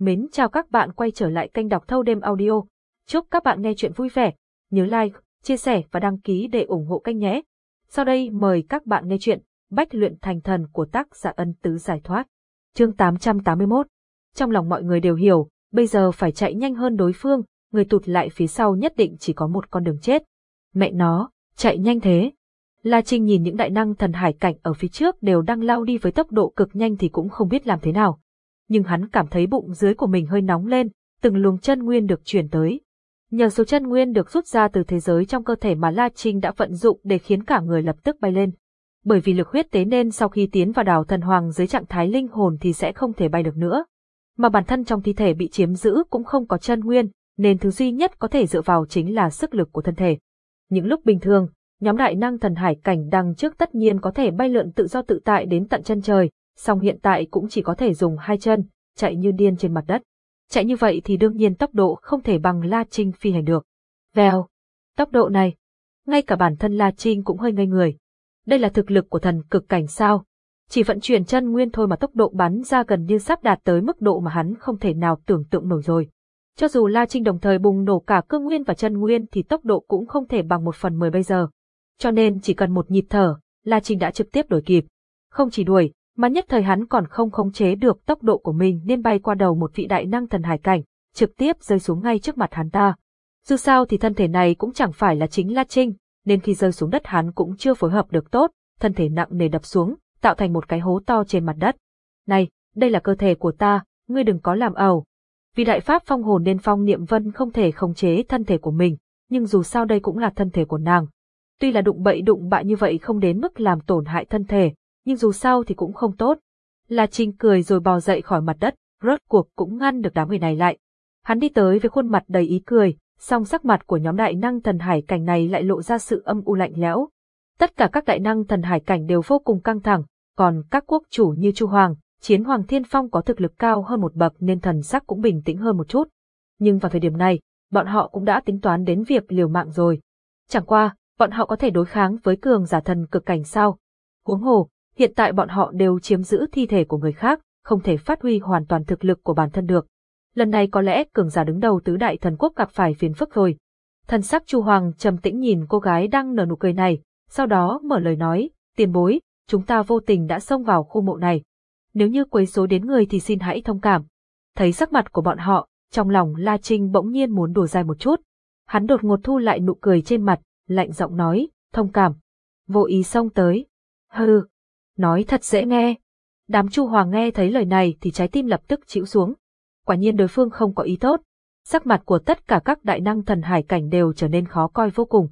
Mến chào các bạn quay trở lại kênh đọc thâu đêm audio. Chúc các bạn nghe chuyện vui vẻ. Nhớ like, chia sẻ và đăng ký để ủng hộ kênh nhé. Sau đây mời các bạn nghe chuyện Bách luyện thành thần của tác giả ân tứ giải thoát. Chương 881 Trong lòng mọi người đều hiểu, bây giờ phải chạy nhanh hơn đối phương, người tụt lại phía sau nhất định chỉ có một con đường chết. Mẹ nó, chạy nhanh thế. La Trinh nhìn những đại năng thần hải cảnh ở phía trước đều đang lao đi với tốc độ cực nhanh thì cũng không biết làm thế nào nhưng hắn cảm thấy bụng dưới của mình hơi nóng lên, từng luồng chân nguyên được chuyển tới. Nhờ số chân nguyên được rút ra từ thế giới trong cơ thể mà La Trinh đã vận dụng để khiến cả người lập tức bay lên. Bởi vì lực huyết tế nên sau khi tiến vào đảo thần hoàng dưới trạng thái linh hồn thì sẽ không thể bay được nữa. Mà bản thân trong thi thể bị chiếm giữ cũng không có chân nguyên, nên thứ duy nhất có thể dựa vào chính là sức lực của thân thể. Những lúc bình thường, nhóm đại năng thần hải cảnh đằng trước tất nhiên có thể bay lượn tự do tự tại đến tận chân trời, song hiện tại cũng chỉ có thể dùng hai chân, chạy như điên trên mặt đất. Chạy như vậy thì đương nhiên tốc độ không thể bằng La Trinh phi hành được. Vèo, tốc độ này, ngay cả bản thân La Trinh cũng hơi ngây người. Đây là thực lực của thần cực cảnh sao? Chỉ vận chuyển chân nguyên thôi mà tốc độ bắn ra gần như sắp đạt tới mức độ mà hắn không thể nào tưởng tượng nổi rồi. Cho dù La Trinh đồng thời bùng nổ cả cương nguyên và chân nguyên thì tốc độ cũng không thể bằng một phần mười bây giờ. Cho nên chỉ cần một nhịp thở, La Trinh đã trực tiếp đuổi kịp. Không chỉ đuổi, mà nhất thời hắn còn không khống chế được tốc độ của mình nên bay qua đầu một vị đại năng thần hải cảnh, trực tiếp rơi xuống ngay trước mặt hắn ta. Dù sao thì thân thể này cũng chẳng phải là chính La Trinh, nên khi rơi xuống đất hắn cũng chưa phối hợp được tốt, thân thể nặng nề đập xuống, tạo thành một cái hố to trên mặt đất. Này, đây là cơ thể của ta, ngươi đừng có làm ẩu. Vì đại pháp phong hồn nên phong niệm vân không thể khống chế thân thể của mình, nhưng dù sao đây cũng là thân thể của nàng. Tuy là đụng bậy đụng bại như vậy không đến mức làm tổn hại thân thể, nhưng dù sao thì cũng không tốt. La Trinh cười rồi bò dậy khỏi mặt đất, rốt cuộc cũng ngăn được đám người này lại. Hắn đi tới với khuôn mặt đầy ý cười, song sắc mặt của nhóm đại năng thần hải cảnh này lại lộ ra sự âm u lạnh lẽo. Tất cả các đại năng thần hải cảnh đều vô cùng căng thẳng, còn các quốc chủ như Chu Hoàng, Chiến Hoàng Thiên Phong có thực lực cao hơn một bậc nên thần sắc cũng bình tĩnh hơn một chút. Nhưng vào thời điểm này, bọn họ cũng đã tính toán đến việc liều mạng rồi. Chẳng qua, bọn họ có thể đối kháng với cường giả thần cực cảnh sao? Huống hồ, hiện tại bọn họ đều chiếm giữ thi thể của người khác, không thể phát huy hoàn toàn thực lực của bản thân được. Lần này có lẽ cường giả đứng đầu tứ đại thần quốc gặp phải phiền phức rồi. Thần sắc Chu Hoàng trầm tĩnh nhìn cô gái đang nở nụ cười này, sau đó mở lời nói, tiền bối, chúng ta vô tình đã xông vào khu mộ này. Nếu như quấy rối đến người thì xin hãy thông cảm. Thấy sắc mặt của bọn họ, trong lòng La Trinh bỗng nhiên muốn đùa dài một chút. Hắn đột ngột thu lại nụ cười trên mặt, lạnh giọng nói, thông cảm. Vô ý xông tới. Hừ, nói thật dễ nghe. Đám Chu Hoàng nghe thấy lời này thì trái tim lập tức chịu xuống. Quả nhiên đối phương không có ý tốt. Sắc mặt của tất cả các đại năng thần hải cảnh đều trở nên khó coi vô cùng.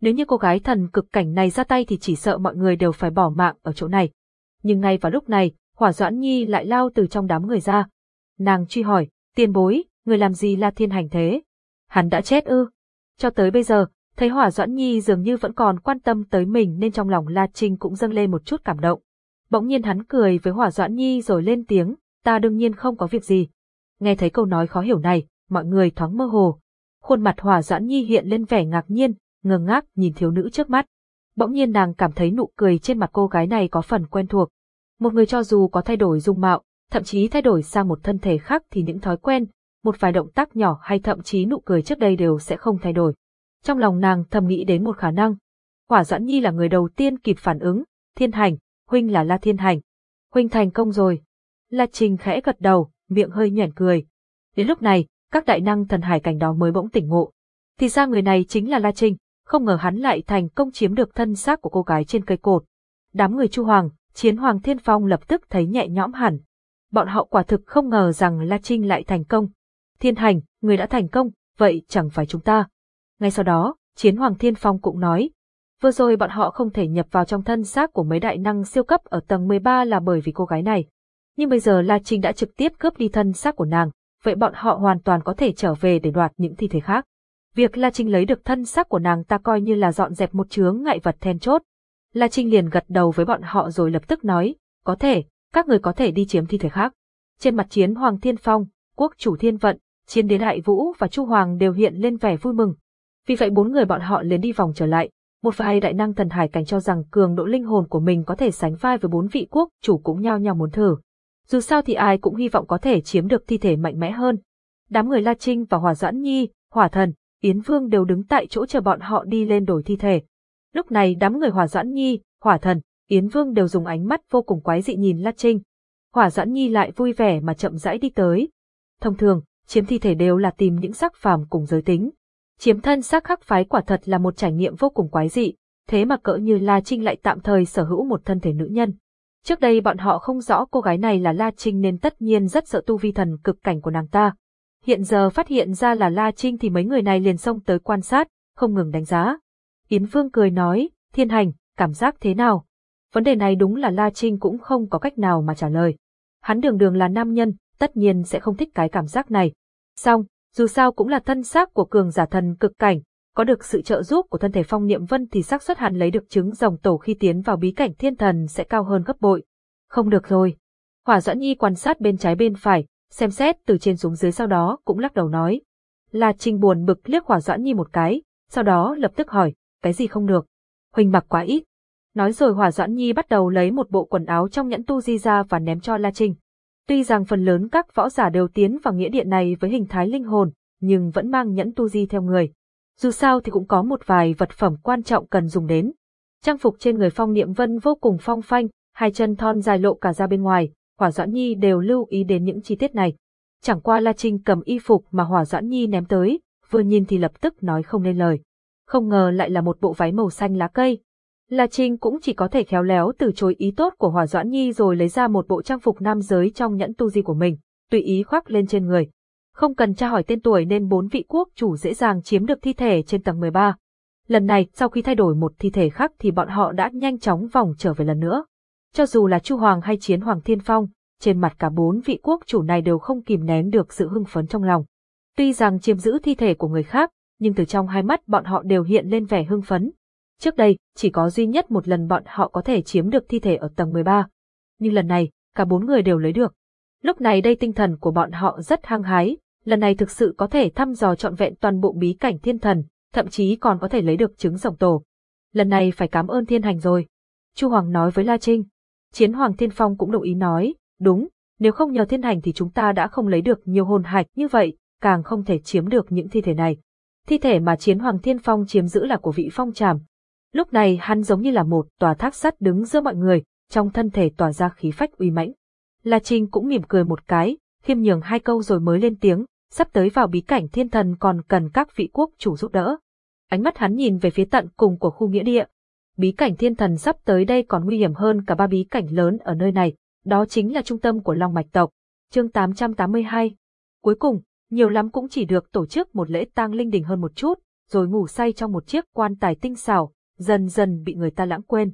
Nếu như cô gái thần cực cảnh này ra tay thì chỉ sợ mọi người đều phải bỏ mạng ở chỗ này. Nhưng ngay vào lúc này, Hỏa Doãn Nhi lại lao từ trong đám người ra. Nàng truy hỏi, tiền bối, người làm gì là thiên hành thế? Hắn đã chết ư? Cho tới bây giờ, thấy Hỏa Doãn Nhi dường như vẫn còn quan tâm tới mình nên trong lòng La Trinh cũng dâng lên một chút cảm động. Bỗng nhiên hắn cười với Hỏa Doãn Nhi rồi lên tiếng, ta đương nhiên không có việc gì. Nghe thấy câu nói khó hiểu này, mọi người thoáng mơ hồ. Khuôn mặt Hỏa Doãn Nhi hiện lên vẻ ngạc nhiên, ngơ ngác nhìn thiếu nữ trước mắt. Bỗng nhiên nàng cảm thấy nụ cười trên mặt cô gái này có phần quen thuộc. Một người cho dù có thay đổi dung mạo, thậm chí thay đổi sang một thân thể khác thì những thói quen, một vài động tác nhỏ hay thậm chí nụ cười trước đây đều sẽ không thay đổi. Trong lòng nàng thầm nghĩ đến một khả năng. Hỏa Doãn Nhi là người đầu tiên kịp phản ứng, thiên hành, huynh là La Thiên Hành. Huynh thành công rồi. La Trình khẽ gật đầu, miệng hơi nhoẻn cười. Đến lúc này, các đại năng thần hải cảnh đó mới bỗng tỉnh ngộ. Thì ra người này chính là La Trình, không ngờ hắn lại thành công chiếm được thân xác của cô gái trên cây cột. Đám người Chu Hoàng, Chiến Hoàng Thiên Phong lập tức thấy nhẹ nhõm hẳn. Bọn họ quả thực không ngờ rằng La Trinh lại thành công. Thiên Hành, người đã thành công, vậy chẳng phải chúng ta. Ngay sau đó, Chiến Hoàng Thiên Phong cũng nói, Vừa rồi bọn họ không thể nhập vào trong thân xác của mấy đại năng siêu cấp ở tầng 13 là bởi vì cô gái này. Nhưng bây giờ La Trinh đã trực tiếp cướp đi thân xác của nàng, vậy bọn họ hoàn toàn có thể trở về để đoạt những thi thể khác. Việc La Trinh lấy được thân xác của nàng ta coi như là dọn dẹp một chướng ngại vật then chốt. La Trinh liền gật đầu với bọn họ rồi lập tức nói, có thể, các người có thể đi chiếm thi thể khác. Trên mặt chiến Hoàng Thiên Phong, quốc chủ Thiên Vận, chiến đến Hại Vũ và Chu Hoàng đều hiện lên vẻ vui mừng. Vì vậy bốn người bọn họ liền đi vòng trở lại, một vài đại năng thần hải cảnh cho rằng cường độ linh hồn của mình có thể sánh vai với bốn vị quốc chủ cũng nhao nhao muốn thử. Dù sao thì ai cũng hy vọng có thể chiếm được thi thể mạnh mẽ hơn. Đám người La Trinh và Hòa Doãn Nhi, Hỏa Thần, Yến Vương đều đứng tại chỗ chờ bọn họ đi lên đổi thi thể. Lúc này đám người Hỏa Doãn Nhi, Hỏa Thần, Yến Vương đều dùng ánh mắt vô cùng quái dị nhìn La Trinh. Hỏa Doãn Nhi lại vui vẻ mà chậm rãi đi tới. Thông thường, chiếm thi thể đều là tìm những sắc phàm cùng giới tính. Chiếm thân xác khắc phái quả thật là một trải nghiệm vô cùng quái dị, thế mà cỡ như La Trinh lại tạm thời sở hữu một thân thể nữ nhân. Trước đây bọn họ không rõ cô gái này là La Trinh nên tất nhiên rất sợ tu vi thần cực cảnh của nàng ta. Hiện giờ phát hiện ra là La Trinh thì mấy người này liền xông tới quan sát, không ngừng đánh giá. Yến Vương cười nói, thiên hành, cảm giác thế nào? Vấn đề này đúng là La Trinh cũng không có cách nào mà trả lời. Hắn đường đường là nam nhân, tất nhiên sẽ không thích cái cảm giác này. Xong, dù sao cũng là thân xác của cường giả thần cực cảnh, có được sự trợ giúp của thân thể phong niệm vân thì xác suất hắn lấy được trứng rồng tổ khi tiến vào bí cảnh thiên thần sẽ cao hơn gấp bội. Không được rồi. Hỏa Doãn Nhi quan sát bên trái bên phải, xem xét từ trên xuống dưới sau đó cũng lắc đầu nói. La Trinh buồn bực liếc Hỏa Doãn Nhi một cái, sau đó lập tức hỏi, cái gì không được? Huỳnh mặc quá ít. Nói rồi Hỏa Doãn Nhi bắt đầu lấy một bộ quần áo trong nhẫn tu di ra và ném cho La Trinh. Tuy rằng phần lớn các võ giả đều tiến vào nghĩa điện này với hình thái linh hồn, nhưng vẫn mang nhẫn tu di theo người. Dù sao thì cũng có một vài vật phẩm quan trọng cần dùng đến. Trang phục trên người Phong Niệm Vân vô cùng phong phanh, hai chân thon dài lộ cả ra bên ngoài, Hỏa Doãn Nhi đều lưu ý đến những chi tiết này. Chẳng qua La Trinh cầm y phục mà Hỏa Doãn Nhi ném tới, vừa nhìn thì lập tức nói không nên lời. Không ngờ lại là một bộ váy màu xanh lá cây. La Trinh cũng chỉ có thể khéo léo từ chối ý tốt của hòa Doãn Nhi rồi lấy ra một bộ trang phục nam giới trong nhẫn tu di của mình, tùy ý khoác lên trên người. Không cần tra hỏi tên tuổi nên bốn vị quốc chủ dễ dàng chiếm được thi thể trên tầng 13. Lần này, sau khi thay đổi một thi thể khác thì bọn họ đã nhanh chóng vòng trở về lần nữa. Cho dù là Chu Hoàng hay Chiến Hoàng Thiên Phong, trên mặt cả bốn vị quốc chủ này đều không kìm nén được sự hưng phấn trong lòng. Tuy rằng chiếm giữ thi thể của người khác, nhưng từ trong hai mắt bọn họ đều hiện lên vẻ hưng phấn. Trước đây, chỉ có duy nhất một lần bọn họ có thể chiếm được thi thể ở tầng 13. Nhưng lần này, cả bốn người đều lấy được. Lúc này đây tinh thần của bọn họ rất hăng hái, lần này thực sự có thể thăm dò trọn vẹn toàn bộ bí cảnh thiên thần, thậm chí còn có thể lấy được trứng rồng tổ. Lần này phải cảm ơn thiên hành rồi. Chu Hoàng nói với La Trinh. Chiến Hoàng Thiên Phong cũng đồng ý nói, đúng, nếu không nhờ thiên hành thì chúng ta đã không lấy được nhiều hồn hạch như vậy, càng không thể chiếm được những thi thể này. Thi thể mà Chiến Hoàng Thiên Phong chiếm giữ là của vị phong tràm. Lúc này hắn giống như là một tòa tháp sắt đứng giữa mọi người, trong thân thể tỏa ra khí phách uy mãnh. La Trinh cũng mỉm cười một cái, khiêm nhường hai câu rồi mới lên tiếng, sắp tới vào bí cảnh thiên thần còn cần các vị quốc chủ giúp đỡ. Ánh mắt hắn nhìn về phía tận cùng của khu nghĩa địa. Bí cảnh thiên thần sắp tới đây còn nguy hiểm hơn cả ba bí cảnh lớn ở nơi này, đó chính là trung tâm của Long Mạch tộc. Chương 882 Cuối cùng, nhiều lắm cũng chỉ được tổ chức một lễ tang linh đình hơn một chút, rồi ngủ say trong một chiếc quan tài tinh xảo, dần dần bị người ta lãng quên.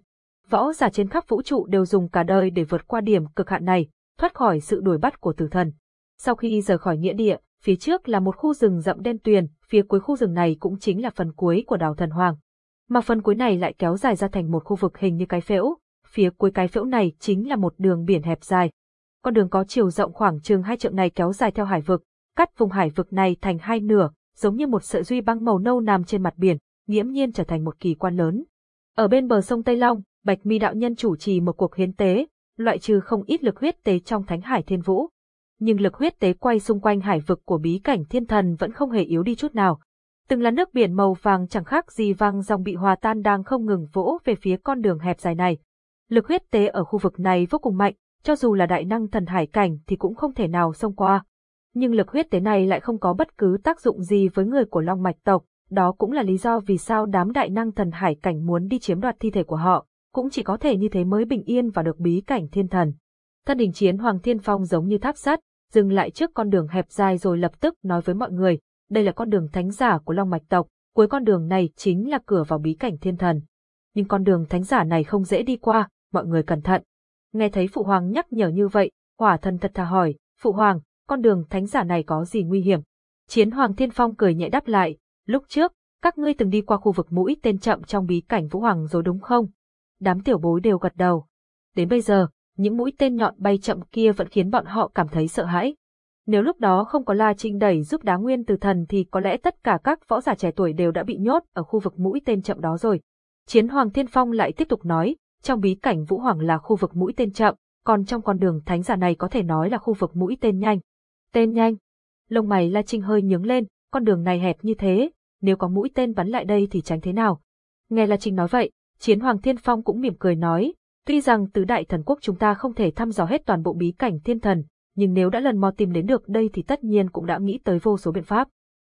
Võ giả trên khắp vũ trụ đều dùng cả đời để vượt qua điểm cực hạn này, thoát khỏi sự đuổi bắt của tử thần. Sau khi rời khỏi nghĩa địa, phía trước là một khu rừng rậm đen tuyền, phía cuối khu rừng này cũng chính là phần cuối của đảo Thần Hoàng. Mà phần cuối này lại kéo dài ra thành một khu vực hình như cái phễu, phía cuối cái phễu này chính là một đường biển hẹp dài. Con đường có chiều rộng khoảng chừng hai trượng này kéo dài theo hải vực, cắt vùng hải vực này thành hai nửa, giống như một sợi duy băng màu nâu nằm trên mặt biển, nghiễm nhiên trở thành một kỳ quan lớn. Ở bên bờ sông Tây Long, Bạch Mi đạo nhân chủ trì một cuộc hiến tế, loại trừ không ít lực huyết tế trong Thánh Hải Thiên Vũ, nhưng lực huyết tế quay xung quanh hải vực của bí cảnh thiên thần vẫn không hề yếu đi chút nào. Từng là nước biển màu vàng chẳng khác gì vang dòng bị hòa tan đang không ngừng vỗ về phía con đường hẹp dài này. Lực huyết tế ở khu vực này vô cùng mạnh, cho dù là đại năng thần hải cảnh thì cũng không thể nào xông qua. Nhưng lực huyết tế này lại không có bất cứ tác dụng gì với người của Long Mạch tộc, đó cũng là lý do vì sao đám đại năng thần hải cảnh muốn đi chiếm đoạt thi thể của họ, cũng chỉ có thể như thế mới bình yên và được bí cảnh thiên thần. Thân đình chiến Hoàng Thiên Phong giống như tháp sắt, dừng lại trước con đường hẹp dài rồi lập tức nói với mọi người, đây là con đường thánh giả của Long Mạch tộc, cuối con đường này chính là cửa vào bí cảnh thiên thần. Nhưng con đường thánh giả này không dễ đi qua, mọi người cẩn thận. Nghe thấy Phụ Hoàng nhắc nhở như vậy, hỏa thần thật thà hỏi, Phụ Hoàng, con đường thánh giả này có gì nguy hiểm? Chiến Hoàng Thiên Phong cười nhẹ đáp lại, lúc trước, các ngươi từng đi qua khu vực mũi tên chậm trong bí cảnh Vũ Hoàng rồi đúng không? Đám tiểu bối đều gật đầu. Đến bây giờ, những mũi tên nhọn bay chậm kia vẫn khiến bọn họ cảm thấy sợ hãi. Nếu lúc đó không có La Trinh đẩy giúp đá nguyên từ thần thì có lẽ tất cả các võ giả trẻ tuổi đều đã bị nhốt ở khu vực mũi tên chậm đó rồi. Chiến Hoàng Thiên Phong lại tiếp tục nói, trong bí cảnh Vũ Hoàng là khu vực mũi tên chậm, còn trong con đường thánh giả này có thể nói là khu vực mũi tên nhanh. Tên nhanh. Lông mày La Trinh hơi nhướng lên, con đường này hẹp như thế, nếu có mũi tên bắn lại đây thì tránh thế nào. Nghe La Trinh nói vậy, Chiến Hoàng Thiên Phong cũng mỉm cười nói, tuy rằng tứ đại thần quốc chúng ta không thể thăm dò hết toàn bộ bí cảnh thiên thần, nhưng nếu đã lần mò tìm đến được đây thì tất nhiên cũng đã nghĩ tới vô số biện pháp.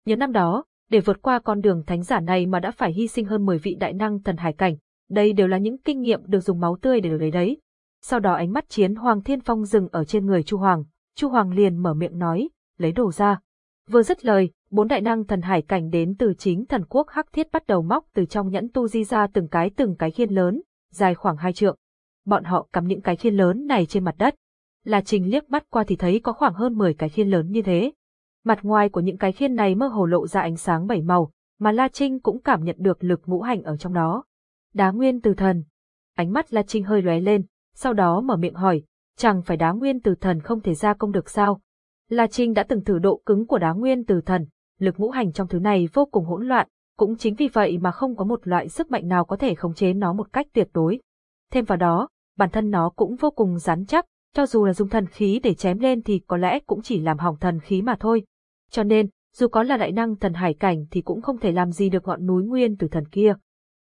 Nhớ năm đó, để vượt qua con đường thánh giả này mà đã phải hy sinh hơn 10 vị đại năng thần hải cảnh, đây đều là những kinh nghiệm được dùng máu tươi để lấy đấy. Sau đó ánh mắt chiến Hoàng Thiên Phong dừng ở trên người Chu Hoàng, Chu Hoàng liền mở miệng nói, lấy đồ ra. Vừa dứt lời, bốn đại năng thần hải cảnh đến từ chính thần quốc Hắc Thiết bắt đầu móc từ trong nhẫn tu di ra từng cái từng cái khiên lớn, dài khoảng hai trượng. Bọn họ cắm những cái khiên lớn này trên mặt đất. Là Trình liếc mắt qua thì thấy có khoảng hơn 10 cái khiên lớn như thế. Mặt ngoài của những cái khiên này mơ hồ lộ ra ánh sáng bảy màu, mà La Trinh cũng cảm nhận được lực ngũ hành ở trong đó. Đá nguyên từ thần. Ánh mắt La Trinh hơi lóe lên, sau đó mở miệng hỏi, chẳng phải đá nguyên từ thần không thể ra công được sao? La Trinh đã từng thử độ cứng của đá nguyên từ thần, lực ngũ hành trong thứ này vô cùng hỗn loạn, cũng chính vì vậy mà không có một loại sức mạnh nào có thể khống chế nó một cách tuyệt đối. Thêm vào đó, bản thân nó cũng vô cùng rắn chắc, cho dù là dùng thần khí để chém lên thì có lẽ cũng chỉ làm hỏng thần khí mà thôi. Cho nên, dù có là đại năng thần hải cảnh thì cũng không thể làm gì được ngọn núi nguyên từ thần kia.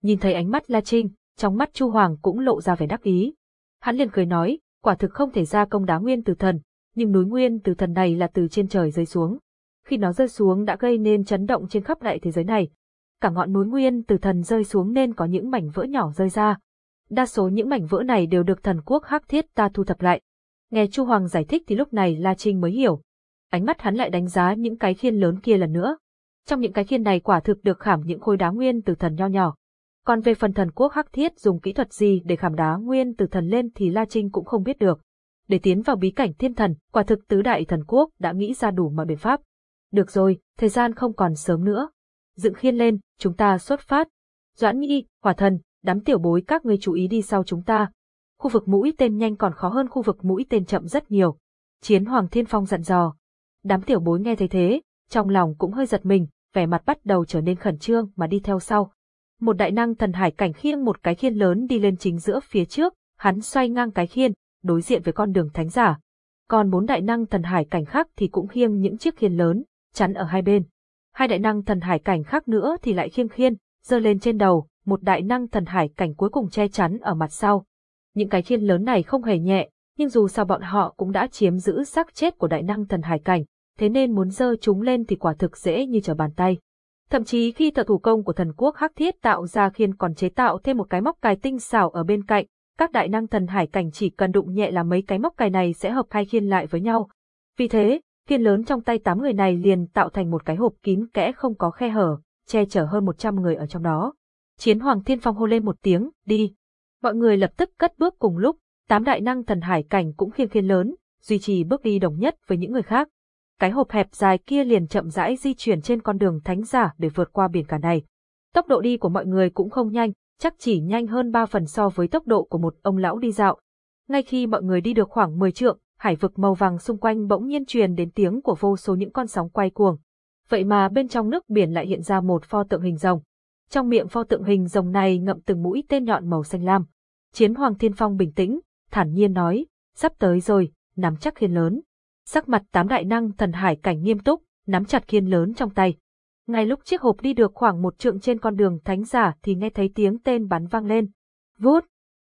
Nhìn thấy ánh mắt La Trinh, trong mắt Chu Hoàng cũng lộ ra vẻ đắc ý. Hắn liền cười nói, quả thực không thể ra công đá nguyên từ thần, nhưng núi nguyên từ thần này là từ trên trời rơi xuống. Khi nó rơi xuống đã gây nên chấn động trên khắp đại thế giới này. Cả ngọn núi nguyên từ thần rơi xuống nên có những mảnh vỡ nhỏ rơi ra. Đa số những mảnh vỡ này đều được thần quốc hắc thiết ta thu thập lại. Nghe Chu Hoàng giải thích thì lúc này La Trinh mới hiểu. Ánh mắt hắn lại đánh giá những cái khiên lớn kia lần nữa. Trong những cái khiên này quả thực được khảm những khối đá nguyên từ thần nho nhỏ. Còn về phần thần quốc hắc thiết dùng kỹ thuật gì để khảm đá nguyên từ thần lên thì La Trinh cũng không biết được. Để tiến vào bí cảnh thiên thần, quả thực tứ đại thần quốc đã nghĩ ra đủ mọi biện pháp. Được rồi, thời gian không còn sớm nữa. Dựng khiên lên, chúng ta xuất phát. Doãn Nhi, Hỏa Thần, đám tiểu bối các ngươi chú ý đi sau chúng ta. Khu vực mũi tên nhanh còn khó hơn khu vực mũi tên chậm rất nhiều. Chiến Hoàng Thiên Phong dặn dò. Đám tiểu bối nghe thấy thế, trong lòng cũng hơi giật mình, vẻ mặt bắt đầu trở nên khẩn trương mà đi theo sau. Một đại năng thần hải cảnh khiêng một cái khiên lớn đi lên chính giữa phía trước, hắn xoay ngang cái khiên, đối diện với con đường thánh giả. Còn bốn đại năng thần hải cảnh khác thì cũng khiêng những chiếc khiên lớn, chắn ở hai bên. Hai đại năng thần hải cảnh khác nữa thì lại khiêng khiên, giơ lên trên đầu, một đại năng thần hải cảnh cuối cùng che chắn ở mặt sau. Những cái khiên lớn này không hề nhẹ, nhưng dù sao bọn họ cũng đã chiếm giữ xác chết của đại năng thần hải cảnh, thế nên muốn dơ chúng lên thì quả thực dễ như trở bàn tay. Thậm chí khi thợ thủ công của thần quốc hắc thiết tạo ra khiên còn chế tạo thêm một cái móc cài tinh xảo ở bên cạnh, các đại năng thần hải cảnh chỉ cần đụng nhẹ là mấy cái móc cài này sẽ hợp hai khiên lại với nhau. Vì thế, phiên lớn trong tay tám người này liền tạo thành một cái hộp kín kẽ không có khe hở, che chở hơn 100 người ở trong đó. Chiến Hoàng Thiên Phong hô lên một tiếng, đi. Mọi người lập tức cất bước cùng lúc, tám đại năng thần hải cảnh cũng khiêng khiên lớn, duy trì bước đi đồng nhất với những người khác. Cái hộp hẹp dài kia liền chậm rãi di chuyển trên con đường thánh giả để vượt qua biển cả này. Tốc độ đi của mọi người cũng không nhanh, chắc chỉ nhanh hơn ba phần so với tốc độ của một ông lão đi dạo. Ngay khi mọi người đi được khoảng 10 trượng, hải vực màu vàng xung quanh bỗng nhiên truyền đến tiếng của vô số những con sóng quay cuồng. Vậy mà bên trong nước biển lại hiện ra một pho tượng hình rồng. Trong miệng pho tượng hình rồng này ngậm từng mũi tên nhọn màu xanh lam. Chiến Hoàng Thiên Phong bình tĩnh, thản nhiên nói, sắp tới rồi, nắm chắc khiên lớn. Sắc mặt tám đại năng thần hải cảnh nghiêm túc, nắm chặt khiên lớn trong tay. Ngay lúc chiếc hộp đi được khoảng một trượng trên con đường thánh giả thì nghe thấy tiếng tên bắn vang lên. Vút!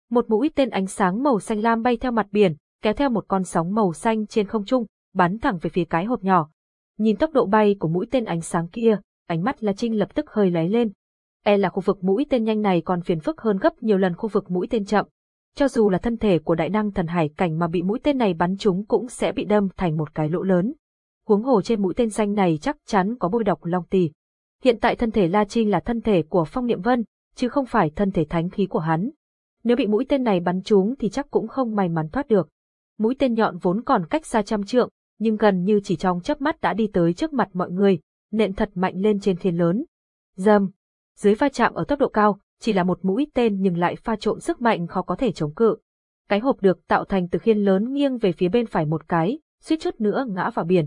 Một mũi tên ánh sáng màu xanh lam bay theo mặt biển, kéo theo một con sóng màu xanh trên không trung, bắn thẳng về phía cái hộp nhỏ. Nhìn tốc độ bay của mũi tên ánh sáng kia, ánh mắt La Trinh lập tức hơi lóe lên. E là khu vực mũi tên nhanh này còn phiền phức hơn gấp nhiều lần khu vực mũi tên chậm. Cho dù là thân thể của đại năng thần hải cảnh mà bị mũi tên này bắn trúng cũng sẽ bị đâm thành một cái lỗ lớn. Huống hồ trên mũi tên xanh này chắc chắn có bôi độc long tỳ. Hiện tại thân thể La Trinh là thân thể của Phong Niệm Vân, chứ không phải thân thể thánh khí của hắn. Nếu bị mũi tên này bắn trúng thì chắc cũng không may mắn thoát được. Mũi tên nhọn vốn còn cách xa trăm trượng, nhưng gần như chỉ trong chớp mắt đã đi tới trước mặt mọi người, nện thật mạnh lên trên thiên lớn. Dầm! Dưới va chạm ở tốc độ cao, chỉ là một mũi tên nhưng lại pha trộn sức mạnh khó có thể chống cự. Cái hộp được tạo thành từ khiên lớn nghiêng về phía bên phải một cái, suýt chút nữa ngã vào biển.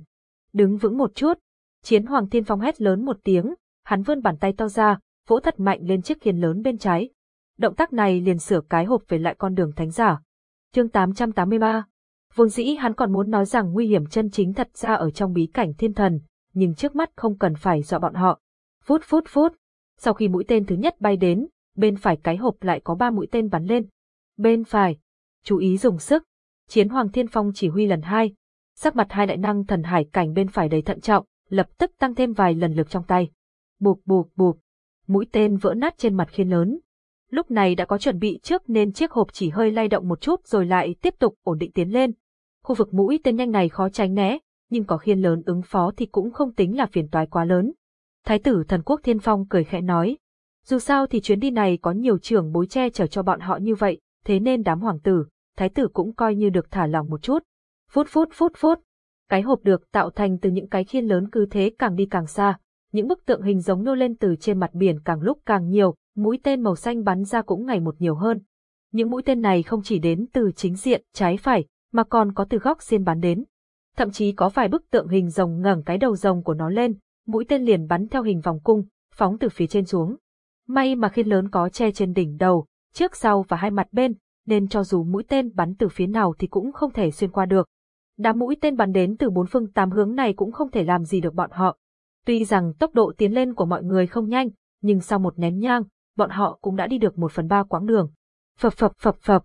Đứng vững một chút, chiến hoàng thiên phong hét lớn một tiếng, hắn vươn bàn tay to ra, vỗ thật mạnh lên chiếc khiên lớn bên trái. Động tác này liền sửa cái hộp về lại con đường thánh giả. Chương 883 Vốn dĩ hắn còn muốn nói rằng nguy hiểm chân chính thật ra ở trong bí cảnh thiên thần, nhưng trước mắt không cần phải dọa bọn họ. Phút phút phút, sau khi mũi tên thứ nhất bay đến, bên phải cái hộp lại có ba mũi tên bắn lên. Bên phải, chú ý dùng sức. Chiến Hoàng Thiên Phong chỉ huy lần hai. Sắc mặt hai đại năng thần hải cảnh bên phải đầy thận trọng, lập tức tăng thêm vài lần lực trong tay. Bụp bụp bụp, mũi tên vỡ nát trên mặt khiên lớn. Lúc này đã có chuẩn bị trước nên chiếc hộp chỉ hơi lay động một chút rồi lại tiếp tục ổn định tiến lên. Khu vực mũi tên nhanh này khó tránh né, nhưng có khiên lớn ứng phó thì cũng không tính là phiền toái quá lớn. Thái tử thần quốc Thiên Phong cười khẽ nói. Dù sao thì chuyến đi này có nhiều trưởng bối che chở cho bọn họ như vậy, thế nên đám hoàng tử, thái tử cũng coi như được thả lỏng một chút. Phút phút phút phút. Cái hộp được tạo thành từ những cái khiên lớn cứ thế càng đi càng xa. Những bức tượng hình giống nô lên từ trên mặt biển càng lúc càng nhiều, mũi tên màu xanh bắn ra cũng ngày một nhiều hơn. Những mũi tên này không chỉ đến từ chính diện, trái phải, mà còn có từ góc xiên bắn đến. Thậm chí có vài bức tượng hình rồng ngẩng cái đầu rồng của nó lên, mũi tên liền bắn theo hình vòng cung, phóng từ phía trên xuống. May mà khiên lớn có che trên đỉnh đầu, trước sau và hai mặt bên, nên cho dù mũi tên bắn từ phía nào thì cũng không thể xuyên qua được. Đám mũi tên bắn đến từ bốn phương tám hướng này cũng không thể làm gì được bọn họ. Tuy rằng tốc độ tiến lên của mọi người không nhanh, nhưng sau một nén nhang, bọn họ cũng đã đi được một phần ba quãng đường. Phập phập phập phập.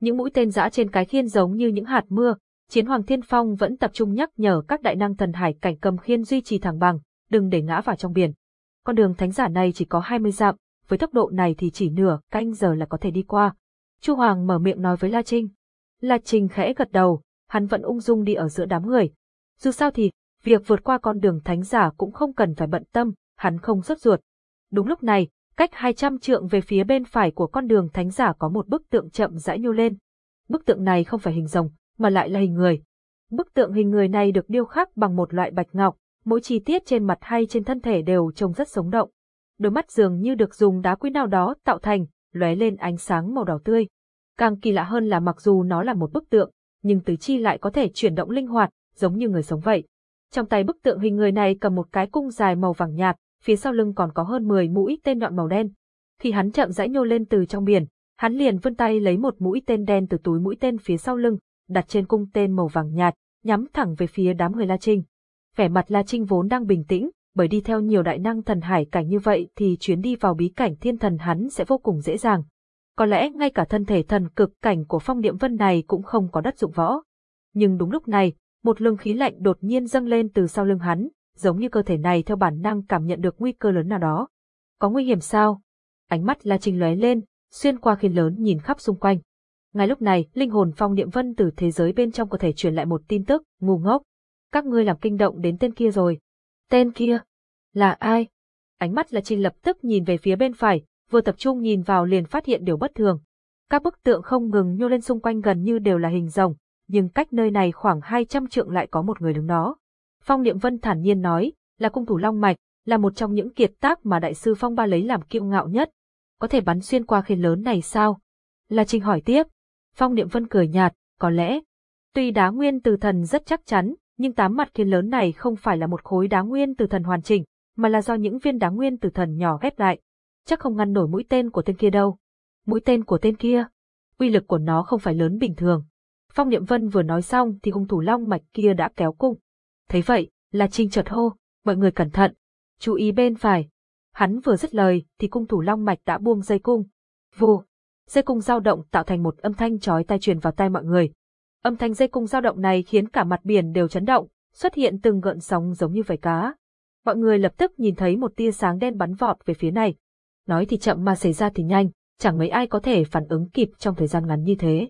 Những mũi tên giã trên cái khiên giống như những hạt mưa, Chiến Hoàng Thiên Phong vẫn tập trung nhắc nhở các đại năng thần hải cảnh cầm khiên duy trì thẳng bằng, đừng để ngã vào trong biển. Con đường thánh giả này chỉ có 20 dặm, với tốc độ này thì chỉ nửa canh giờ là có thể đi qua. Chu Hoàng mở miệng nói với La Trinh. La Trinh khẽ gật đầu, hắn vẫn ung dung đi ở giữa đám người. Dù sao thì, việc vượt qua con đường thánh giả cũng không cần phải bận tâm, hắn không xuất ruột. Đúng lúc này, cách 200 trượng về phía bên phải của con đường thánh giả có một bức tượng chậm rãi nhô lên. Bức tượng này không phải hình rồng, mà lại là hình người. Bức tượng hình người này được điêu khắc bằng một loại bạch ngọc, mỗi chi tiết trên mặt hay trên thân thể đều trông rất sống động. Đôi mắt dường như được dùng đá quý nào đó tạo thành, lóe lên ánh sáng màu đỏ tươi. Càng kỳ lạ hơn là mặc dù nó là một bức tượng, nhưng tứ chi lại có thể chuyển động linh hoạt, giống như người sống vậy. Trong tay bức tượng hình người này cầm một cái cung dài màu vàng nhạt, phía sau lưng còn có hơn 10 mũi tên nhọn màu đen. Khi hắn chậm rãi nhô lên từ trong biển, hắn liền vươn tay lấy một mũi tên đen từ túi mũi tên phía sau lưng, đặt trên cung tên màu vàng nhạt, nhắm thẳng về phía đám người La Trinh. Vẻ mặt La Trinh vốn đang bình tĩnh, bởi đi theo nhiều đại năng thần hải cảnh như vậy thì chuyến đi vào bí cảnh thiên thần hắn sẽ vô cùng dễ dàng. Có lẽ ngay cả thân thể thần cực cảnh của phong niệm vân này cũng không có đất dụng võ. Nhưng đúng lúc này, một lưng khí lạnh đột nhiên dâng lên từ sau lưng hắn, giống như cơ thể này theo bản năng cảm nhận được nguy cơ lớn nào đó. Có nguy hiểm sao? Ánh mắt La Trinh lóe lên, xuyên qua khiên lớn nhìn khắp xung quanh. Ngay lúc này, linh hồn phong niệm vân từ thế giới bên trong cơ thể truyền lại một tin tức, ngu ngốc. Các ngươi làm kinh động đến tên kia rồi. Tên kia? Là ai? Ánh mắt là Trinh lập tức nhìn về phía bên phải, vừa tập trung nhìn vào liền phát hiện điều bất thường. Các bức tượng không ngừng nhô lên xung quanh gần như đều là hình rồng, nhưng cách nơi này khoảng 200 trượng lại có một người đứng đó. Phong Niệm Vân thản nhiên nói, là cung thủ Long Mạch, là một trong những kiệt tác mà đại sư Phong Ba lấy làm kiêu ngạo nhất. Có thể bắn xuyên qua khiên lớn này sao? La Trinh hỏi tiếp. Phong Niệm Vân cười nhạt, có lẽ. Tuy đá nguyên từ thần rất chắc chắn, nhưng tám mặt khiên lớn này không phải là một khối đá nguyên từ thần hoàn chỉnh, mà là do những viên đá nguyên từ thần nhỏ ghép lại. Chắc không ngăn nổi mũi tên của tên kia đâu. Mũi tên của tên kia, uy lực của nó không phải lớn bình thường. Phong Niệm Vân vừa nói xong thì hung thủ long mạch kia đã kéo cung. Thấy vậy, là Trinh chợt hô, mọi người cẩn thận, chú ý bên phải. Hắn vừa dứt lời thì cung thủ long mạch đã buông dây cung. Vù, dây cung dao động tạo thành một âm thanh chói tai truyền vào tai mọi người. Âm thanh dây cung dao động này khiến cả mặt biển đều chấn động, xuất hiện từng gợn sóng giống như vảy cá. Mọi người lập tức nhìn thấy một tia sáng đen bắn vọt về phía này. Nói thì chậm mà xảy ra thì nhanh, chẳng mấy ai có thể phản ứng kịp trong thời gian ngắn như thế.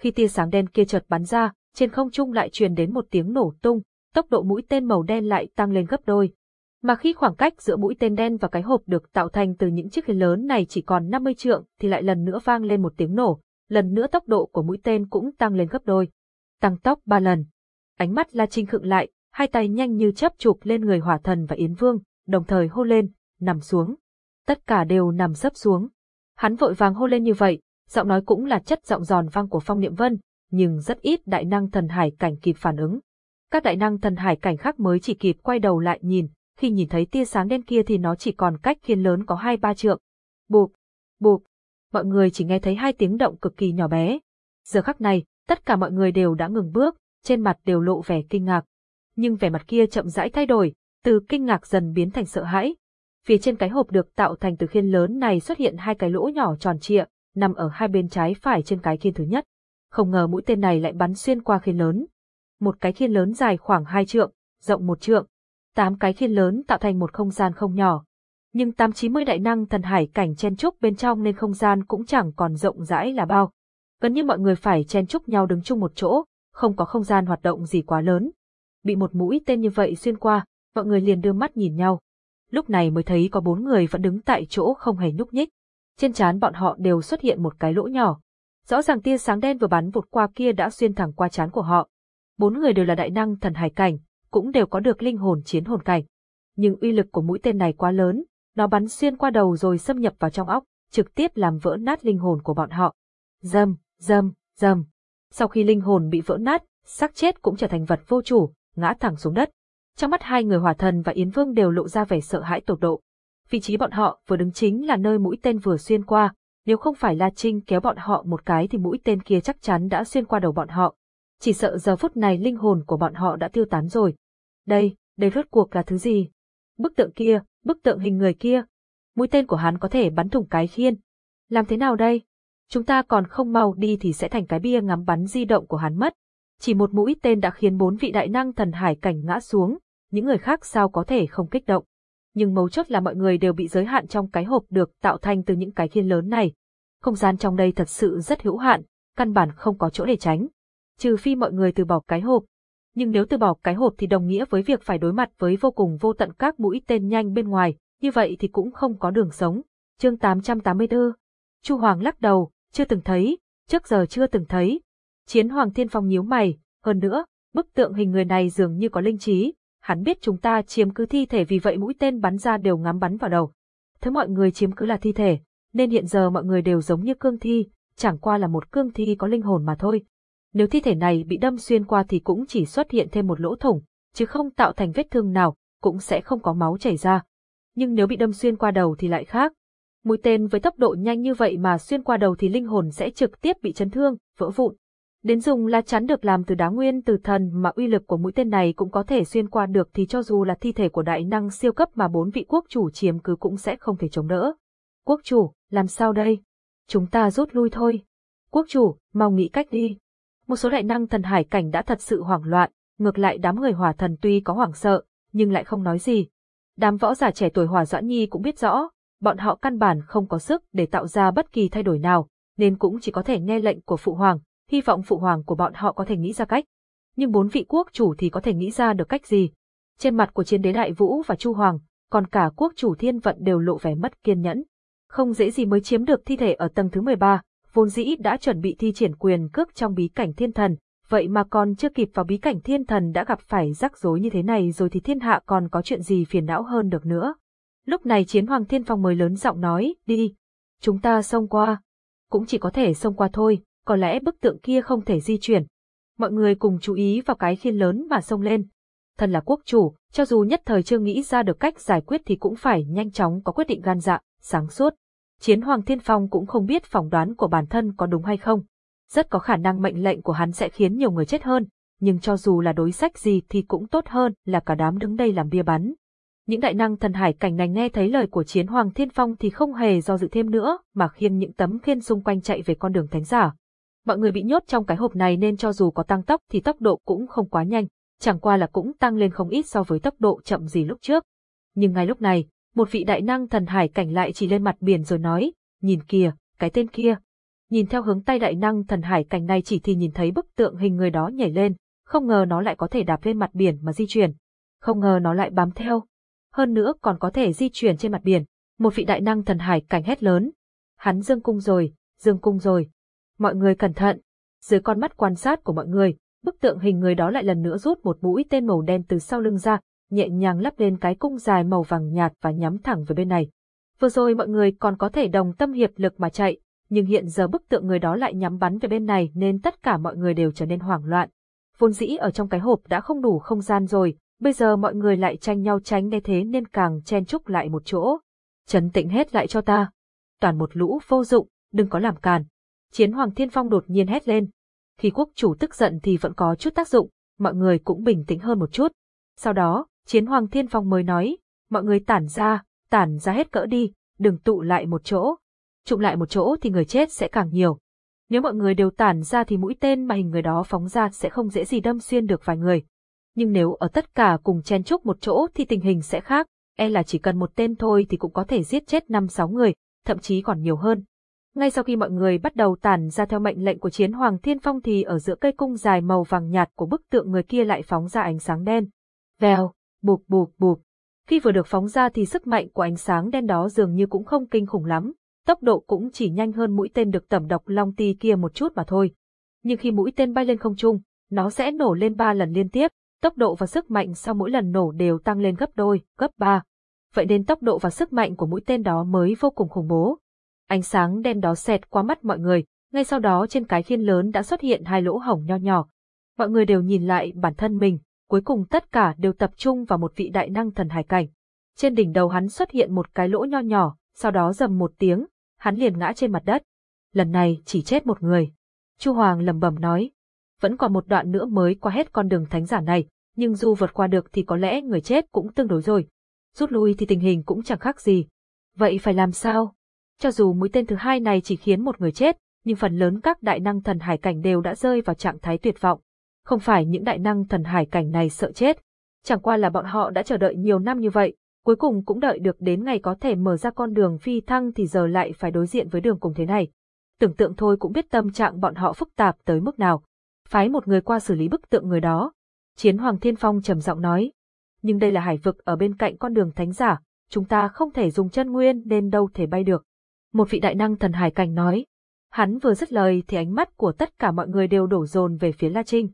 Khi tia sáng đen kia chợt bắn ra, trên không trung lại truyền đến một tiếng nổ tung, tốc độ mũi tên màu đen lại tăng lên gấp đôi. Mà khi khoảng cách giữa mũi tên đen và cái hộp được tạo thành từ những chiếc khiên lớn này chỉ còn 50 trượng thì lại lần nữa vang lên một tiếng nổ, lần nữa tốc độ của mũi tên cũng tăng lên gấp đôi. Tăng tốc ba lần. Ánh mắt La Trinh khựng lại, hai tay nhanh như chấp chụp lên người hỏa thần và Yến Vương, đồng thời hô lên, nằm xuống. Tất cả đều nằm sấp xuống. Hắn vội vàng hô lên như vậy, giọng nói cũng là chất giọng giòn vang của Phong Niệm Vân, nhưng rất ít đại năng thần hải cảnh kịp phản ứng. Các đại năng thần hải cảnh khác mới chỉ kịp quay đầu lại nhìn, khi nhìn thấy tia sáng đen kia thì nó chỉ còn cách khiên lớn có hai ba trượng. Bụp, bụp, mọi người chỉ nghe thấy hai tiếng động cực kỳ nhỏ bé. Giờ khắc này, tất cả mọi người đều đã ngừng bước, trên mặt đều lộ vẻ kinh ngạc. Nhưng vẻ mặt kia chậm rãi thay đổi, từ kinh ngạc dần biến thành sợ hãi. Phía trên cái hộp được tạo thành từ khiên lớn này xuất hiện hai cái lỗ nhỏ tròn trịa, nằm ở hai bên trái phải trên cái khiên thứ nhất. Không ngờ mũi tên này lại bắn xuyên qua khiên lớn. Một cái khiên lớn dài khoảng hai trượng, rộng một trượng. Tám cái khiên lớn tạo thành một không gian không nhỏ. Nhưng tám chín mươi đại năng thần hải cảnh chen trúc bên trong nên không gian cũng chẳng còn rộng rãi là bao. Gần như mọi người phải chen chúc nhau đứng chung một chỗ, không có không gian hoạt động gì quá lớn. Bị một mũi tên như vậy xuyên qua, mọi người liền đưa mắt nhìn nhau. Lúc này mới thấy có bốn người vẫn đứng tại chỗ không hề nhúc nhích. Trên trán bọn họ đều xuất hiện một cái lỗ nhỏ. Rõ ràng tia sáng đen vừa bắn vụt qua kia đã xuyên thẳng qua trán của họ. Bốn người đều là đại năng thần hải cảnh, cũng đều có được linh hồn chiến hồn cảnh. Nhưng uy lực của mũi tên này quá lớn, nó bắn xuyên qua đầu rồi xâm nhập vào trong óc, trực tiếp làm vỡ nát linh hồn của bọn họ. Dâm, dâm, dâm. Sau khi linh hồn bị vỡ nát, xác chết cũng trở thành vật vô chủ, ngã thẳng xuống đất. Trong mắt hai người hỏa thần và Yến Vương đều lộ ra vẻ sợ hãi tột độ. Vị trí bọn họ vừa đứng chính là nơi mũi tên vừa xuyên qua, nếu không phải La Trinh kéo bọn họ một cái thì mũi tên kia chắc chắn đã xuyên qua đầu bọn họ. Chỉ sợ giờ phút này linh hồn của bọn họ đã tiêu tán rồi. Đây, đây rốt cuộc là thứ gì? Bức tượng kia, bức tượng hình người kia. Mũi tên của hắn có thể bắn thủng cái khiên. Làm thế nào đây? Chúng ta còn không mau đi thì sẽ thành cái bia ngắm bắn di động của hắn mất. Chỉ một mũi tên đã khiến bốn vị đại năng thần hải cảnh ngã xuống, những người khác sao có thể không kích động. Nhưng mấu chốt là mọi người đều bị giới hạn trong cái hộp được tạo thành từ những cái khiên lớn này. Không gian trong đây thật sự rất hữu hạn, căn bản không có chỗ để tránh. Trừ phi mọi người từ bỏ cái hộp. Nhưng nếu từ bỏ cái hộp thì đồng nghĩa với việc phải đối mặt với vô cùng vô tận các mũi tên nhanh bên ngoài, như vậy thì cũng không có đường sống. Chương 884 Chu Hoàng lắc đầu, chưa từng thấy, trước giờ chưa từng thấy. Chiến Hoàng Thiên Phong nhíu mày, hơn nữa, bức tượng hình người này dường như có linh trí, hắn biết chúng ta chiếm cứ thi thể vì vậy mũi tên bắn ra đều ngắm bắn vào đầu. Thế mọi người chiếm cứ là thi thể, nên hiện giờ mọi người đều giống như cương thi, chẳng qua là một cương thi có linh hồn mà thôi. Nếu thi thể này bị đâm xuyên qua thì cũng chỉ xuất hiện thêm một lỗ thủng, chứ không tạo thành vết thương nào, cũng sẽ không có máu chảy ra. Nhưng nếu bị đâm xuyên qua đầu thì lại khác. Mũi tên với tốc độ nhanh như vậy mà xuyên qua đầu thì linh hồn sẽ trực tiếp bị chấn thương, vỡ vụn. Đến dùng lá chắn được làm từ đá nguyên từ thần mà uy lực của mũi tên này cũng có thể xuyên qua được thì cho dù là thi thể của đại năng siêu cấp mà bốn vị quốc chủ chiếm cứ cũng sẽ không thể chống đỡ. Quốc chủ, làm sao đây? Chúng ta rút lui thôi. Quốc chủ, mau nghĩ cách đi. Một số đại năng thần hải cảnh đã thật sự hoảng loạn, ngược lại đám người hỏa thần tuy có hoảng sợ, nhưng lại không nói gì. Đám võ giả trẻ tuổi hỏa doãn nhi cũng biết rõ, bọn họ căn bản không có sức để tạo ra bất kỳ thay đổi nào, nên cũng chỉ có thể nghe lệnh của phụ hoàng, hy vọng phụ hoàng của bọn họ có thể nghĩ ra cách. Nhưng bốn vị quốc chủ thì có thể nghĩ ra được cách gì? Trên mặt của chiến đế đại vũ và chu hoàng, còn cả quốc chủ thiên vận đều lộ vẻ mất kiên nhẫn. Không dễ gì mới chiếm được thi thể ở tầng thứ 13, vốn dĩ đã chuẩn bị thi triển quyền cước trong bí cảnh thiên thần, vậy mà còn chưa kịp vào bí cảnh thiên thần đã gặp phải rắc rối như thế này rồi thì thiên hạ còn có chuyện gì phiền não hơn được nữa. Lúc này chiến hoàng thiên phong mới lớn giọng nói, đi, chúng ta xông qua. Cũng chỉ có thể xông qua thôi, có lẽ bức tượng kia không thể di chuyển. Mọi người cùng chú ý vào cái khiên lớn mà xông lên. Thần là quốc chủ, cho dù nhất thời chưa nghĩ ra được cách giải quyết thì cũng phải nhanh chóng có quyết định gan dạ, sáng suốt. Chiến Hoàng Thiên Phong cũng không biết phỏng đoán của bản thân có đúng hay không. Rất có khả năng mệnh lệnh của hắn sẽ khiến nhiều người chết hơn, nhưng cho dù là đối sách gì thì cũng tốt hơn là cả đám đứng đây làm bia bắn. Những đại năng thần hải cảnh này nghe thấy lời của chiến hoàng thiên phong thì không hề do dự thêm nữa, mà khiêng những tấm khiên xung quanh chạy về con đường thánh giả. Mọi người bị nhốt trong cái hộp này nên cho dù có tăng tốc thì tốc độ cũng không quá nhanh, chẳng qua là cũng tăng lên không ít so với tốc độ chậm gì lúc trước. Nhưng ngay lúc này, một vị đại năng thần hải cảnh lại chỉ lên mặt biển rồi nói, nhìn kìa, cái tên kia. Nhìn theo hướng tay đại năng thần hải cảnh này chỉ thì nhìn thấy bức tượng hình người đó nhảy lên, không ngờ nó lại có thể đạp lên mặt biển mà di chuyển. Không ngờ nó lại bám theo, hơn nữa còn có thể di chuyển trên mặt biển. Một vị đại năng thần hải cảnh hét lớn. Hắn dương cung rồi, dương cung rồi. Mọi người cẩn thận. Dưới con mắt quan sát của mọi người, bức tượng hình người đó lại lần nữa rút một mũi tên màu đen từ sau lưng ra, nhẹ nhàng lắp lên cái cung dài màu vàng nhạt và nhắm thẳng về bên này. Vừa rồi mọi người còn có thể đồng tâm hiệp lực mà chạy, nhưng hiện giờ bức tượng người đó lại nhắm bắn về bên này nên tất cả mọi người đều trở nên hoảng loạn. Vốn dĩ ở trong cái hộp đã không đủ không gian rồi, bây giờ mọi người lại tranh nhau tránh nghe thế nên càng chen chúc lại một chỗ. Trấn tĩnh hết lại cho ta. Toàn một lũ vô dụng, đừng có làm càn. Chiến Hoàng Thiên Phong đột nhiên hét lên, Khi quốc chủ tức giận thì vẫn có chút tác dụng, mọi người cũng bình tĩnh hơn một chút. Sau đó, chiến hoàng thiên phong mới nói, mọi người tản ra, tản ra hết cỡ đi, đừng tụ lại một chỗ. Trụng lại một chỗ thì người chết sẽ càng nhiều. Nếu mọi người đều tản ra thì mũi tên mà hình người đó phóng ra sẽ không dễ gì đâm xuyên được vài người. Nhưng nếu ở tất cả cùng chen chúc một chỗ thì tình hình sẽ khác, e là chỉ cần một tên thôi thì cũng có thể giết chết năm sáu người, thậm chí còn nhiều hơn. Ngay sau khi mọi người bắt đầu tản ra theo mệnh lệnh của chiến hoàng thiên phong thì ở giữa cây cung dài màu vàng nhạt của bức tượng người kia lại phóng ra ánh sáng đen. Vèo, bụp bụp bụp. Khi vừa được phóng ra thì sức mạnh của ánh sáng đen đó dường như cũng không kinh khủng lắm, tốc độ cũng chỉ nhanh hơn mũi tên được tẩm độc long ti kia một chút mà thôi. Nhưng khi mũi tên bay lên không trung, nó sẽ nổ lên ba lần liên tiếp, tốc độ và sức mạnh sau mỗi lần nổ đều tăng lên gấp đôi, gấp ba. Vậy nên tốc độ và sức mạnh của mũi tên đó mới vô cùng khủng bố. Ánh sáng đen đó xẹt qua mắt mọi người, ngay sau đó trên cái khiên lớn đã xuất hiện hai lỗ hổng nho nhỏ. Mọi người đều nhìn lại bản thân mình, cuối cùng tất cả đều tập trung vào một vị đại năng thần hải cảnh. Trên đỉnh đầu hắn xuất hiện một cái lỗ nho nhỏ, sau đó dầm một tiếng, hắn liền ngã trên mặt đất. Lần này chỉ chết một người. Chu Hoàng lầm bẩm nói, vẫn còn một đoạn nữa mới qua hết con đường thánh giả này, nhưng dù vượt qua được thì có lẽ người chết cũng tương đối rồi. Rút lui thì tình hình cũng chẳng khác gì. Vậy phải làm sao? Cho dù mũi tên thứ hai này chỉ khiến một người chết, nhưng phần lớn các đại năng thần hải cảnh đều đã rơi vào trạng thái tuyệt vọng. Không phải những đại năng thần hải cảnh này sợ chết, chẳng qua là bọn họ đã chờ đợi nhiều năm như vậy, cuối cùng cũng đợi được đến ngày có thể mở ra con đường phi thăng thì giờ lại phải đối diện với đường cùng thế này. Tưởng tượng thôi cũng biết tâm trạng bọn họ phức tạp tới mức nào. Phái một người qua xử lý bức tượng người đó. Chiến Hoàng Thiên Phong trầm giọng nói. Nhưng đây là hải vực ở bên cạnh con đường thánh giả, chúng ta không thể dùng chân nguyên nên đâu thể bay được. Một vị đại năng thần hải cảnh nói. Hắn vừa dứt lời thì ánh mắt của tất cả mọi người đều đổ dồn về phía La Trinh.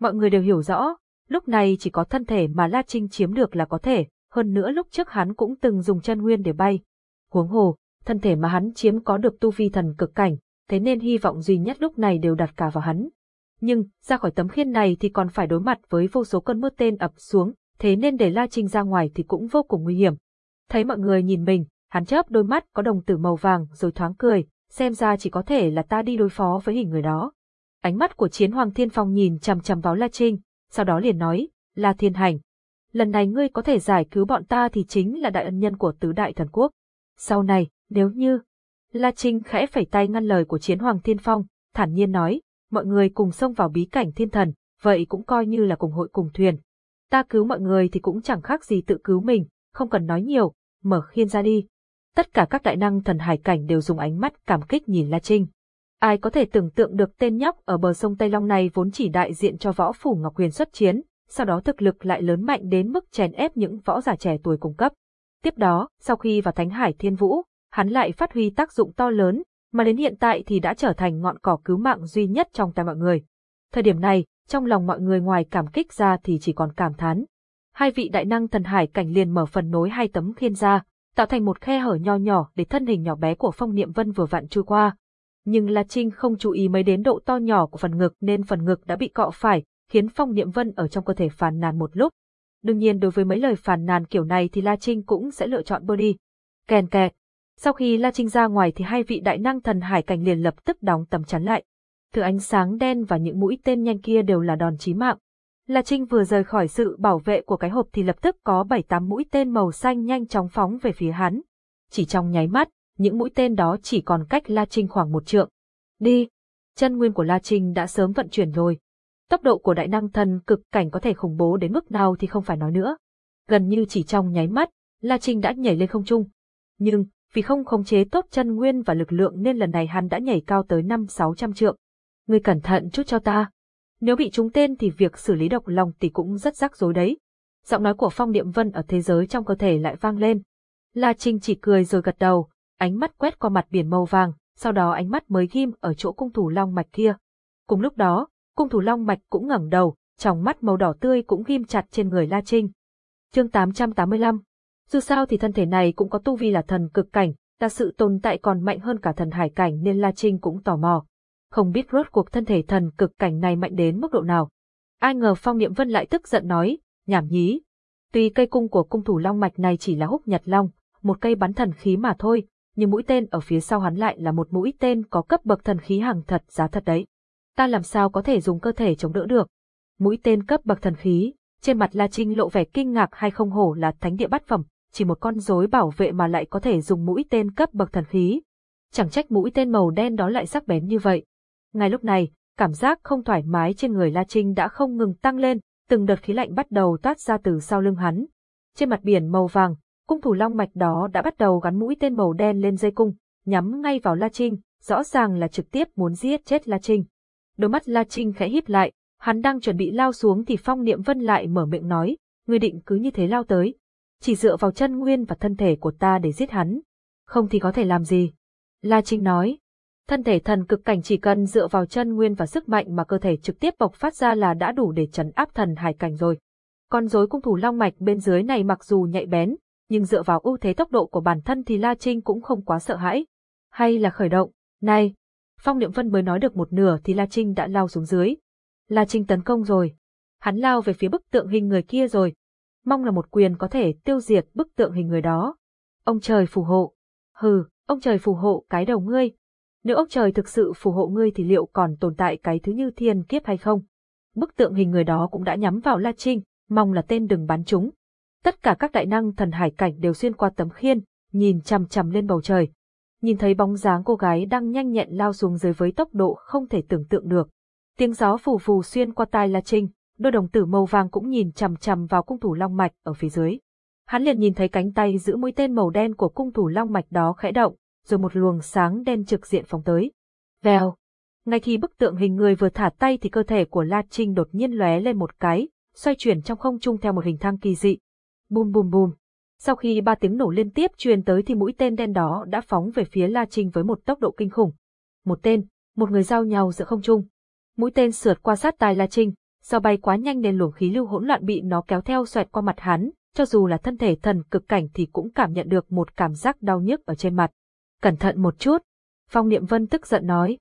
Mọi người đều hiểu rõ, lúc này chỉ có thân thể mà La Trinh chiếm được là có thể, hơn nữa lúc trước hắn cũng từng dùng chân nguyên để bay. Huống hồ, thân thể mà hắn chiếm có được tu vi thần cực cảnh, thế nên hy vọng duy nhất lúc này đều đặt cả vào hắn. Nhưng, ra khỏi tấm khiên này thì còn phải đối mặt với vô số cơn mưa tên ập xuống, thế nên để La Trinh ra ngoài thì cũng vô cùng nguy hiểm. Thấy mọi người nhìn mình, hắn chớp đôi mắt có đồng tử màu vàng rồi thoáng cười, xem ra chỉ có thể là ta đi đối phó với hình người đó. Ánh mắt của chiến hoàng thiên phong nhìn chằm chằm vào La Trinh, sau đó liền nói, La Thiên Hành. Lần này ngươi có thể giải cứu bọn ta thì chính là đại ân nhân của tứ đại thần quốc. Sau này, nếu như... La Trinh khẽ phẩy tay ngăn lời của chiến hoàng thiên phong, thản nhiên nói, mọi người cùng xông vào bí cảnh thiên thần, vậy cũng coi như là cùng hội cùng thuyền. Ta cứu mọi người thì cũng chẳng khác gì tự cứu mình, không cần nói nhiều, mở khiên ra đi. Tất cả các đại năng thần hải cảnh đều dùng ánh mắt cảm kích nhìn La Trinh. Ai có thể tưởng tượng được tên nhóc ở bờ sông Tây Long này vốn chỉ đại diện cho võ phủ Ngọc Huyền xuất chiến, sau đó thực lực lại lớn mạnh đến mức chèn ép những võ giả trẻ tuổi cung cấp. Tiếp đó, sau khi vào Thánh Hải Thiên Vũ, hắn lại phát huy tác dụng to lớn, mà đến hiện tại thì đã trở thành ngọn cỏ cứu mạng duy nhất trong tay mọi người. Thời điểm này, trong lòng mọi người ngoài cảm kích ra thì chỉ còn cảm thán. Hai vị đại năng thần hải cảnh liền mở phần nối hai tấm khiên ra, tạo thành một khe hở nho nhỏ để thân hình nhỏ bé của Phong Niệm Vân vừa vặn trôi qua. Nhưng La Trinh không chú ý mấy đến độ to nhỏ của phần ngực nên phần ngực đã bị cọ phải, khiến Phong Niệm Vân ở trong cơ thể phàn nàn một lúc. Đương nhiên đối với mấy lời phàn nàn kiểu này thì La Trinh cũng sẽ lựa chọn bơ đi. Kèn kẹt. Sau khi La Trinh ra ngoài thì hai vị đại năng thần hải cảnh liền lập tức đóng tầm chắn lại. Thứ ánh sáng đen và những mũi tên nhanh kia đều là đòn chí mạng. La Trinh vừa rời khỏi sự bảo vệ của cái hộp thì lập tức có bảy tám mũi tên màu xanh nhanh chóng phóng về phía hắn. Chỉ trong nháy mắt, những mũi tên đó chỉ còn cách La Trinh khoảng một trượng. Đi! Chân nguyên của La Trinh đã sớm vận chuyển rồi. Tốc độ của đại năng thần cực cảnh có thể khủng bố đến mức nào thì không phải nói nữa. Gần như chỉ trong nháy mắt, La Trinh đã nhảy lên không trung. Nhưng, vì không khống chế tốt chân nguyên và lực lượng nên lần này hắn đã nhảy cao tới năm sáu trăm trượng. Ngươi cẩn thận chút cho ta. Nếu bị trúng tên thì việc xử lý độc lòng thì cũng rất rắc rối đấy. Giọng nói của Phong Niệm Vân ở thế giới trong cơ thể lại vang lên. La Trinh chỉ cười rồi gật đầu, ánh mắt quét qua mặt biển màu vàng, sau đó ánh mắt mới ghim ở chỗ cung thủ long mạch kia. Cùng lúc đó, cung thủ long mạch cũng ngẩng đầu, trong mắt màu đỏ tươi cũng ghim chặt trên người La Trinh. Chương 885 Dù sao thì thân thể này cũng có tu vi là thần cực cảnh, là sự tồn tại còn mạnh hơn cả thần hải cảnh nên La Trinh cũng tò mò. Không biết rốt cuộc thân thể thần cực cảnh này mạnh đến mức độ nào. Ai ngờ Phong Niệm Vân lại tức giận nói, nhảm nhí. Tuy cây cung của cung thủ long mạch này chỉ là húc nhật long, một cây bắn thần khí mà thôi, nhưng mũi tên ở phía sau hắn lại là một mũi tên có cấp bậc thần khí hàng thật giá thật đấy. Ta làm sao có thể dùng cơ thể chống đỡ được? Mũi tên cấp bậc thần khí, trên mặt La Trinh lộ vẻ kinh ngạc hay không hổ là thánh địa bát phẩm, chỉ một con rối bảo vệ mà lại có thể dùng mũi tên cấp bậc thần khí. Chẳng trách mũi tên màu đen đó lại sắc bén như vậy. Ngay lúc này, cảm giác không thoải mái trên người La Trinh đã không ngừng tăng lên, từng đợt khí lạnh bắt đầu toát ra từ sau lưng hắn. Trên mặt biển màu vàng, cung thủ long mạch đó đã bắt đầu gắn mũi tên màu đen lên dây cung, nhắm ngay vào La Trinh, rõ ràng là trực tiếp muốn giết chết La Trinh. Đôi mắt La Trinh khẽ híp lại, hắn đang chuẩn bị lao xuống thì Phong Niệm Vân lại mở miệng nói, người định cứ như thế lao tới. Chỉ dựa vào chân nguyên và thân thể của ta để giết hắn. Không thì có thể làm gì. La Trinh nói, thân thể thần cực cảnh chỉ cần dựa vào chân nguyên và sức mạnh mà cơ thể trực tiếp bộc phát ra là đã đủ để trấn áp thần hải cảnh rồi. Con rối cung thủ long mạch bên dưới này mặc dù nhạy bén, nhưng dựa vào ưu thế tốc độ của bản thân thì La Trinh cũng không quá sợ hãi. Hay là khởi động, này, Phong Niệm Vân mới nói được một nửa thì La Trinh đã lao xuống dưới. La Trinh tấn công rồi. Hắn lao về phía bức tượng hình người kia rồi. Mong là một quyền có thể tiêu diệt bức tượng hình người đó. Ông trời phù hộ. Hừ, ông trời phù hộ cái đầu ngươi. Nếu ông trời thực sự phù hộ ngươi thì liệu còn tồn tại cái thứ như thiên kiếp hay không? Bức tượng hình người đó cũng đã nhắm vào La Trinh, mong là tên đừng bắn chúng. Tất cả các đại năng thần hải cảnh đều xuyên qua tấm khiên, nhìn chằm chằm lên bầu trời. Nhìn thấy bóng dáng cô gái đang nhanh nhẹn lao xuống dưới với tốc độ không thể tưởng tượng được. Tiếng gió phù phù xuyên qua tai La Trinh, đôi đồng tử màu vàng cũng nhìn chằm chằm vào cung thủ long mạch ở phía dưới. Hắn liền nhìn thấy cánh tay giữ mũi tên màu đen của cung thủ long mạch đó khẽ động, rồi một luồng sáng đen trực diện phóng tới. Vèo. Ngay khi bức tượng hình người vừa thả tay thì cơ thể của La Trinh đột nhiên lóe lên một cái, xoay chuyển trong không trung theo một hình thang kỳ dị. Bùm bùm bùm. Sau khi ba tiếng nổ liên tiếp truyền tới thì mũi tên đen đó đã phóng về phía La Trinh với một tốc độ kinh khủng. Một tên, một người giao nhau giữa không trung. Mũi tên sượt qua sát tai La Trinh, do bay quá nhanh nên luồng khí lưu hỗn loạn bị nó kéo theo xoẹt qua mặt hắn, cho dù là thân thể thần cực cảnh thì cũng cảm nhận được một cảm giác đau nhức ở trên mặt. Cẩn thận một chút. Phong Niệm Vân tức giận nói.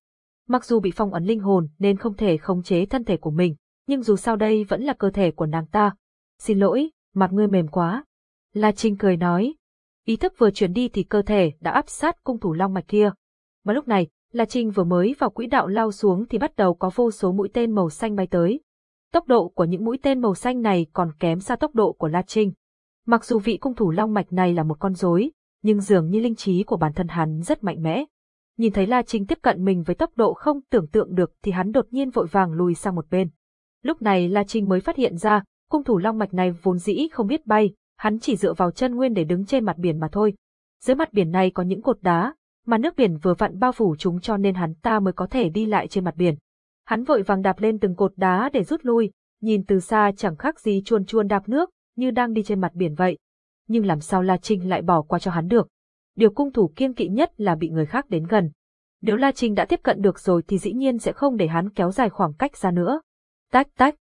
Mặc dù bị phong ấn linh hồn nên không thể khống chế thân thể của mình, nhưng dù sao đây vẫn là cơ thể của nàng ta. Xin lỗi, mặt ngươi mềm quá. La Trinh cười nói. Ý thức vừa chuyển đi thì cơ thể đã áp sát cung thủ long mạch kia. Mà lúc này, La Trinh vừa mới vào quỹ đạo lao xuống thì bắt đầu có vô số mũi tên màu xanh bay tới. Tốc độ của những mũi tên màu xanh này còn kém xa tốc độ của La Trinh. Mặc dù vị cung thủ long mạch này là một con rối, nhưng dường như linh trí của bản thân hắn rất mạnh mẽ. Nhìn thấy La Trinh tiếp cận mình với tốc độ không tưởng tượng được thì hắn đột nhiên vội vàng lùi sang một bên. Lúc này La Trinh mới phát hiện ra, cung thủ long mạch này vốn dĩ không biết bay, hắn chỉ dựa vào chân nguyên để đứng trên mặt biển mà thôi. Dưới mặt biển này có những cột đá, mà nước biển vừa vặn bao phủ chúng cho nên hắn ta mới có thể đi lại trên mặt biển. Hắn vội vàng đạp lên từng cột đá để rút lui, nhìn từ xa chẳng khác gì chuồn chuồn đạp nước, như đang đi trên mặt biển vậy nhưng làm sao La Trinh lại bỏ qua cho hắn được. Điều cung thủ kiên kỵ nhất là bị người khác đến gần. Nếu La Trinh đã tiếp cận được rồi thì dĩ nhiên sẽ không để hắn kéo dài khoảng cách ra nữa. Tách tách,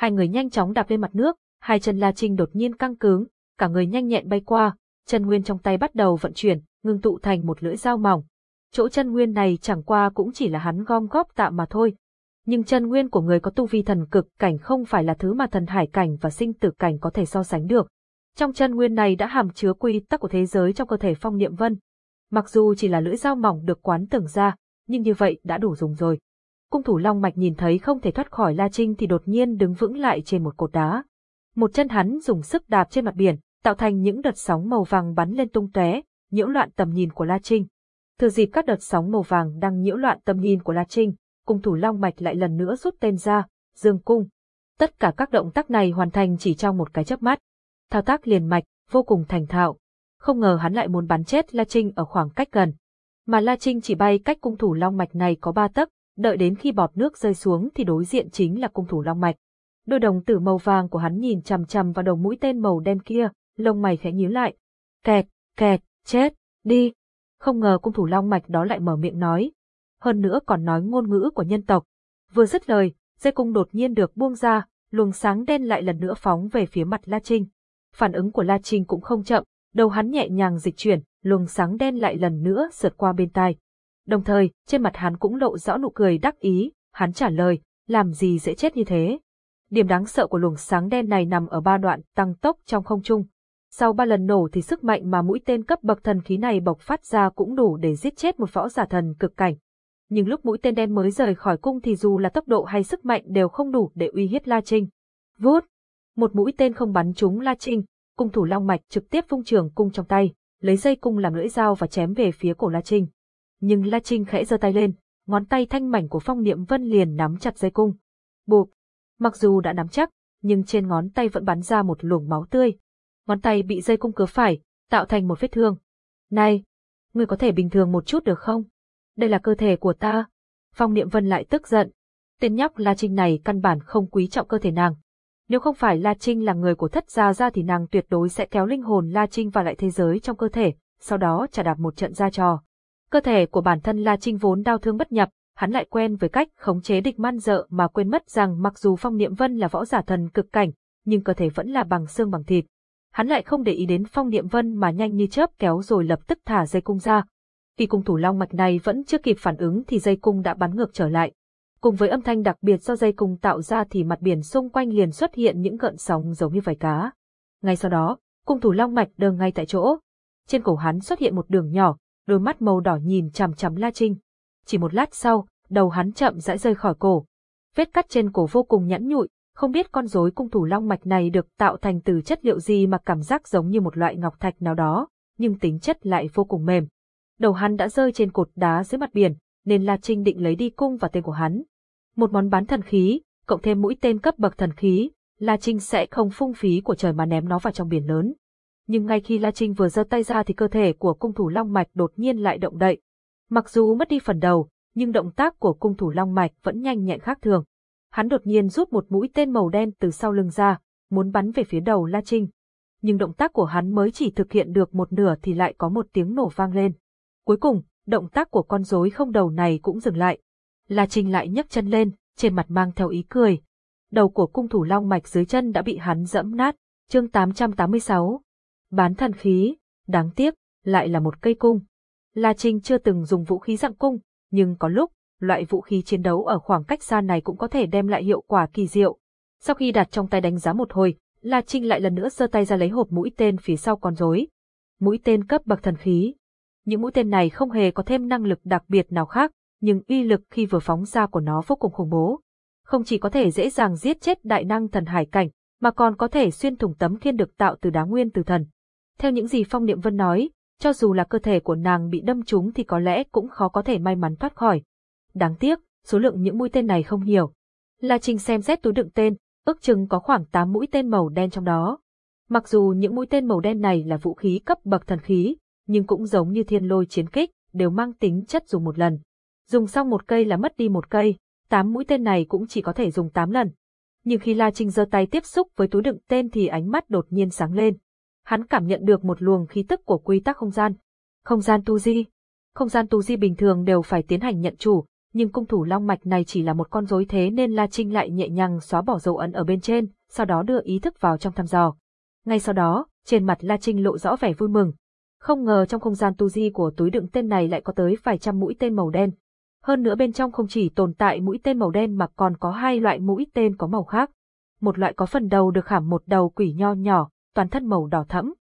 hai người nhanh chóng đạp lên mặt nước, hai chân La Trinh đột nhiên căng cứng, cả người nhanh nhẹn bay qua, chân nguyên trong tay bắt đầu vận chuyển, ngưng tụ thành một lưỡi dao mỏng. Chỗ chân nguyên này chẳng qua cũng chỉ là hắn gom góp tạm mà thôi. Nhưng chân nguyên của người có tu vi thần cực cảnh không phải là thứ mà thần hải cảnh và sinh tử cảnh có thể so sánh được. Trong chân nguyên này đã hàm chứa quy tắc của thế giới trong cơ thể phong niệm vân. Mặc dù chỉ là lưỡi dao mỏng được quán tưởng ra, nhưng như vậy đã đủ dùng rồi. Cung thủ Long Mạch nhìn thấy không thể thoát khỏi La Trinh thì đột nhiên đứng vững lại trên một cột đá. Một chân hắn dùng sức đạp trên mặt biển, tạo thành những đợt sóng màu vàng bắn lên tung tóe, nhiễu loạn tầm nhìn của La Trinh. Thừa dịp các đợt sóng màu vàng đang nhiễu loạn tầm nhìn của La Trinh, cung thủ Long Mạch lại lần nữa rút tên ra, dương cung. Tất cả các động tác này hoàn thành chỉ trong một cái chớp mắt thao tác liền mạch, vô cùng thành thạo. Không ngờ hắn lại muốn bắn chết La Trinh ở khoảng cách gần. Mà La Trinh chỉ bay cách cung thủ long mạch này có ba tấc, đợi đến khi bọt nước rơi xuống thì đối diện chính là cung thủ long mạch. Đôi đồng tử màu vàng của hắn nhìn chằm chằm vào đầu mũi tên màu đen kia, lông mày khẽ nhíu lại. Kẹt, kẹt, chết, đi. Không ngờ cung thủ long mạch đó lại mở miệng nói. Hơn nữa còn nói ngôn ngữ của nhân tộc. Vừa dứt lời, dây cung đột nhiên được buông ra, luồng sáng đen lại lần nữa phóng về phía mặt La Trinh. Phản ứng của La Trinh cũng không chậm, đầu hắn nhẹ nhàng dịch chuyển, luồng sáng đen lại lần nữa sượt qua bên tai. Đồng thời, trên mặt hắn cũng lộ rõ nụ cười đắc ý, hắn trả lời, làm gì dễ chết như thế. Điểm đáng sợ của luồng sáng đen này nằm ở ba đoạn tăng tốc trong không trung. Sau ba lần nổ thì sức mạnh mà mũi tên cấp bậc thần khí này bộc phát ra cũng đủ để giết chết một võ giả thần cực cảnh. Nhưng lúc mũi tên đen mới rời khỏi cung thì dù là tốc độ hay sức mạnh đều không đủ để uy hiếp La Trinh. Vút! Một mũi tên không bắn trúng La Trinh, cung thủ long mạch trực tiếp vung trường cung trong tay, lấy dây cung làm lưỡi dao và chém về phía cổ La Trinh. Nhưng La Trinh khẽ giơ tay lên, ngón tay thanh mảnh của Phong Niệm Vân liền nắm chặt dây cung. Bụp! Mặc dù đã nắm chắc, nhưng trên ngón tay vẫn bắn ra một luồng máu tươi. Ngón tay bị dây cung cứa phải, tạo thành một vết thương. Này! Ngươi có thể bình thường một chút được không? Đây là cơ thể của ta. Phong Niệm Vân lại tức giận. Tên nhóc La Trinh này căn bản không quý trọng cơ thể nàng. Nếu không phải La Trinh là người của thất gia ra thì nàng tuyệt đối sẽ kéo linh hồn La Trinh vào lại thế giới trong cơ thể, sau đó trả đạp một trận ra trò. Cơ thể của bản thân La Trinh vốn đau thương bất nhập, hắn lại quen với cách khống chế địch man dợ mà quên mất rằng mặc dù Phong Niệm Vân là võ giả thần cực cảnh, nhưng cơ thể vẫn là bằng xương bằng thịt. Hắn lại không để ý đến Phong Niệm Vân mà nhanh như chớp kéo rồi lập tức thả dây cung ra. Khi cung thủ long mạch này vẫn chưa kịp phản ứng thì dây cung đã bắn ngược trở lại. Cùng với âm thanh đặc biệt do dây cung tạo ra thì mặt biển xung quanh liền xuất hiện những gợn sóng giống như vảy cá. Ngay sau đó, cung thủ long mạch đờ ngay tại chỗ. Trên cổ hắn xuất hiện một đường nhỏ, đôi mắt màu đỏ nhìn chằm chằm La Trinh. Chỉ một lát sau, đầu hắn chậm rãi rơi khỏi cổ. Vết cắt trên cổ vô cùng nhẵn nhụi, không biết con rối cung thủ long mạch này được tạo thành từ chất liệu gì mà cảm giác giống như một loại ngọc thạch nào đó, nhưng tính chất lại vô cùng mềm. Đầu hắn đã rơi trên cột đá dưới mặt biển, nên La Trinh định lấy đi cung và tên của hắn. Một món bán thần khí, cộng thêm mũi tên cấp bậc thần khí, La Trinh sẽ không phung phí của trời mà ném nó vào trong biển lớn. Nhưng ngay khi La Trinh vừa giơ tay ra thì cơ thể của cung thủ Long Mạch đột nhiên lại động đậy. Mặc dù mất đi phần đầu, nhưng động tác của cung thủ Long Mạch vẫn nhanh nhẹn khác thường. Hắn đột nhiên rút một mũi tên màu đen từ sau lưng ra, muốn bắn về phía đầu La Trinh. Nhưng động tác của hắn mới chỉ thực hiện được một nửa thì lại có một tiếng nổ vang lên. Cuối cùng, động tác của con rối không đầu này cũng dừng lại. La Trinh lại nhấc chân lên, trên mặt mang theo ý cười. Đầu của cung thủ long mạch dưới chân đã bị hắn dẫm nát, chương 886. Bán thần khí, đáng tiếc, lại là một cây cung. La Trinh chưa từng dùng vũ khí dạng cung, nhưng có lúc, loại vũ khí chiến đấu ở khoảng cách xa này cũng có thể đem lại hiệu quả kỳ diệu. Sau khi đặt trong tay đánh giá một hồi, La Trinh lại lần nữa giơ tay ra lấy hộp mũi tên phía sau con rối. Mũi tên cấp bậc thần khí. Những mũi tên này không hề có thêm năng lực đặc biệt nào khác, nhưng uy lực khi vừa phóng ra của nó vô cùng khủng bố. Không chỉ có thể dễ dàng giết chết đại năng thần hải cảnh, mà còn có thể xuyên thủng tấm khiên được tạo từ đá nguyên từ thần. Theo những gì Phong Niệm Vân nói, cho dù là cơ thể của nàng bị đâm trúng thì có lẽ cũng khó có thể may mắn thoát khỏi. Đáng tiếc, số lượng những mũi tên này không nhiều. La Trình xem xét túi đựng tên, ước chừng có khoảng 8 mũi tên màu đen trong đó. Mặc dù những mũi tên màu đen này là vũ khí cấp bậc thần khí, nhưng cũng giống như thiên lôi chiến kích, đều mang tính chất dùng một lần. Dùng xong một cây là mất đi một cây, tám mũi tên này cũng chỉ có thể dùng tám lần. Nhưng khi La Trinh giơ tay tiếp xúc với túi đựng tên thì ánh mắt đột nhiên sáng lên. Hắn cảm nhận được một luồng khí tức của quy tắc không gian. Không gian tu di. Không gian tu di bình thường đều phải tiến hành nhận chủ, nhưng cung thủ long mạch này chỉ là một con rối thế nên La Trinh lại nhẹ nhàng xóa bỏ dấu ấn ở bên trên, sau đó đưa ý thức vào trong thăm dò. Ngay sau đó, trên mặt La Trinh lộ rõ vẻ vui mừng. Không ngờ trong không gian tu di của túi đựng tên này lại có tới vài trăm mũi tên màu đen, hơn nữa bên trong không chỉ tồn tại mũi tên màu đen mà còn có hai loại mũi tên có màu khác. Một loại có phần đầu được khảm một đầu quỷ nho nhỏ, toàn thân màu đỏ thẫm.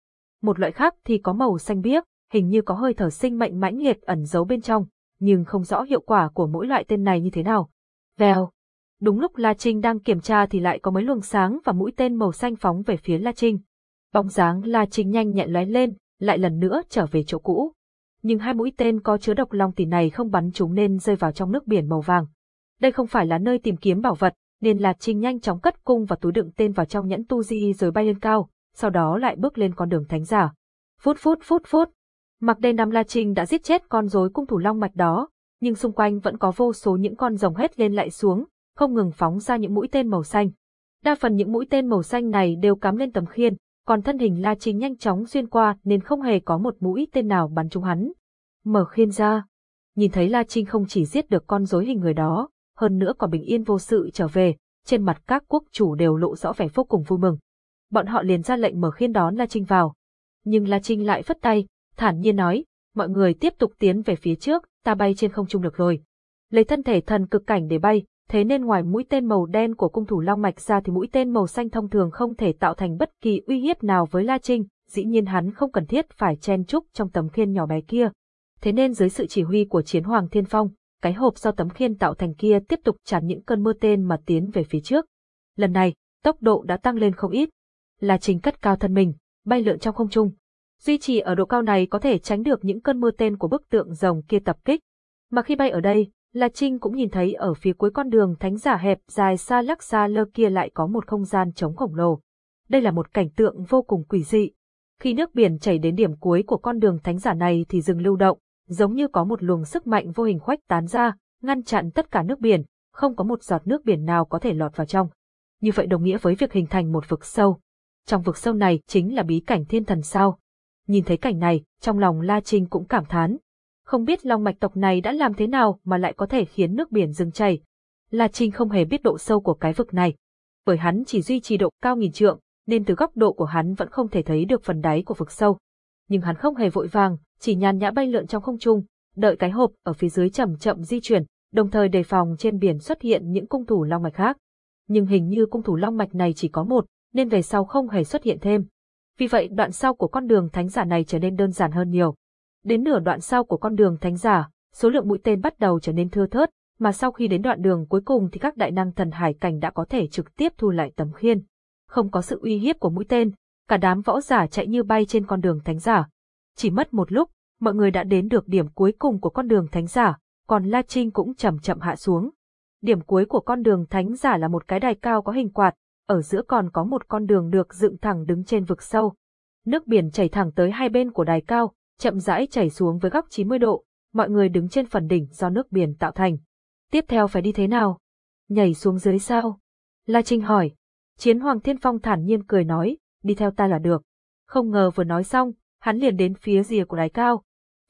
Một loại khác thì có màu xanh biếc, hình như có hơi thở sinh mệnh mãnh liệt ẩn giấu bên trong, nhưng không rõ hiệu quả của mỗi loại tên này như thế nào. Vèo. Đúng lúc La Trinh đang kiểm tra thì lại có mấy luồng sáng và mũi tên màu xanh phóng về phía La Trinh. Bóng dáng La Trinh nhanh nhẹn lóe lên, lại lần nữa trở về chỗ cũ nhưng hai mũi tên có chứa độc long tỷ này không bắn chúng nên rơi vào trong nước biển màu vàng. Đây không phải là nơi tìm kiếm bảo vật, nên La Trinh nhanh chóng cất cung và túi đựng tên vào trong nhẫn tu di rồi bay lên cao, sau đó lại bước lên con đường thánh giả. Phút phút phút phút. Mặc đây Nam La Trinh đã giết chết con rối cung thủ long mạch đó, nhưng xung quanh vẫn có vô số những con rồng hết lên lại xuống, không ngừng phóng ra những mũi tên màu xanh. Đa phần những mũi tên màu xanh này đều cắm lên tấm khiên, còn thân hình La Trinh nhanh chóng xuyên qua nên không hề có một mũi tên nào bắn trúng hắn. Mở khiên ra, nhìn thấy La Trinh không chỉ giết được con rối hình người đó, hơn nữa còn bình yên vô sự trở về, trên mặt các quốc chủ đều lộ rõ vẻ vô cùng vui mừng. Bọn họ liền ra lệnh mở khiên đón La Trinh vào. Nhưng La Trinh lại phất tay, thản nhiên nói, mọi người tiếp tục tiến về phía trước, ta bay trên không trung được rồi. Lấy thân thể thần cực cảnh để bay, thế nên ngoài mũi tên màu đen của cung thủ Long Mạch ra thì mũi tên màu xanh thông thường không thể tạo thành bất kỳ uy hiếp nào với La Trinh, dĩ nhiên hắn không cần thiết phải chen chúc trong tấm khiên nhỏ bé kia. Thế nên dưới sự chỉ huy của chiến hoàng Thiên Phong, cái hộp do tấm khiên tạo thành kia tiếp tục tràn những cơn mưa tên mà tiến về phía trước. Lần này, tốc độ đã tăng lên không ít. Là chính cất cao thân mình, bay lượn trong không trung. Duy trì ở độ cao này có thể tránh được những cơn mưa tên của bức tượng rồng kia tập kích. Mà khi bay ở đây, La Trinh cũng nhìn thấy ở phía cuối con đường thánh giả hẹp dài xa lắc xa lơ kia lại có một không gian trống khổng lồ. Đây là một cảnh tượng vô cùng quỷ dị. Khi nước biển chảy đến điểm cuối của con đường thánh giả này thì dừng lưu động, giống như có một luồng sức mạnh vô hình khoách tán ra, ngăn chặn tất cả nước biển, không có một giọt nước biển nào có thể lọt vào trong. Như vậy đồng nghĩa với việc hình thành một vực sâu. Trong vực sâu này chính là bí cảnh thiên thần sao. Nhìn thấy cảnh này, trong lòng La Trinh cũng cảm thán. Không biết long mạch tộc này đã làm thế nào mà lại có thể khiến nước biển dừng chảy. La Trinh không hề biết độ sâu của cái vực này. Bởi hắn chỉ duy trì độ cao nghìn trượng, nên từ góc độ của hắn vẫn không thể thấy được phần đáy của vực sâu. Nhưng hắn không hề vội vàng, chỉ nhàn nhã bay lượn trong không trung, đợi cái hộp ở phía dưới chậm chậm di chuyển, đồng thời đề phòng trên biển xuất hiện những cung thủ long mạch khác. Nhưng hình như cung thủ long mạch này chỉ có một, nên về sau không hề xuất hiện thêm. Vì vậy đoạn sau của con đường thánh giả này trở nên đơn giản hơn nhiều. Đến nửa đoạn sau của con đường thánh giả, số lượng mũi tên bắt đầu trở nên thưa thớt, mà sau khi đến đoạn đường cuối cùng thì các đại năng thần hải cảnh đã có thể trực tiếp thu lại tấm khiên. Không có sự uy hiếp của mũi tên, cả đám võ giả chạy như bay trên con đường thánh giả. Chỉ mất một lúc, mọi người đã đến được điểm cuối cùng của con đường thánh giả, còn La Trinh cũng chậm chậm hạ xuống. Điểm cuối của con đường thánh giả là một cái đài cao có hình quạt, ở giữa còn có một con đường được dựng thẳng đứng trên vực sâu. Nước biển chảy thẳng tới hai bên của đài cao, chậm rãi chảy xuống với góc 90 độ, mọi người đứng trên phần đỉnh do nước biển tạo thành. Tiếp theo phải đi thế nào? Nhảy xuống dưới sao? La Trinh hỏi. Chiến Hoàng Thiên Phong thản nhiên cười nói, đi theo ta là được. Không ngờ vừa nói xong, hắn liền đến phía rìa của đài cao.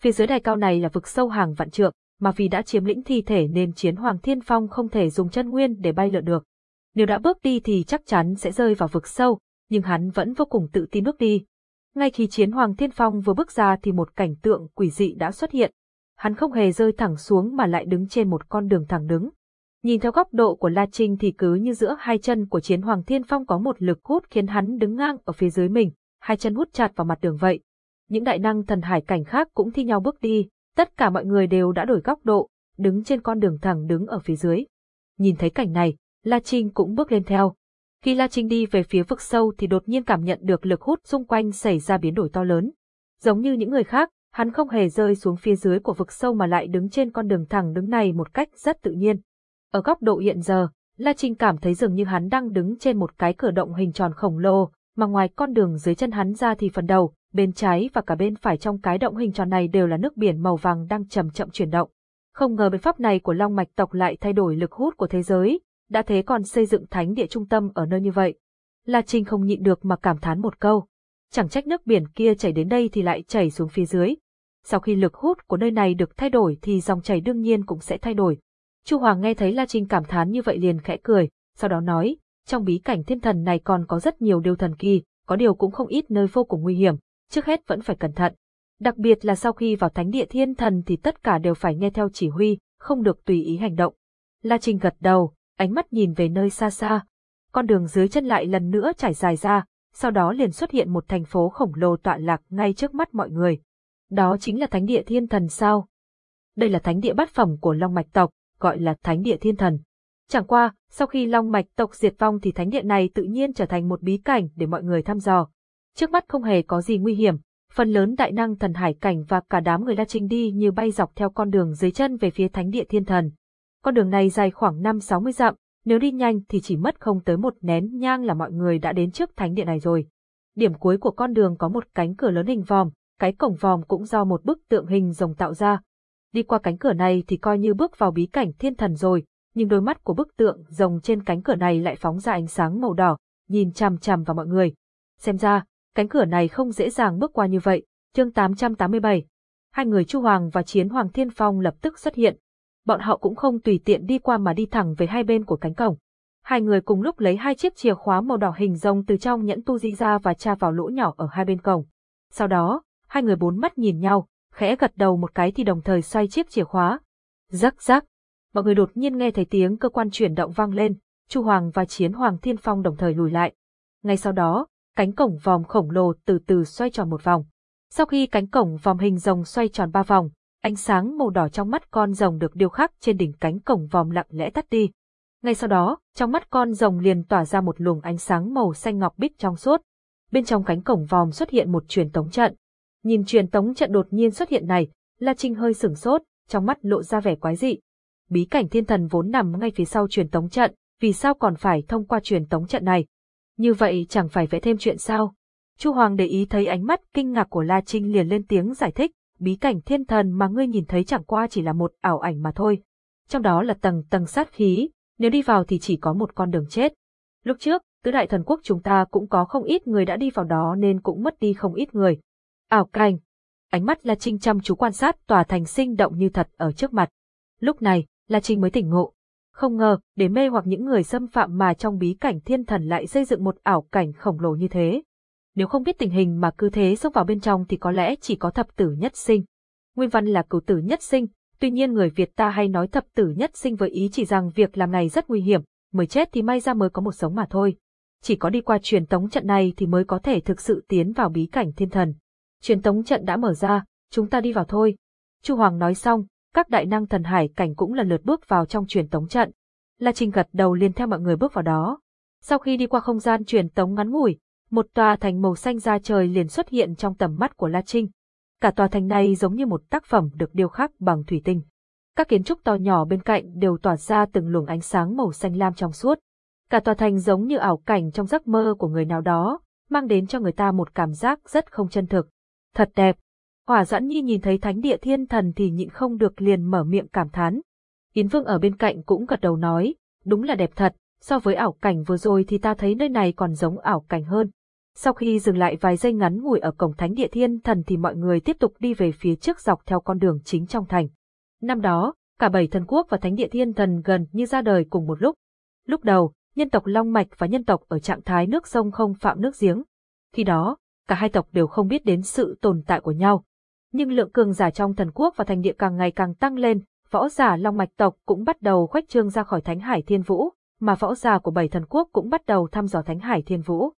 Phía dưới đài cao này là vực sâu hàng vạn trượng, mà vì đã chiếm lĩnh thi thể nên Chiến Hoàng Thiên Phong không thể dùng chân nguyên để bay lượn được. Nếu đã bước đi thì chắc chắn sẽ rơi vào vực sâu, nhưng hắn vẫn vô cùng tự tin bước đi. Ngay khi Chiến Hoàng Thiên Phong vừa bước ra thì một cảnh tượng quỷ dị đã xuất hiện. Hắn không hề rơi thẳng xuống mà lại đứng trên một con đường thẳng đứng. Nhìn theo góc độ của La Trinh thì cứ như giữa hai chân của Chiến Hoàng Thiên Phong có một lực hút khiến hắn đứng ngang ở phía dưới mình, hai chân hút chặt vào mặt đường vậy. Những đại năng thần hải cảnh khác cũng thi nhau bước đi, tất cả mọi người đều đã đổi góc độ, đứng trên con đường thẳng đứng ở phía dưới. Nhìn thấy cảnh này, La Trinh cũng bước lên theo. Khi La Trinh đi về phía vực sâu thì đột nhiên cảm nhận được lực hút xung quanh xảy ra biến đổi to lớn. Giống như những người khác, hắn không hề rơi xuống phía dưới của vực sâu mà lại đứng trên con đường thẳng đứng này một cách rất tự nhiên. Ở góc độ hiện giờ, La Trinh cảm thấy dường như hắn đang đứng trên một cái cửa động hình tròn khổng lồ, mà ngoài con đường dưới chân hắn ra thì phần đầu, bên trái và cả bên phải trong cái động hình tròn này đều là nước biển màu vàng đang chậm chậm chuyển động. Không ngờ biện pháp này của Long Mạch tộc lại thay đổi lực hút của thế giới, đã thế còn xây dựng thánh địa trung tâm ở nơi như vậy. La Trinh không nhịn được mà cảm thán một câu. Chẳng trách nước biển kia chảy đến đây thì lại chảy xuống phía dưới. Sau khi lực hút của nơi này được thay đổi thì dòng chảy đương nhiên cũng sẽ thay đổi. Chu Hoàng nghe thấy La Trinh cảm thán như vậy liền khẽ cười, sau đó nói, trong bí cảnh thiên thần này còn có rất nhiều điều thần kỳ, có điều cũng không ít nơi vô cùng nguy hiểm, trước hết vẫn phải cẩn thận. Đặc biệt là sau khi vào thánh địa thiên thần thì tất cả đều phải nghe theo chỉ huy, không được tùy ý hành động. La Trinh gật đầu, ánh mắt nhìn về nơi xa xa. Con đường dưới chân lại lần nữa trải dài ra, sau đó liền xuất hiện một thành phố khổng lồ tọa lạc ngay trước mắt mọi người. Đó chính là thánh địa thiên thần sao? Đây là thánh địa bát phẩm của Long Mạch tộc, gọi là thánh địa thiên thần. Chẳng qua, sau khi Long Mạch tộc diệt vong thì thánh địa này tự nhiên trở thành một bí cảnh để mọi người thăm dò. Trước mắt không hề có gì nguy hiểm, phần lớn đại năng thần hải cảnh và cả đám người La Trinh đi như bay dọc theo con đường dưới chân về phía thánh địa thiên thần. Con đường này dài khoảng 5-60 dặm, nếu đi nhanh thì chỉ mất không tới một nén nhang là mọi người đã đến trước thánh địa này rồi. Điểm cuối của con đường có một cánh cửa lớn hình vòm, cái cổng vòm cũng do một bức tượng hình rồng tạo ra. Đi qua cánh cửa này thì coi như bước vào bí cảnh thiên thần rồi, nhưng đôi mắt của bức tượng rồng trên cánh cửa này lại phóng ra ánh sáng màu đỏ, nhìn chằm chằm vào mọi người. Xem ra, cánh cửa này không dễ dàng bước qua như vậy. Chương 887 Hai người Chu Hoàng và Chiến Hoàng Thiên Phong lập tức xuất hiện, bọn họ cũng không tùy tiện đi qua mà đi thẳng về hai bên của cánh cổng. Hai người cùng lúc lấy hai chiếc chìa khóa màu đỏ hình rồng từ trong nhẫn tu di ra và tra vào lỗ nhỏ ở hai bên cổng. Sau đó, hai người bốn mắt nhìn nhau, khẽ gật đầu một cái thì đồng thời xoay chiếc chìa khóa. Rắc rắc. Mọi người đột nhiên nghe thấy tiếng cơ quan chuyển động vang lên, Chu Hoàng và Chiến Hoàng Thiên Phong đồng thời lùi lại. Ngay sau đó, cánh cổng vòm khổng lồ từ từ xoay tròn một vòng. Sau khi cánh cổng vòm hình rồng xoay tròn ba vòng, ánh sáng màu đỏ trong mắt con rồng được điêu khắc trên đỉnh cánh cổng vòm lặng lẽ tắt đi. Ngay sau đó, trong mắt con rồng liền tỏa ra một luồng ánh sáng màu xanh ngọc bích trong suốt. Bên trong cánh cổng vòm xuất hiện một truyền tống trận. Nhìn truyền tống trận đột nhiên xuất hiện này, La Trinh hơi sửng sốt, trong mắt lộ ra vẻ quái dị. Bí cảnh thiên thần vốn nằm ngay phía sau truyền tống trận, vì sao còn phải thông qua truyền tống trận này? Như vậy chẳng phải vẽ thêm chuyện sao? Chu Hoàng để ý thấy ánh mắt kinh ngạc của La Trinh liền lên tiếng giải thích, bí cảnh thiên thần mà ngươi nhìn thấy chẳng qua chỉ là một ảo ảnh mà thôi. Trong đó là tầng tầng sát khí, nếu đi vào thì chỉ có một con đường chết. Lúc trước, tứ đại thần quốc chúng ta cũng có không ít người đã đi vào đó nên cũng mất đi không ít người. Ảo cảnh. Ánh mắt La Trinh chăm chú quan sát tòa thành sinh động như thật ở trước mặt. Lúc này, La Trinh mới tỉnh ngộ. Không ngờ, để mê hoặc những người xâm phạm mà trong bí cảnh thiên thần lại xây dựng một ảo cảnh khổng lồ như thế. Nếu không biết tình hình mà cứ thế xông vào bên trong thì có lẽ chỉ có thập tử nhất sinh. Nguyên văn là cửu tử nhất sinh, tuy nhiên người Việt ta hay nói thập tử nhất sinh với ý chỉ rằng việc làm này rất nguy hiểm, mới chết thì may ra mới có một sống mà thôi. Chỉ có đi qua truyền tống trận này thì mới có thể thực sự tiến vào bí cảnh thiên thần. Truyền tống trận đã mở ra, chúng ta đi vào thôi. Chu Hoàng nói xong, các đại năng thần hải cảnh cũng lần lượt bước vào trong truyền tống trận. La Trinh gật đầu liền theo mọi người bước vào đó. Sau khi đi qua không gian truyền tống ngắn ngủi, một tòa thành màu xanh da trời liền xuất hiện trong tầm mắt của La Trinh. Cả tòa thành này giống như một tác phẩm được điêu khắc bằng thủy tinh. Các kiến trúc to nhỏ bên cạnh đều tỏa ra từng luồng ánh sáng màu xanh lam trong suốt. Cả tòa thành giống như ảo cảnh trong giấc mơ của người nào đó, mang đến cho người ta một cảm giác rất không chân thực. Thật đẹp. Hỏa dẫn nhi nhìn thấy thánh địa thiên thần thì nhịn không được liền mở miệng cảm thán. Yến Vương ở bên cạnh cũng gật đầu nói, đúng là đẹp thật, so với ảo cảnh vừa rồi thì ta thấy nơi này còn giống ảo cảnh hơn. Sau khi dừng lại vài giây ngắn ngủi ở cổng thánh địa thiên thần thì mọi người tiếp tục đi về phía trước dọc theo con đường chính trong thành. Năm đó, cả bảy thần quốc và thánh địa thiên thần gần như ra đời cùng một lúc. Lúc đầu, nhân tộc Long Mạch và nhân tộc ở trạng thái nước sông không phạm nước giếng. Khi đó, cả hai tộc đều không biết đến sự tồn tại của nhau. Nhưng lượng cường giả trong thần quốc và thành địa càng ngày càng tăng lên, võ giả Long Mạch tộc cũng bắt đầu khoách trương ra khỏi Thánh Hải Thiên Vũ, mà võ giả của bảy thần quốc cũng bắt đầu thăm dò Thánh Hải Thiên Vũ.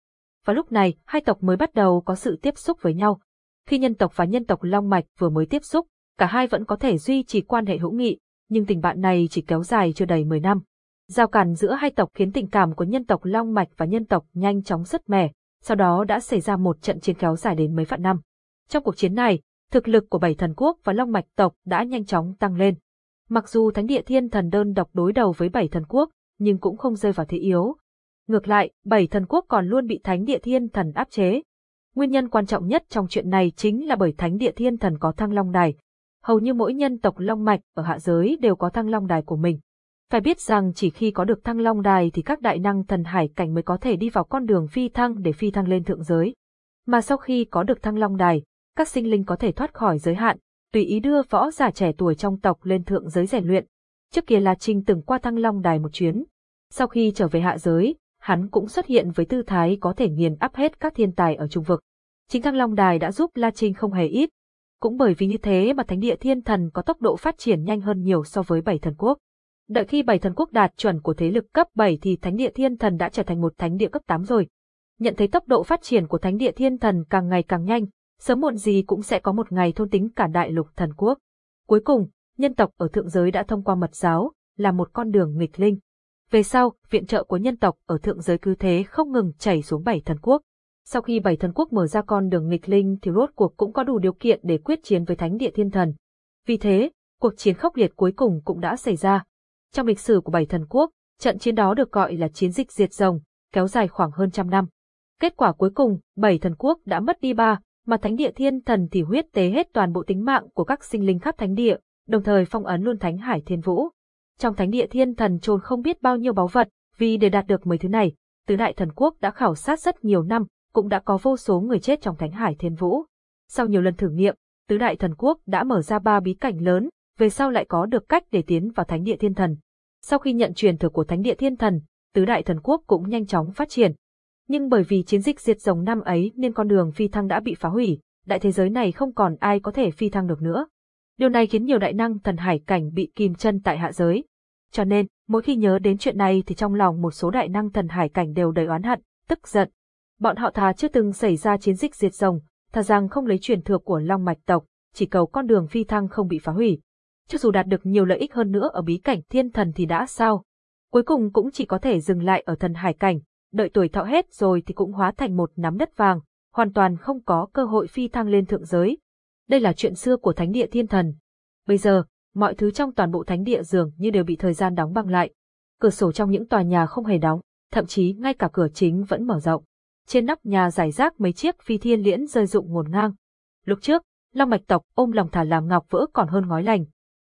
Và lúc này, hai tộc mới bắt đầu có sự tiếp xúc với nhau. Khi nhân tộc và nhân tộc Long Mạch vừa mới tiếp xúc, cả hai vẫn có thể duy trì quan hệ hữu nghị, nhưng tình bạn này chỉ kéo dài chưa đầy 10 năm. Giao cản giữa hai tộc khiến tình cảm của nhân tộc Long Mạch và nhân tộc nhanh chóng rất mẻ, sau đó đã xảy ra một trận chiến kéo dài đến mấy vạn năm. Trong cuộc chiến này, thực lực của bảy thần quốc và Long Mạch tộc đã nhanh chóng tăng lên. Mặc dù Thánh địa Thiên Thần đơn độc đối đầu với bảy thần quốc, nhưng cũng không rơi vào thế yếu. Ngược lại, bảy thần quốc còn luôn bị Thánh địa Thiên Thần áp chế. Nguyên nhân quan trọng nhất trong chuyện này chính là bởi Thánh địa Thiên Thần có thăng long đài. Hầu như mỗi nhân tộc long mạch ở hạ giới đều có thăng long đài của mình. Phải biết rằng chỉ khi có được thăng long đài thì các đại năng thần hải cảnh mới có thể đi vào con đường phi thăng để phi thăng lên thượng giới. Mà sau khi có được thăng long đài, các sinh linh có thể thoát khỏi giới hạn, tùy ý đưa võ giả trẻ tuổi trong tộc lên thượng giới rèn luyện. Trước kia La Trinh từng qua thăng long đài một chuyến. Sau khi trở về hạ giới, hắn cũng xuất hiện với tư thái có thể nghiền áp hết các thiên tài ở trung vực. Chính thăng long đài đã giúp La Trinh không hề ít. Cũng bởi vì như thế mà thánh địa thiên thần có tốc độ phát triển nhanh hơn nhiều so với bảy thần quốc. Đợi khi bảy thần quốc đạt chuẩn của thế lực cấp 7 thì thánh địa thiên thần đã trở thành một thánh địa cấp 8 rồi. Nhận thấy tốc độ phát triển của thánh địa thiên thần càng ngày càng nhanh, sớm muộn gì cũng sẽ có một ngày thôn tính cả đại lục thần quốc. Cuối cùng, nhân tộc ở thượng giới đã thông qua mật giáo, là một con đường nghịch linh. Về sau, viện trợ của nhân tộc ở thượng giới cứ thế không ngừng chảy xuống bảy thần quốc. Sau khi bảy thần quốc mở ra con đường nghịch linh thì rốt cuộc cũng có đủ điều kiện để quyết chiến với thánh địa thiên thần. Vì thế, cuộc chiến khốc liệt cuối cùng cũng đã xảy ra. Trong lịch sử của bảy thần quốc, trận chiến đó được gọi là chiến dịch diệt rồng, kéo dài khoảng hơn trăm năm. Kết quả cuối cùng, bảy thần quốc đã mất đi ba, mà thánh địa thiên thần thì huyết tế hết toàn bộ tính mạng của các sinh linh khắp thánh địa, đồng thời phong ấn luôn thánh hải thiên vũ. Trong thánh địa thiên thần trồn không biết bao nhiêu báu vật, vì để đạt được mấy thứ này, tứ đại thần quốc đã khảo sát rất nhiều năm, cũng đã có vô số người chết trong thánh hải thiên vũ. Sau nhiều lần thử nghiệm, tứ đại thần quốc đã mở ra ba bí cảnh lớn, về sau lại có được cách để tiến vào thánh địa thiên thần. Sau khi nhận truyền thừa của thánh địa thiên thần, tứ đại thần quốc cũng nhanh chóng phát triển, nhưng bởi vì chiến dịch diệt rồng năm ấy nên con đường phi thăng đã bị phá hủy, đại thế giới này không còn ai có thể phi thăng được nữa. Điều này khiến nhiều đại năng thần hải cảnh bị kìm chân tại hạ giới. Cho nên, mỗi khi nhớ đến chuyện này thì trong lòng một số đại năng thần hải cảnh đều đầy oán hận, tức giận. Bọn họ thà chưa từng xảy ra chiến dịch diệt rồng, thà rằng không lấy truyền thừa của Long Mạch tộc, chỉ cầu con đường phi thăng không bị phá hủy. Cho dù đạt được nhiều lợi ích hơn nữa ở bí cảnh thiên thần thì đã sao? Cuối cùng cũng chỉ có thể dừng lại ở thần hải cảnh, đợi tuổi thọ hết rồi thì cũng hóa thành một nắm đất vàng, hoàn toàn không có cơ hội phi thăng lên thượng giới. Đây là chuyện xưa của thánh địa thiên thần. Bây giờ, mọi thứ trong toàn bộ thánh địa dường như đều bị thời gian đóng băng lại. Cửa sổ trong những tòa nhà không hề đóng, thậm chí ngay cả cửa chính vẫn mở rộng. Trên nóc nhà giải rác mấy chiếc phi thiên liễn rơi rụng ngổn ngang. Lúc trước, Long mạch tộc ôm lòng thả làm ngọc vỡ còn hơn ngói lành.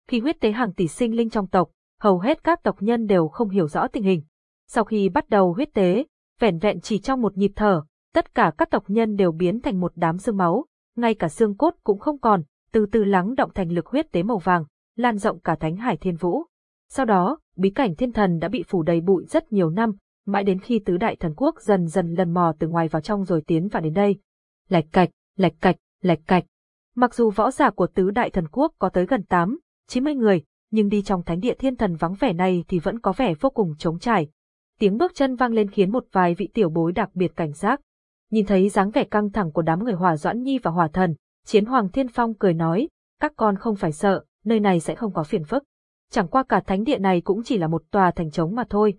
Khi huyết tế hàng tỷ sinh linh trong tộc, hầu hết các tộc nhân đều không hiểu rõ tình hình. Sau khi bắt đầu huyết tế, vẻn vẹn chỉ trong một nhịp thở, tất cả các tộc nhân đều biến thành một đám xương máu, ngay cả xương cốt cũng không còn, từ từ lắng động thành lực huyết tế màu vàng, lan rộng cả thánh hải thiên vũ. Sau đó, bí cảnh thiên thần đã bị phủ đầy bụi rất nhiều năm, mãi đến khi tứ đại thần quốc dần dần lần mò từ ngoài vào trong rồi tiến vào đến đây. Lạch cạch, lạch cạch, lạch cạch. Mặc dù võ giả của tứ đại thần quốc có tới gần 8, 90 người, nhưng đi trong thánh địa thiên thần vắng vẻ này thì vẫn có vẻ vô cùng trống trải. Tiếng bước chân vang lên khiến một vài vị tiểu bối đặc biệt cảnh giác. Nhìn thấy dáng vẻ căng thẳng của đám người Hòa Doãn Nhi và Hòa Thần, Chiến Hoàng Thiên Phong cười nói, các con không phải sợ, nơi này sẽ không có phiền phức. Chẳng qua cả thánh địa này cũng chỉ là một tòa thành trống mà thôi.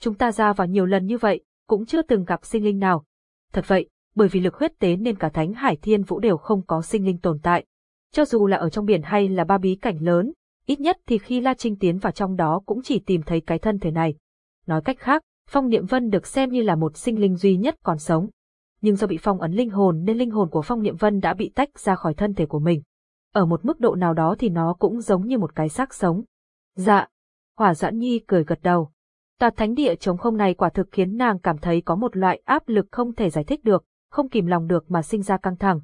Chúng ta ra vào nhiều lần như vậy, cũng chưa từng gặp sinh linh nào. Thật vậy, bởi vì lực huyết tế nên cả thánh hải thiên vũ đều không có sinh linh tồn tại. Cho dù là ở trong biển hay là ba bí cảnh lớn, ít nhất thì khi La Trinh tiến vào trong đó cũng chỉ tìm thấy cái thân thể này. Nói cách khác, Phong Niệm Vân được xem như là một sinh linh duy nhất còn sống. Nhưng do bị phong ấn linh hồn nên linh hồn của Phong Niệm Vân đã bị tách ra khỏi thân thể của mình. Ở một mức độ nào đó thì nó cũng giống như một cái xác sống. Dạ. Hỏa Doãn Nhi cười gật đầu. Tòa thánh địa trống không này quả thực khiến nàng cảm thấy có một loại áp lực không thể giải thích được, không kìm lòng được mà sinh ra căng thẳng.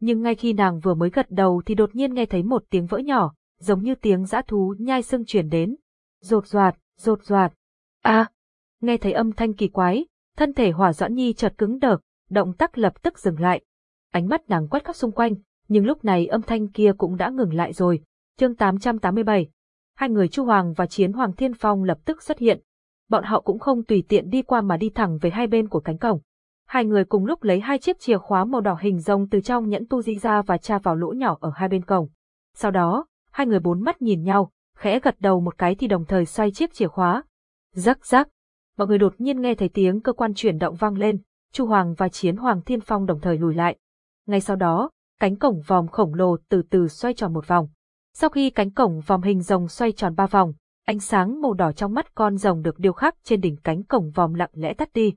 Nhưng ngay khi nàng vừa mới gật đầu thì đột nhiên nghe thấy một tiếng vỡ nhỏ, giống như tiếng dã thú nhai xương truyền đến. Rột roạt, rột roạt. a nghe thấy âm thanh kỳ quái, thân thể hỏa doãn nhi chợt cứng đờ, động tác lập tức dừng lại. Ánh mắt nàng quét khắp xung quanh, nhưng lúc này âm thanh kia cũng đã ngừng lại rồi. Chương 887 Hai người Chu Hoàng và Chiến Hoàng Thiên Phong lập tức xuất hiện. Bọn họ cũng không tùy tiện đi qua mà đi thẳng về hai bên của cánh cổng. Hai người cùng lúc lấy hai chiếc chìa khóa màu đỏ hình rồng từ trong nhẫn tu di ra và tra vào lỗ nhỏ ở hai bên cổng. Sau đó, hai người bốn mắt nhìn nhau, khẽ gật đầu một cái thì đồng thời xoay chiếc chìa khóa. Rắc rắc. Mọi người đột nhiên nghe thấy tiếng cơ quan chuyển động vang lên, Chu Hoàng và Chiến Hoàng Thiên Phong đồng thời lùi lại. Ngay sau đó, cánh cổng vòm khổng lồ từ từ xoay tròn một vòng. Sau khi cánh cổng vòm hình rồng xoay tròn ba vòng, ánh sáng màu đỏ trong mắt con rồng được điêu khắc trên đỉnh cánh cổng vòm lặng lẽ tắt đi.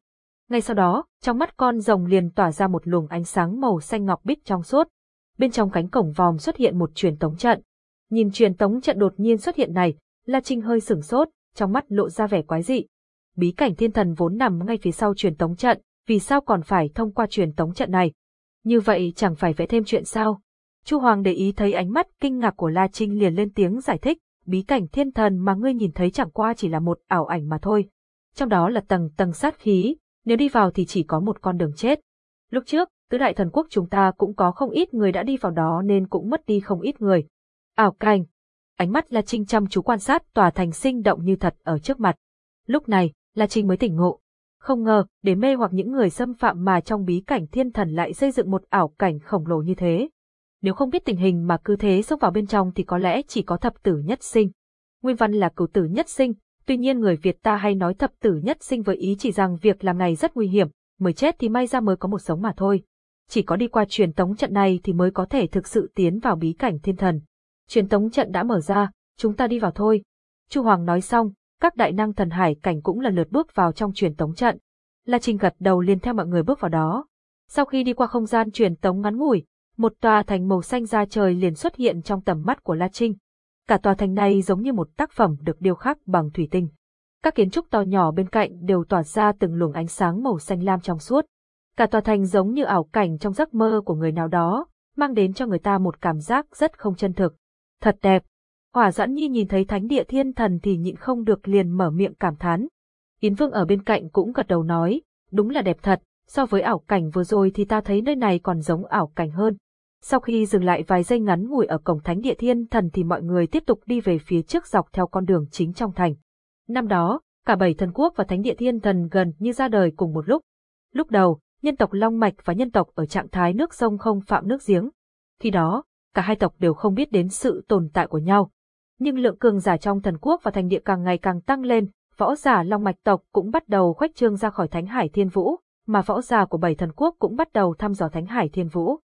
Ngay sau đó, trong mắt con rồng liền tỏa ra một luồng ánh sáng màu xanh ngọc bích trong suốt. Bên trong cánh cổng vòm xuất hiện một truyền tống trận. Nhìn truyền tống trận đột nhiên xuất hiện này, La Trinh hơi sửng sốt, trong mắt lộ ra vẻ quái dị. Bí cảnh thiên thần vốn nằm ngay phía sau truyền tống trận, vì sao còn phải thông qua truyền tống trận này? Như vậy chẳng phải vẽ thêm chuyện sao? Chu Hoàng để ý thấy ánh mắt kinh ngạc của La Trinh liền lên tiếng giải thích, bí cảnh thiên thần mà ngươi nhìn thấy chẳng qua chỉ là một ảo ảnh mà thôi. Trong đó là tầng tầng sát khí, nếu đi vào thì chỉ có một con đường chết. Lúc trước, tứ đại thần quốc chúng ta cũng có không ít người đã đi vào đó nên cũng mất đi không ít người. Ảo cảnh. Ánh mắt La Trinh chăm chú quan sát tòa thành sinh động như thật ở trước mặt. Lúc này, La Trinh mới tỉnh ngộ. Không ngờ, để mê hoặc những người xâm phạm mà trong bí cảnh thiên thần lại xây dựng một ảo cảnh khổng lồ như thế. Nếu không biết tình hình mà cứ thế xông vào bên trong thì có lẽ chỉ có thập tử nhất sinh. Nguyên văn là cửu tử nhất sinh, Tuy nhiên người Việt ta hay nói thập tử nhất sinh với ý chỉ rằng việc làm này rất nguy hiểm, mới chết thì may ra mới có một sống mà thôi. Chỉ có đi qua truyền tống trận này thì mới có thể thực sự tiến vào bí cảnh thiên thần. Truyền tống trận đã mở ra, chúng ta đi vào thôi. Chu Hoàng nói xong, các đại năng thần hải cảnh cũng lần lượt bước vào trong truyền tống trận. La Trinh gật đầu liền theo mọi người bước vào đó. Sau khi đi qua không gian truyền tống ngắn ngủi, một tòa thành màu xanh ra trời liền xuất hiện trong tầm mắt của La Trinh. Cả tòa thành này giống như một tác phẩm được điêu khắc bằng thủy tinh. Các kiến trúc to nhỏ bên cạnh đều tỏa ra từng luồng ánh sáng màu xanh lam trong suốt. Cả tòa thành giống như ảo cảnh trong giấc mơ của người nào đó, mang đến cho người ta một cảm giác rất không chân thực. Thật đẹp. Hỏa Doãn Nhi nhìn thấy thánh địa thiên thần thì nhịn không được liền mở miệng cảm thán. Yến Vương ở bên cạnh cũng gật đầu nói, đúng là đẹp thật, so với ảo cảnh vừa rồi thì ta thấy nơi này còn giống ảo cảnh hơn. Sau khi dừng lại vài giây ngắn ngủi ở cổng thánh địa thiên thần thì mọi người tiếp tục đi về phía trước dọc theo con đường chính trong thành. Năm đó, cả bảy thần quốc và thánh địa thiên thần gần như ra đời cùng một lúc. Lúc đầu, nhân tộc Long Mạch và nhân tộc ở trạng thái nước sông không phạm nước giếng. Khi đó, cả hai tộc đều không biết đến sự tồn tại của nhau. Nhưng lượng cường giả trong thần quốc và thành địa càng ngày càng tăng lên, võ giả Long Mạch tộc cũng bắt đầu khoách trương ra khỏi Thánh Hải Thiên Vũ, mà võ giả của bảy thần quốc cũng bắt đầu thăm dò Thánh Hải Thiên Vũ.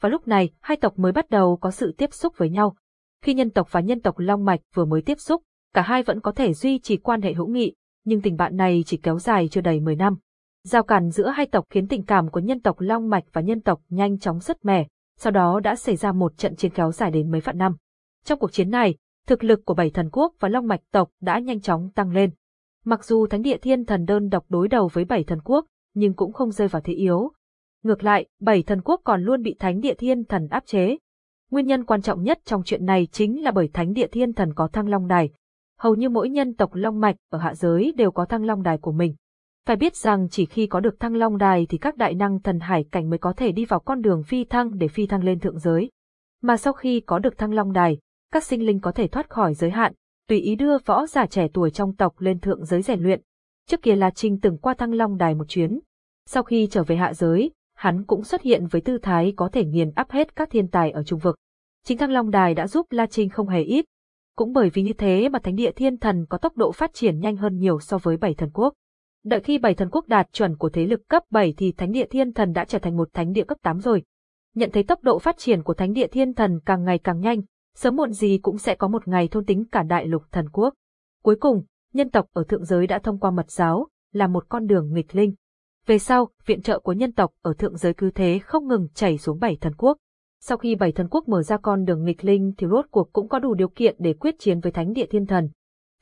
Và lúc này, hai tộc mới bắt đầu có sự tiếp xúc với nhau. Khi nhân tộc và nhân tộc Long Mạch vừa mới tiếp xúc, cả hai vẫn có thể duy trì quan hệ hữu nghị, nhưng tình bạn này chỉ kéo dài chưa đầy 10 năm. Giao cản giữa hai tộc khiến tình cảm của nhân tộc Long Mạch và nhân tộc nhanh chóng rất mẻ, sau đó đã xảy ra một trận chiến kéo dài đến mấy vạn năm. Trong cuộc chiến này, thực lực của bảy thần quốc và Long Mạch tộc đã nhanh chóng tăng lên. Mặc dù Thánh địa Thiên Thần đơn độc đối đầu với bảy thần quốc, nhưng cũng không rơi vào thế yếu. Ngược lại, bảy thần quốc còn luôn bị Thánh địa Thiên Thần áp chế. Nguyên nhân quan trọng nhất trong chuyện này chính là bởi Thánh địa Thiên Thần có thăng long đài. Hầu như mỗi nhân tộc long mạch ở hạ giới đều có thăng long đài của mình. Phải biết rằng chỉ khi có được thăng long đài thì các đại năng thần hải cảnh mới có thể đi vào con đường phi thăng để phi thăng lên thượng giới. Mà sau khi có được thăng long đài, các sinh linh có thể thoát khỏi giới hạn, tùy ý đưa võ giả trẻ tuổi trong tộc lên thượng giới rèn luyện. Trước kia La Trinh từng qua thăng long đài một chuyến. Sau khi trở về hạ giới, hắn cũng xuất hiện với tư thái có thể nghiền áp hết các thiên tài ở trung vực. Chính thăng long đài đã giúp La Trinh không hề ít. Cũng bởi vì như thế mà thánh địa thiên thần có tốc độ phát triển nhanh hơn nhiều so với bảy thần quốc. Đợi khi bảy thần quốc đạt chuẩn của thế lực cấp 7 thì thánh địa thiên thần đã trở thành một thánh địa cấp 8 rồi. Nhận thấy tốc độ phát triển của thánh địa thiên thần càng ngày càng nhanh, sớm muộn gì cũng sẽ có một ngày thôn tính cả đại lục thần quốc. Cuối cùng, nhân tộc ở thượng giới đã thông qua mật giáo, là một con đường nghịch linh. Về sau, viện trợ của nhân tộc ở thượng giới cứ thế không ngừng chảy xuống bảy thần quốc. Sau khi bảy thần quốc mở ra con đường nghịch linh thì rốt cuộc cũng có đủ điều kiện để quyết chiến với thánh địa thiên thần.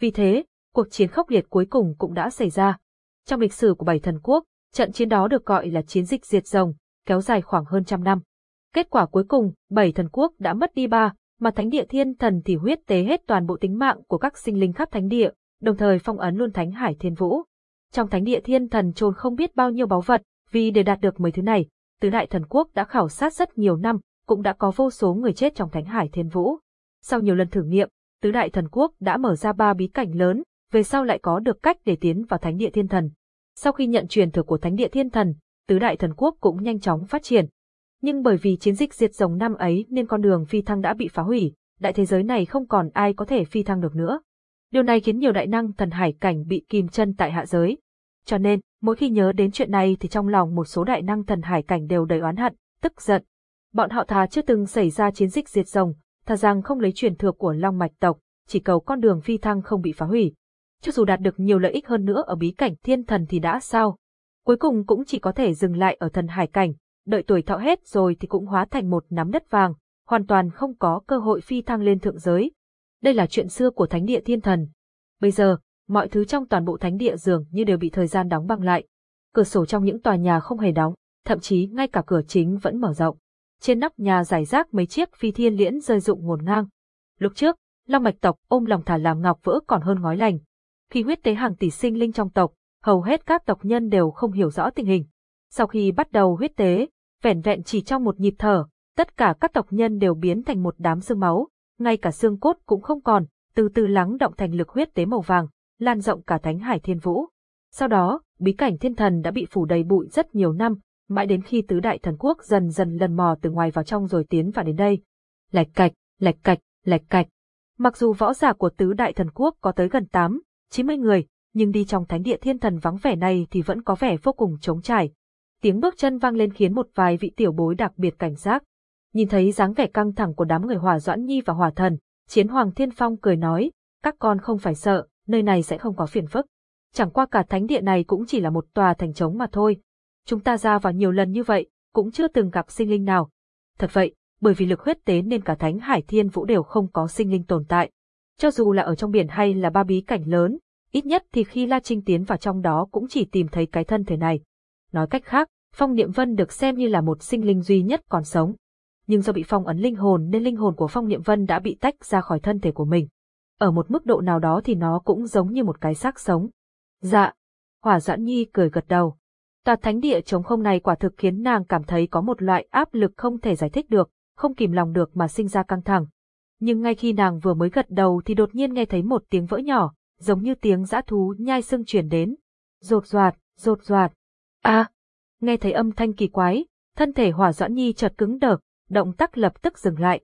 Vì thế, cuộc chiến khốc liệt cuối cùng cũng đã xảy ra. Trong lịch sử của bảy thần quốc, trận chiến đó được gọi là chiến dịch diệt rồng, kéo dài khoảng hơn trăm năm. Kết quả cuối cùng, bảy thần quốc đã mất đi ba, mà thánh địa thiên thần thì huyết tế hết toàn bộ tính mạng của các sinh linh khắp thánh địa, đồng thời phong ấn luôn thánh hải thiên vũ. Trong thánh địa thiên thần trôn không biết bao nhiêu báu vật, vì để đạt được mấy thứ này, tứ đại thần quốc đã khảo sát rất nhiều năm, cũng đã có vô số người chết trong thánh hải thiên vũ. Sau nhiều lần thử nghiệm, tứ đại thần quốc đã mở ra ba bí cảnh lớn, về sau lại có được cách để tiến vào thánh địa thiên thần. Sau khi nhận truyền thừa của thánh địa thiên thần, tứ đại thần quốc cũng nhanh chóng phát triển, nhưng bởi vì chiến dịch diệt rồng năm ấy nên con đường phi thăng đã bị phá hủy, đại thế giới này không còn ai có thể phi thăng được nữa. Điều này khiến nhiều đại năng thần hải cảnh bị kìm chân tại hạ giới. Cho nên, mỗi khi nhớ đến chuyện này thì trong lòng một số đại năng thần hải cảnh đều đầy oán hận, tức giận. Bọn họ thà chưa từng xảy ra chiến dịch diệt rồng, thà rằng không lấy truyền thừa của Long Mạch tộc, chỉ cầu con đường phi thăng không bị phá hủy. Cho dù đạt được nhiều lợi ích hơn nữa ở bí cảnh thiên thần thì đã sao? Cuối cùng cũng chỉ có thể dừng lại ở thần hải cảnh, đợi tuổi thọ hết rồi thì cũng hóa thành một nắm đất vàng, hoàn toàn không có cơ hội phi thăng lên thượng giới. Đây là chuyện xưa của thánh địa thiên thần. Bây giờ, mọi thứ trong toàn bộ thánh địa dường như đều bị thời gian đóng băng lại. Cửa sổ trong những tòa nhà không hề đóng, thậm chí ngay cả cửa chính vẫn mở rộng. Trên nóc nhà giải rác mấy chiếc phi thiên liễn rơi rụng ngổn ngang. Lúc trước, Long Mạch tộc ôm lòng thả làm ngọc vỡ còn hơn ngói lành. Khi huyết tế hàng tỷ sinh linh trong tộc, hầu hết các tộc nhân đều không hiểu rõ tình hình. Sau khi bắt đầu huyết tế, vẻn vẹn chỉ trong một nhịp thở, tất cả các tộc nhân đều biến thành một đám xương máu, ngay cả xương cốt cũng không còn, từ từ lắng động thành lực huyết tế màu vàng, lan rộng cả thánh hải thiên vũ. Sau đó, bí cảnh thiên thần đã bị phủ đầy bụi rất nhiều năm, mãi đến khi tứ đại thần quốc dần dần lần mò từ ngoài vào trong rồi tiến vào đến đây. Lạch cạch, lạch cạch, lạch cạch. Mặc dù võ giả của tứ đại thần quốc có tới gần 8, 90 người, nhưng đi trong thánh địa thiên thần vắng vẻ này thì vẫn có vẻ vô cùng trống trải, tiếng bước chân vang lên khiến một vài vị tiểu bối đặc biệt cảnh giác. Nhìn thấy dáng vẻ căng thẳng của đám người Hỏa Doãn Nhi và Hỏa Thần, Chiến Hoàng Thiên Phong cười nói, các con không phải sợ, nơi này sẽ không có phiền phức. Chẳng qua cả thánh địa này cũng chỉ là một tòa thành trống mà thôi. Chúng ta ra vào nhiều lần như vậy, cũng chưa từng gặp sinh linh nào. Thật vậy, bởi vì lực huyết tế nên cả thánh hải thiên vũ đều không có sinh linh tồn tại. Cho dù là ở trong biển hay là ba bí cảnh lớn, ít nhất thì khi La Trinh tiến vào trong đó cũng chỉ tìm thấy cái thân thể này. Nói cách khác, Phong Niệm Vân được xem như là một sinh linh duy nhất còn sống. Nhưng do bị phong ấn linh hồn nên linh hồn của Phong Niệm Vân đã bị tách ra khỏi thân thể của mình. Ở một mức độ nào đó thì nó cũng giống như một cái xác sống. Dạ. Hỏa Doãn Nhi cười gật đầu. Tòa thánh địa trống không này quả thực khiến nàng cảm thấy có một loại áp lực không thể giải thích được, không kìm lòng được mà sinh ra căng thẳng. Nhưng ngay khi nàng vừa mới gật đầu thì đột nhiên nghe thấy một tiếng vỡ nhỏ, giống như tiếng dã thú nhai xương truyền đến. Rột roạt, rột roạt. À nghe thấy âm thanh kỳ quái, thân thể hỏa doãn nhi chợt cứng đờ, động tác lập tức dừng lại.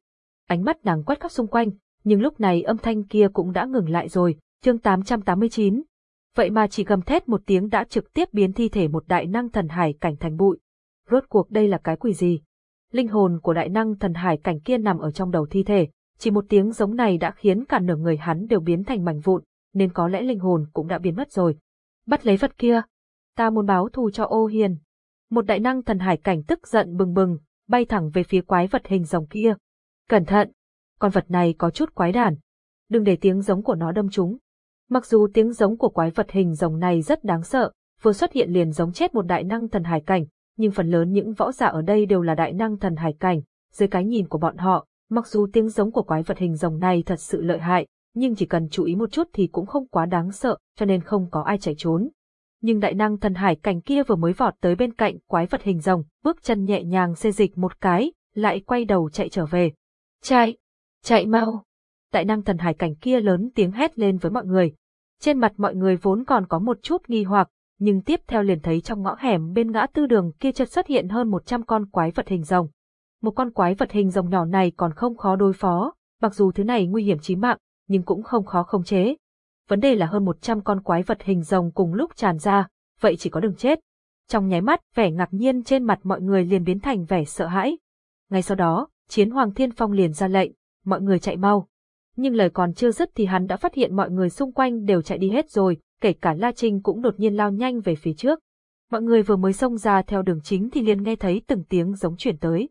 ánh mắt nàng quét khắp xung quanh, nhưng lúc này âm thanh kia cũng đã ngừng lại rồi, chương 889. Vậy mà chỉ gầm thét một tiếng đã trực tiếp biến thi thể một đại năng thần hải cảnh thành bụi. Rốt cuộc đây là cái quỷ gì? Linh hồn của đại năng thần hải cảnh kia nằm ở trong đầu thi thể, chỉ một tiếng giống này đã khiến cả nửa người hắn đều biến thành mảnh vụn, nên có lẽ linh hồn cũng đã biến mất rồi. Bắt lấy vật kia. Ta muốn báo thù cho ô hiền. Một đại năng thần hải cảnh tức giận bừng bừng, bay thẳng về phía quái vật hình rồng kia. Cẩn thận! Con vật này có chút quái đản. Đừng để tiếng giống của nó đâm chúng. Mặc dù tiếng giống của quái vật hình rồng này rất đáng sợ, vừa xuất hiện liền giống chết một đại năng thần hải cảnh, nhưng phần lớn những võ giả ở đây đều là đại năng thần hải cảnh, dưới cái nhìn của bọn họ, mặc dù tiếng giống của quái vật hình rồng này thật sự lợi hại, nhưng chỉ cần chú ý một chút thì cũng không quá đáng sợ, cho nên không có ai chạy trốn. Nhưng đại năng thần hải cảnh kia vừa mới vọt tới bên cạnh quái vật hình rồng, bước chân nhẹ nhàng xê dịch một cái, lại quay đầu chạy trở về. Chạy! Chạy mau! Đại năng thần hải cảnh kia lớn tiếng hét lên với mọi người. Trên mặt mọi người vốn còn có một chút nghi hoặc, nhưng tiếp theo liền thấy trong ngõ hẻm bên ngã tư đường kia chợt xuất hiện hơn 100 con quái vật hình rồng. Một con quái vật hình rồng nhỏ này còn không khó đối phó, mặc dù thứ này nguy hiểm chí mạng, nhưng cũng không khó khống chế. Vấn đề là hơn 100 con quái vật hình rồng cùng lúc tràn ra, vậy chỉ có đường chết. Trong nháy mắt, vẻ ngạc nhiên trên mặt mọi người liền biến thành vẻ sợ hãi. Ngay sau đó, Chiến Hoàng Thiên Phong liền ra lệnh, mọi người chạy mau. Nhưng lời còn chưa dứt thì hắn đã phát hiện mọi người xung quanh đều chạy đi hết rồi, kể cả La Trinh cũng đột nhiên lao nhanh về phía trước. Mọi người vừa mới xông ra theo đường chính thì liền nghe thấy từng tiếng giống chuyển tới.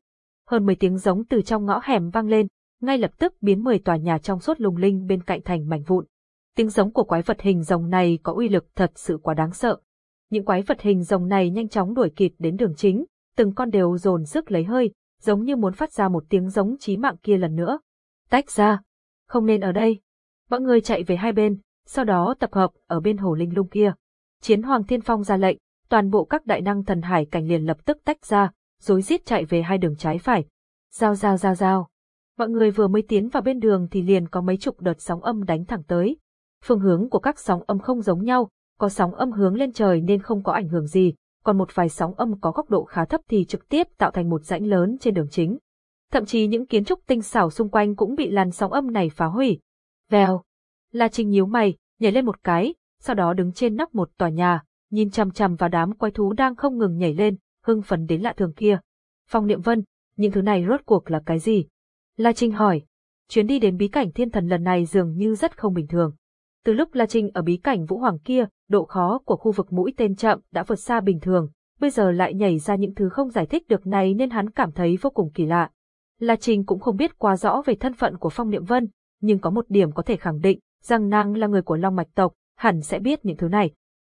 Hơn 10 tiếng giống từ trong ngõ hẻm vang lên, ngay lập tức biến 10 tòa nhà trong suốt lùng linh bên cạnh thành mảnh vụn. Tiếng giống của quái vật hình rồng này có uy lực thật sự quá đáng sợ. Những quái vật hình rồng này nhanh chóng đuổi kịp đến đường chính, từng con đều dồn sức lấy hơi, giống như muốn phát ra một tiếng giống chí mạng kia lần nữa. Tách ra, không nên ở đây. Mọi người chạy về hai bên, sau đó tập hợp ở bên hồ linh lung kia. Chiến Hoàng Thiên Phong ra lệnh, toàn bộ các đại năng thần hải cảnh liền lập tức tách ra, rối rít chạy về hai đường trái phải. Giao giao giao giao. Mọi người vừa mới tiến vào bên đường thì liền có mấy chục đợt sóng âm đánh thẳng tới. Phương hướng của các sóng âm không giống nhau, có sóng âm hướng lên trời nên không có ảnh hưởng gì, còn một vài sóng âm có góc độ khá thấp thì trực tiếp tạo thành một rãnh lớn trên đường chính. Thậm chí những kiến trúc tinh xảo xung quanh cũng bị làn sóng âm này phá hủy. Vèo, La Trinh nhíu mày, nhảy lên một cái, sau đó đứng trên nóc một tòa nhà, nhìn chằm chằm vào đám quái thú đang không ngừng nhảy lên, hưng phấn đến lạ thường kia. Phong Niệm Vân, những thứ này rốt cuộc là cái gì? La Trinh hỏi. Chuyến đi đến bí cảnh thiên thần lần này dường như rất không bình thường. Từ lúc La Trinh ở bí cảnh Vũ Hoàng kia, độ khó của khu vực mũi tên chậm đã vượt xa bình thường, bây giờ lại nhảy ra những thứ không giải thích được này nên hắn cảm thấy vô cùng kỳ lạ. La Trinh cũng không biết quá rõ về thân phận của Phong Niệm Vân, nhưng có một điểm có thể khẳng định, rằng nàng là người của Long Mạch tộc, hẳn sẽ biết những thứ này.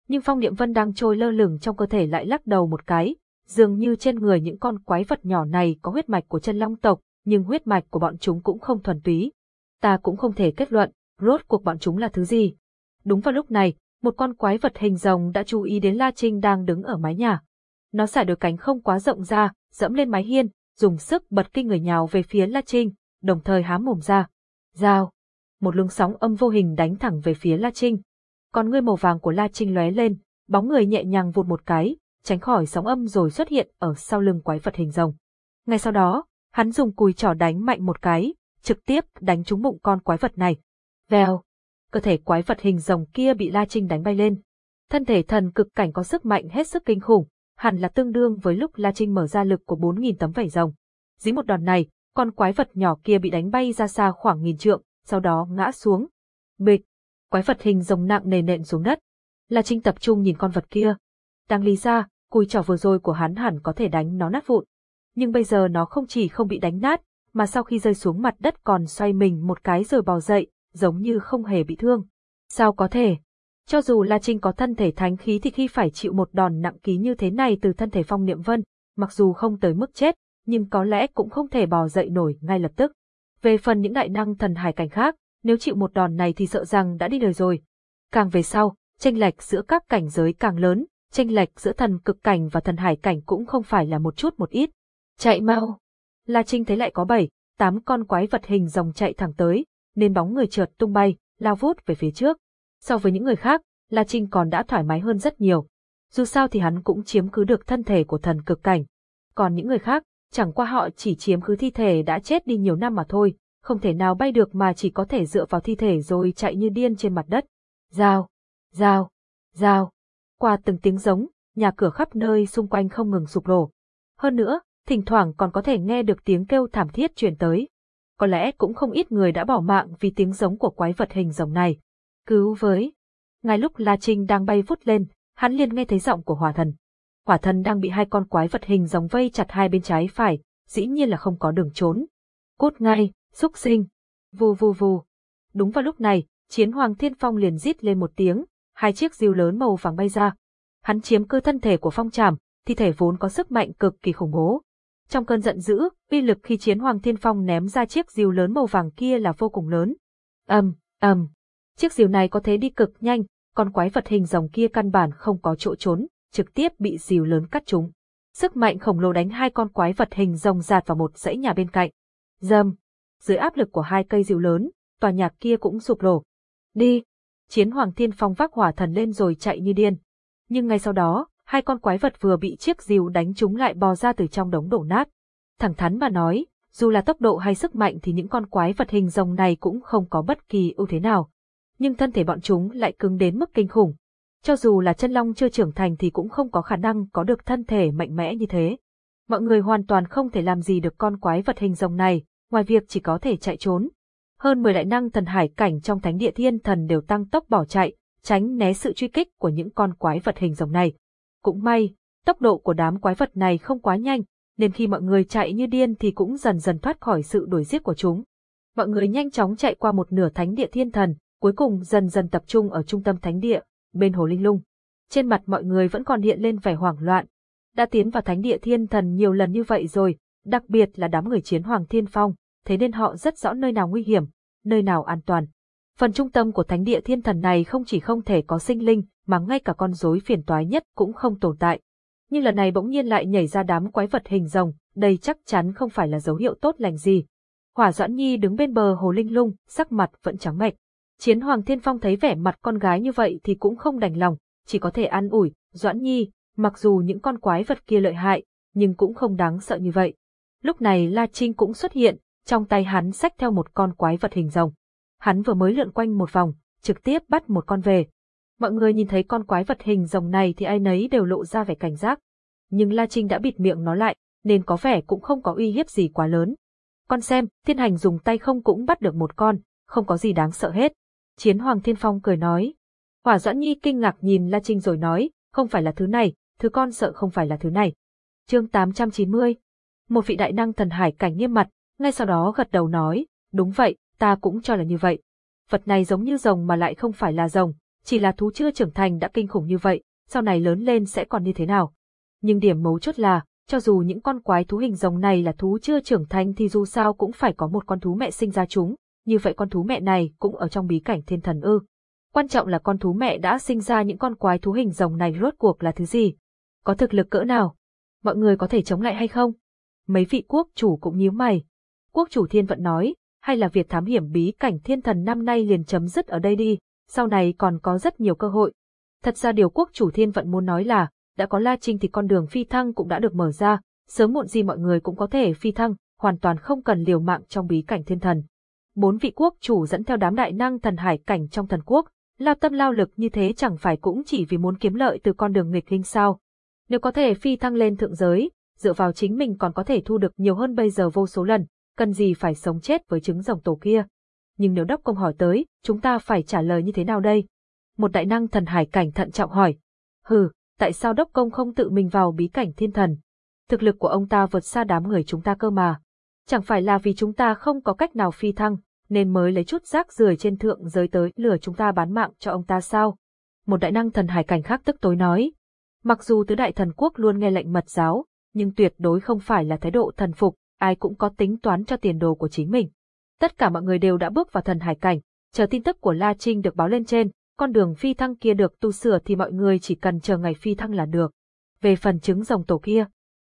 Nhưng Phong Niệm Vân đang trôi lơ lửng trong cơ thể lại lắc đầu một cái, dường như trên người những con quái vật nhỏ này có huyết mạch của chân Long tộc, nhưng huyết mạch của bọn chúng cũng không thuần túy. Ta cũng không thể kết luận, rốt cuộc bọn chúng là thứ gì. Đúng vào lúc này, một con quái vật hình rồng đã chú ý đến La Trinh đang đứng ở mái nhà. Nó xả đôi cánh không quá rộng ra, dẫm lên mái hiên, dùng sức bật kinh người nhào về phía La Trinh, đồng thời há mồm ra. Giao! Một lưng sóng âm vô hình đánh thẳng về phía La Trinh. Con ngươi màu vàng của La Trinh lóe lên, bóng người nhẹ nhàng vụt một cái, tránh khỏi sóng âm rồi xuất hiện ở sau lưng quái vật hình rồng. Ngay sau đó, hắn dùng cùi trỏ đánh mạnh một cái, trực tiếp đánh trúng bụng con quái vật này. Vèo! Cơ thể quái vật hình rồng kia bị La Trinh đánh bay lên. Thân thể thần cực cảnh có sức mạnh hết sức kinh khủng, hẳn là tương đương với lúc La Trinh mở ra lực của 4.000 tấm vảy rồng. Dĩ một đòn này, con quái vật nhỏ kia bị đánh bay ra xa khoảng nghìn trượng, sau đó ngã xuống. Bịch! Quái vật hình rồng nặng nề nện xuống đất. La Trinh tập trung nhìn con vật kia. Đang lý ra, cùi trỏ vừa rồi của hắn hẳn có thể đánh nó nát vụn. Nhưng bây giờ nó không chỉ không bị đánh nát, mà sau khi rơi xuống mặt đất còn xoay mình một cái rồi bò dậy, giống như không hề bị thương. Sao có thể? Cho dù La Trinh có thân thể thánh khí thì khi phải chịu một đòn nặng ký như thế này từ thân thể phong niệm vân, mặc dù không tới mức chết, nhưng có lẽ cũng không thể bò dậy nổi ngay lập tức. Về phần những đại năng thần hải cảnh khác, nếu chịu một đòn này thì sợ rằng đã đi đời rồi. Càng về sau, tranh lệch giữa các cảnh giới càng lớn, tranh lệch giữa thần cực cảnh và thần hải cảnh cũng không phải là một chút một ít. Chạy mau! La Trinh thấy lại có bảy, tám con quái vật hình dòng chạy thẳng tới, nên bóng người trượt tung bay, lao vút về phía trước. So với những người khác, La Trinh còn đã thoải mái hơn rất nhiều. Dù sao thì hắn cũng chiếm cứ được thân thể của thần cực cảnh. Còn những người khác, chẳng qua họ chỉ chiếm cứ thi thể đã chết đi nhiều năm mà thôi, không thể nào bay được mà chỉ có thể dựa vào thi thể rồi chạy như điên trên mặt đất. Giao, giao, giao. Qua từng tiếng giống, nhà cửa khắp nơi xung quanh không ngừng sụp đổ. Hơn nữa, thỉnh thoảng còn có thể nghe được tiếng kêu thảm thiết truyền tới. Có lẽ cũng không ít người đã bỏ mạng vì tiếng giống của quái vật hình rồng này. Cứu với. Ngay lúc La Trinh đang bay vút lên, hắn liền nghe thấy giọng của hỏa thần. Hỏa thần đang bị hai con quái vật hình rồng vây chặt hai bên trái phải, dĩ nhiên là không có đường trốn. Cút ngay, xúc sinh. Vù vù vù. Đúng vào lúc này, chiến hoàng thiên phong liền rít lên một tiếng, hai chiếc diều lớn màu vàng bay ra. Hắn chiếm cơ thân thể của phong tràm, thi thể vốn có sức mạnh cực kỳ khủng bố. Trong cơn giận dữ, uy lực khi chiến hoàng thiên phong ném ra chiếc diều lớn màu vàng kia là vô cùng lớn. ầm, ầm. Chiếc diều này có thế đi cực nhanh, con quái vật hình rồng kia căn bản không có chỗ trốn, trực tiếp bị diều lớn cắt trúng. Sức mạnh khổng lồ đánh hai con quái vật hình rồng giạt vào một dãy nhà bên cạnh. Dầm. Dưới áp lực của hai cây diều lớn, tòa nhà kia cũng sụp đổ. Đi. Chiến Hoàng Thiên Phong vác hỏa thần lên rồi chạy như điên. Nhưng ngay sau đó, hai con quái vật vừa bị chiếc diều đánh chúng lại bò ra từ trong đống đổ nát. Thẳng thắn mà nói, dù là tốc độ hay sức mạnh thì những con quái vật hình rồng này cũng không có bất kỳ ưu thế nào. Nhưng thân thể bọn chúng lại cứng đến mức kinh khủng. Cho dù là chân long chưa trưởng thành thì cũng không có khả năng có được thân thể mạnh mẽ như thế. Mọi người hoàn toàn không thể làm gì được con quái vật hình rồng này, ngoài việc chỉ có thể chạy trốn. Hơn 10 đại năng thần hải cảnh trong thánh địa thiên thần đều tăng tốc bỏ chạy, tránh né sự truy kích của những con quái vật hình rồng này. Cũng may, tốc độ của đám quái vật này không quá nhanh, nên khi mọi người chạy như điên thì cũng dần dần thoát khỏi sự đuổi giết của chúng. Mọi người nhanh chóng chạy qua một nửa thánh địa thiên thần, cuối cùng dần dần tập trung ở trung tâm thánh địa, bên hồ linh lung. Trên mặt mọi người vẫn còn hiện lên vẻ hoảng loạn. Đã tiến vào thánh địa thiên thần nhiều lần như vậy rồi, đặc biệt là đám người chiến hoàng thiên phong, thế nên họ rất rõ nơi nào nguy hiểm, nơi nào an toàn. Phần trung tâm của thánh địa thiên thần này không chỉ không thể có sinh linh, mà ngay cả con rối phiền toái nhất cũng không tồn tại. Nhưng lần này bỗng nhiên lại nhảy ra đám quái vật hình rồng, đây chắc chắn không phải là dấu hiệu tốt lành gì. Hỏa Doãn Nhi đứng bên bờ hồ linh lung, sắc mặt vẫn trắng mệch. Chiến Hoàng Thiên Phong thấy vẻ mặt con gái như vậy thì cũng không đành lòng, chỉ có thể an ủi, Doãn Nhi, mặc dù những con quái vật kia lợi hại, nhưng cũng không đáng sợ như vậy. Lúc này La Trinh cũng xuất hiện, trong tay hắn xách theo một con quái vật hình rồng. Hắn vừa mới lượn quanh một vòng, trực tiếp bắt một con về. Mọi người nhìn thấy con quái vật hình rồng này thì ai nấy đều lộ ra vẻ cảnh giác. Nhưng La Trinh đã bịt miệng nó lại, nên có vẻ cũng không có uy hiếp gì quá lớn. Con xem, thiên hành dùng tay không cũng bắt được một con, không có gì đáng sợ hết. Chiến Hoàng Thiên Phong cười nói. Hỏa Doãn Nhi kinh ngạc nhìn La Trinh rồi nói, không phải là thứ này, thứ con sợ không phải là thứ này. Chương 890 Một vị đại năng thần hải cảnh nghiêm mặt, ngay sau đó gật đầu nói, đúng vậy, ta cũng cho là như vậy. Vật này giống như rồng mà lại không phải là rồng, chỉ là thú chưa trưởng thành đã kinh khủng như vậy, sau này lớn lên sẽ còn như thế nào. Nhưng điểm mấu chốt là, cho dù những con quái thú hình rồng này là thú chưa trưởng thành thì dù sao cũng phải có một con thú mẹ sinh ra chúng, như vậy con thú mẹ này cũng ở trong bí cảnh thiên thần ư. Quan trọng là con thú mẹ đã sinh ra những con quái thú hình rồng này rốt cuộc là thứ gì? Có thực lực cỡ nào? Mọi người có thể chống lại hay không? Mấy vị quốc chủ cũng nhíu mày. Quốc chủ thiên vận nói, hay là việc thám hiểm bí cảnh thiên thần năm nay liền chấm dứt ở đây đi, sau này còn có rất nhiều cơ hội. Thật ra điều quốc chủ thiên vận muốn nói là, đã có La Trinh thì con đường phi thăng cũng đã được mở ra, sớm muộn gì mọi người cũng có thể phi thăng, hoàn toàn không cần liều mạng trong bí cảnh thiên thần bốn vị quốc chủ dẫn theo đám đại năng thần hải cảnh trong thần quốc, lao tâm lao lực như thế chẳng phải cũng chỉ vì muốn kiếm lợi từ con đường nghịch linh sao. Nếu có thể phi thăng lên thượng giới, dựa vào chính mình còn có thể thu được nhiều hơn bây giờ vô số lần, cần gì phải sống chết với trứng rồng tổ kia. Nhưng nếu đốc công hỏi tới, chúng ta phải trả lời như thế nào đây? Một đại năng thần hải cảnh thận trọng hỏi. Hừ, tại sao đốc công không tự mình vào bí cảnh thiên thần? Thực lực của ông ta vượt xa đám người chúng ta cơ mà. Chẳng phải là vì chúng ta không có cách nào phi thăng, nên mới lấy chút rác rưởi trên thượng giới tới lừa chúng ta bán mạng cho ông ta sao? Một đại năng thần hải cảnh khác tức tối nói. Mặc dù tứ đại thần quốc luôn nghe lệnh mật giáo, nhưng tuyệt đối không phải là thái độ thần phục, ai cũng có tính toán cho tiền đồ của chính mình. Tất cả mọi người đều đã bước vào thần hải cảnh, chờ tin tức của La Trinh được báo lên trên, con đường phi thăng kia được tu sửa thì mọi người chỉ cần chờ ngày phi thăng là được. Về phần trứng rồng tổ kia,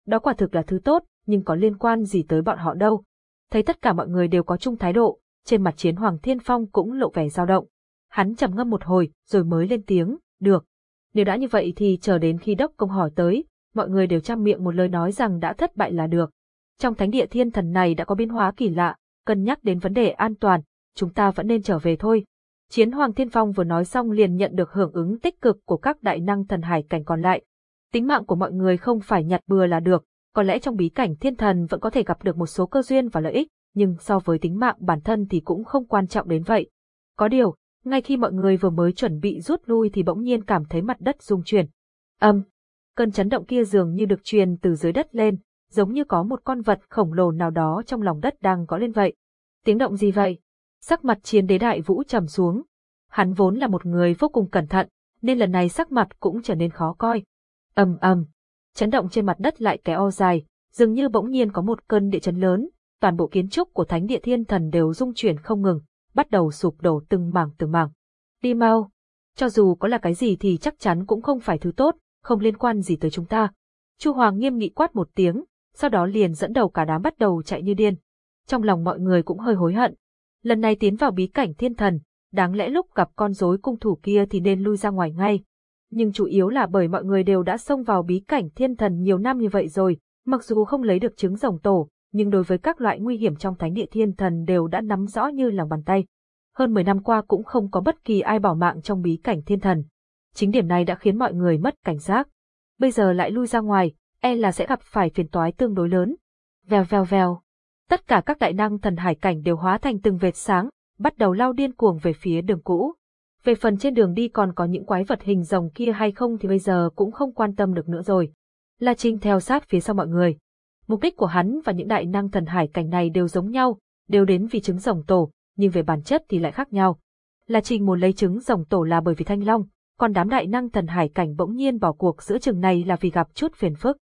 đó quả thực là thứ tốt, nhưng có liên quan gì tới bọn họ đâu. Thấy tất cả mọi người đều có chung thái độ, trên mặt chiến Hoàng Thiên Phong cũng lộ vẻ dao động. Hắn trầm ngâm một hồi, rồi mới lên tiếng, được. Nếu đã như vậy thì chờ đến khi đốc công hỏi tới, mọi người đều chăm miệng một lời nói rằng đã thất bại là được. Trong thánh địa thiên thần này đã có biến hóa kỳ lạ, cân nhắc đến vấn đề an toàn, chúng ta vẫn nên trở về thôi. Chiến Hoàng Thiên Phong vừa nói xong liền nhận được hưởng ứng tích cực của các đại năng thần hải cảnh còn lại. Tính mạng của mọi người không phải nhặt bừa là được, có lẽ trong bí cảnh thiên thần vẫn có thể gặp được một số cơ duyên và lợi ích, nhưng so với tính mạng bản thân thì cũng không quan trọng đến vậy. Có điều, ngay khi mọi người vừa mới chuẩn bị rút lui thì bỗng nhiên cảm thấy mặt đất rung chuyển. Âm, cơn chấn động kia dường như được truyền từ dưới đất lên, giống như có một con vật khổng lồ nào đó trong lòng đất đang gõ lên vậy. Tiếng động gì vậy? Sắc mặt chiến đế đại vũ trầm xuống. Hắn vốn là một người vô cùng cẩn thận, nên lần này sắc mặt cũng trở nên khó coi. ầm ầm, chấn động trên mặt đất lại kéo dài, dường như bỗng nhiên có một cơn địa chấn lớn, toàn bộ kiến trúc của thánh địa thiên thần đều rung chuyển không ngừng, bắt đầu sụp đổ từng mảng từng mảng. Đi mau, cho dù có là cái gì thì chắc chắn cũng không phải thứ tốt, không liên quan gì tới chúng ta. Chu Hoàng nghiêm nghị quát một tiếng, sau đó liền dẫn đầu cả đám bắt đầu chạy như điên. Trong lòng mọi người cũng hơi hối hận. Lần này tiến vào bí cảnh thiên thần, đáng lẽ lúc gặp con rối cung thủ kia thì nên lui ra ngoài ngay. Nhưng chủ yếu là bởi mọi người đều đã xông vào bí cảnh thiên thần nhiều năm như vậy rồi, mặc dù không lấy được trứng rồng tổ, nhưng đối với các loại nguy hiểm trong thánh địa thiên thần đều đã nắm rõ như lòng bàn tay. Hơn 10 năm qua cũng không có bất kỳ ai bỏ mạng trong bí cảnh thiên thần. Chính điểm này đã khiến mọi người mất cảnh giác. Bây giờ lại lui ra ngoài, e là sẽ gặp phải phiền toái tương đối lớn. Vèo vèo vèo. Tất cả các đại năng thần hải cảnh đều hóa thành từng vệt sáng, bắt đầu lao điên cuồng về phía đường cũ. Về phần trên đường đi còn có những quái vật hình rồng kia hay không thì bây giờ cũng không quan tâm được nữa rồi. La Trinh theo sát phía sau mọi người. Mục đích của hắn và những đại năng thần hải cảnh này đều giống nhau, đều đến vì trứng rồng tổ, nhưng về bản chất thì lại khác nhau. La Trinh muốn lấy trứng rồng tổ là bởi vì Thanh Long, còn đám đại năng thần hải cảnh bỗng nhiên bỏ cuộc giữa chừng này là vì gặp chút phiền phức.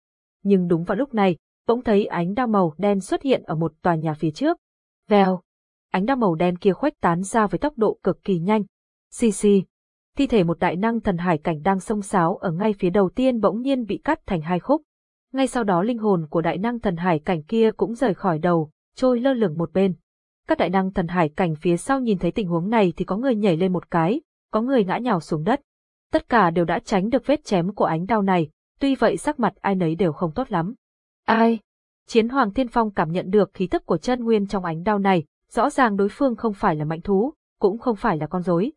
Nhưng đúng vào lúc này, bỗng thấy ánh đao màu đen xuất hiện ở một tòa nhà phía trước. Vèo! Ánh đao màu đen kia khuếch tán ra với tốc độ cực kỳ nhanh. Xì xì! Thi thể một đại năng thần hải cảnh đang sông sáo ở ngay phía đầu tiên bỗng nhiên bị cắt thành hai khúc. Ngay sau đó linh hồn của đại năng thần hải cảnh kia cũng rời khỏi đầu, trôi lơ lửng một bên. Các đại năng thần hải cảnh phía sau nhìn thấy tình huống này thì có người nhảy lên một cái, có người ngã nhào xuống đất. Tất cả đều đã tránh được vết chém của ánh đao này, tuy vậy sắc mặt ai nấy đều không tốt lắm. Ai? Chiến Hoàng Thiên Phong cảm nhận được khí tức của chân nguyên trong ánh đao này, rõ ràng đối phương không phải là mạnh thú, cũng không phải là con rối.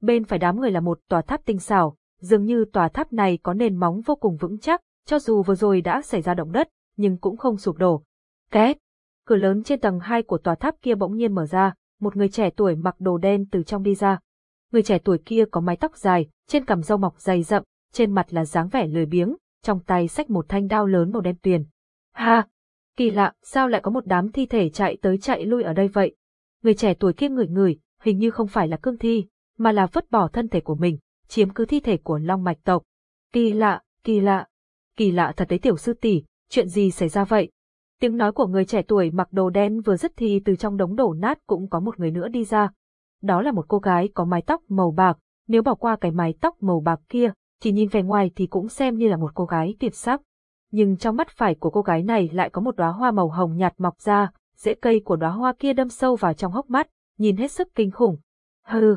Bên phải đám người là một tòa tháp tinh xảo, dường như tòa tháp này có nền móng vô cùng vững chắc, cho dù vừa rồi đã xảy ra động đất, nhưng cũng không sụp đổ. Két! Cửa lớn trên tầng 2 của tòa tháp kia bỗng nhiên mở ra, một người trẻ tuổi mặc đồ đen từ trong đi ra. Người trẻ tuổi kia có mái tóc dài, trên cằm râu mọc dày rậm, trên mặt là dáng vẻ lười biếng, trong tay xách một thanh đao lớn màu đen tuyền. Ha! Kỳ lạ, sao lại có một đám thi thể chạy tới chạy lui ở đây vậy? Người trẻ tuổi kia ngửi ngửi, hình như không phải là cương thi, mà là vứt bỏ thân thể của mình, chiếm cứ thi thể của Long Mạch tộc. Kỳ lạ, kỳ lạ, kỳ lạ thật đấy tiểu sư tỷ, chuyện gì xảy ra vậy? Tiếng nói của người trẻ tuổi mặc đồ đen vừa dứt thì từ trong đống đổ nát cũng có một người nữa đi ra. Đó là một cô gái có mái tóc màu bạc, nếu bỏ qua cái mái tóc màu bạc kia, chỉ nhìn vẻ ngoài thì cũng xem như là một cô gái tuyệt sắc. Nhưng trong mắt phải của cô gái này lại có một đóa hoa màu hồng nhạt mọc ra, rễ cây của đóa hoa kia đâm sâu vào trong hốc mắt, nhìn hết sức kinh khủng. Hừ,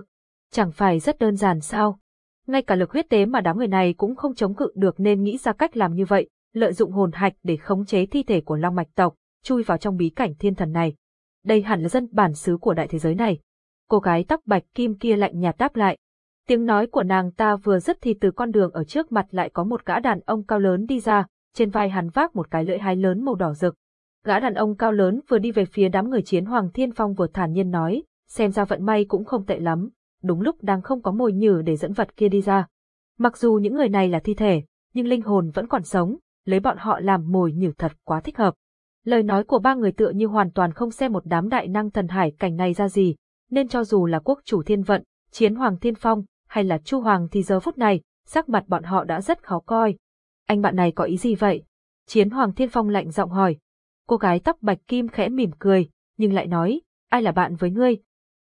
chẳng phải rất đơn giản sao? Ngay cả lực huyết tế mà đám người này cũng không chống cự được nên nghĩ ra cách làm như vậy, lợi dụng hồn hạch để khống chế thi thể của Long Mạch tộc, chui vào trong bí cảnh thiên thần này. Đây hẳn là dân bản xứ của đại thế giới này. Cô gái tóc bạch kim kia lạnh nhạt đáp lại. Tiếng nói của nàng ta vừa dứt thì từ con đường ở trước mặt lại có một gã đàn ông cao lớn đi ra, trên vai hắn vác một cái lưỡi hái lớn màu đỏ rực. Gã đàn ông cao lớn vừa đi về phía đám người chiến Hoàng Thiên Phong vừa thản nhiên nói, xem ra vận may cũng không tệ lắm, đúng lúc đang không có mồi nhử để dẫn vật kia đi ra. Mặc dù những người này là thi thể, nhưng linh hồn vẫn còn sống, lấy bọn họ làm mồi nhử thật quá thích hợp. Lời nói của ba người tựa như hoàn toàn không xem một đám đại năng thần hải cảnh này ra gì, nên cho dù là quốc chủ thiên vận, chiến hoàng thiên phong, hay là chu hoàng thì giờ phút này, sắc mặt bọn họ đã rất khó coi. Anh bạn này có ý gì vậy? Chiến hoàng thiên phong lạnh giọng hỏi. Cô gái tóc bạch kim khẽ mỉm cười, nhưng lại nói, ai là bạn với ngươi?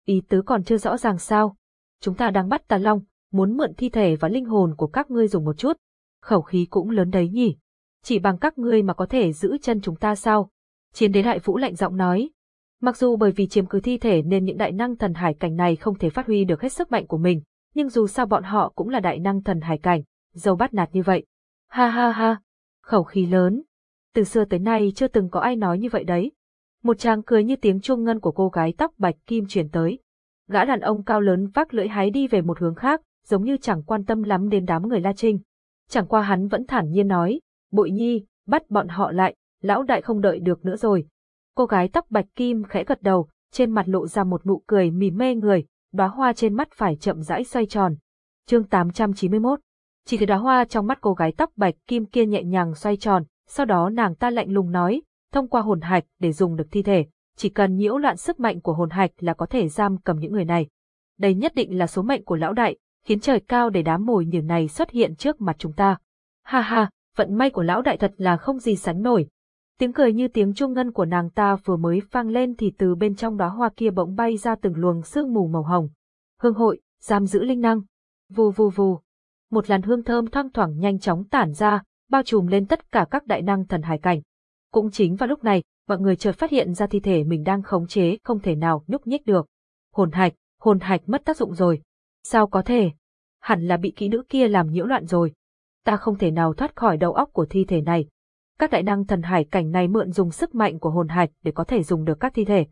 Ý tứ còn chưa rõ ràng sao? Chúng ta đang bắt tà long, muốn mượn thi thể và linh hồn của các ngươi dùng một chút. Khẩu khí cũng lớn đấy nhỉ? Chỉ bằng các ngươi mà có thể giữ chân chúng ta sao? Chiến đế đại vũ lạnh giọng nói. Mặc dù bởi vì chiếm cứ thi thể nên những đại năng thần hải cảnh này không thể phát huy được hết sức mạnh của mình, nhưng dù sao bọn họ cũng là đại năng thần hải cảnh, dâu bắt nạt như vậy. Ha ha ha, khẩu khí lớn. Từ xưa tới nay chưa từng có ai nói như vậy đấy. Một chàng cười như tiếng chuông ngân của cô gái tóc bạch kim truyền tới. Gã đàn ông cao lớn vác lưỡi hái đi về một hướng khác, giống như chẳng quan tâm lắm đến đám người La Trinh. Chẳng qua hắn vẫn thản nhiên nói, bội nhi, bắt bọn họ lại, lão đại không đợi được nữa rồi. Cô gái tóc bạch kim khẽ gật đầu, trên mặt lộ ra một nụ cười mỉ mê người, đóa hoa trên mắt phải chậm rãi xoay tròn. Chương 891 Chỉ thấy đóa hoa trong mắt cô gái tóc bạch kim kia nhẹ nhàng xoay tròn, sau đó nàng ta lạnh lùng nói, thông qua hồn hạch để dùng được thi thể, chỉ cần nhiễu loạn sức mạnh của hồn hạch là có thể giam cầm những người này. Đây nhất định là số mệnh của lão đại, khiến trời cao để đám mồi như này xuất hiện trước mặt chúng ta. Ha ha, vận may của lão đại thật là không gì sánh nổi. Tiếng cười như tiếng chuông ngân của nàng ta vừa mới vang lên thì từ bên trong đóa hoa kia bỗng bay ra từng luồng sương mù màu hồng. Hương hội, giam giữ linh năng. Vù vù vù. Một làn hương thơm thoang thoảng nhanh chóng tản ra, bao trùm lên tất cả các đại năng thần hải cảnh. Cũng chính vào lúc này, mọi người chợt phát hiện ra thi thể mình đang khống chế không thể nào nhúc nhích được. Hồn hạch, hồn hạch mất tác dụng rồi. Sao có thể? Hẳn là bị kỹ nữ kia làm nhiễu loạn rồi. Ta không thể nào thoát khỏi đầu óc của thi thể này. Các đại năng thần hải cảnh này mượn dùng sức mạnh của hồn hạch để có thể dùng được các thi thể.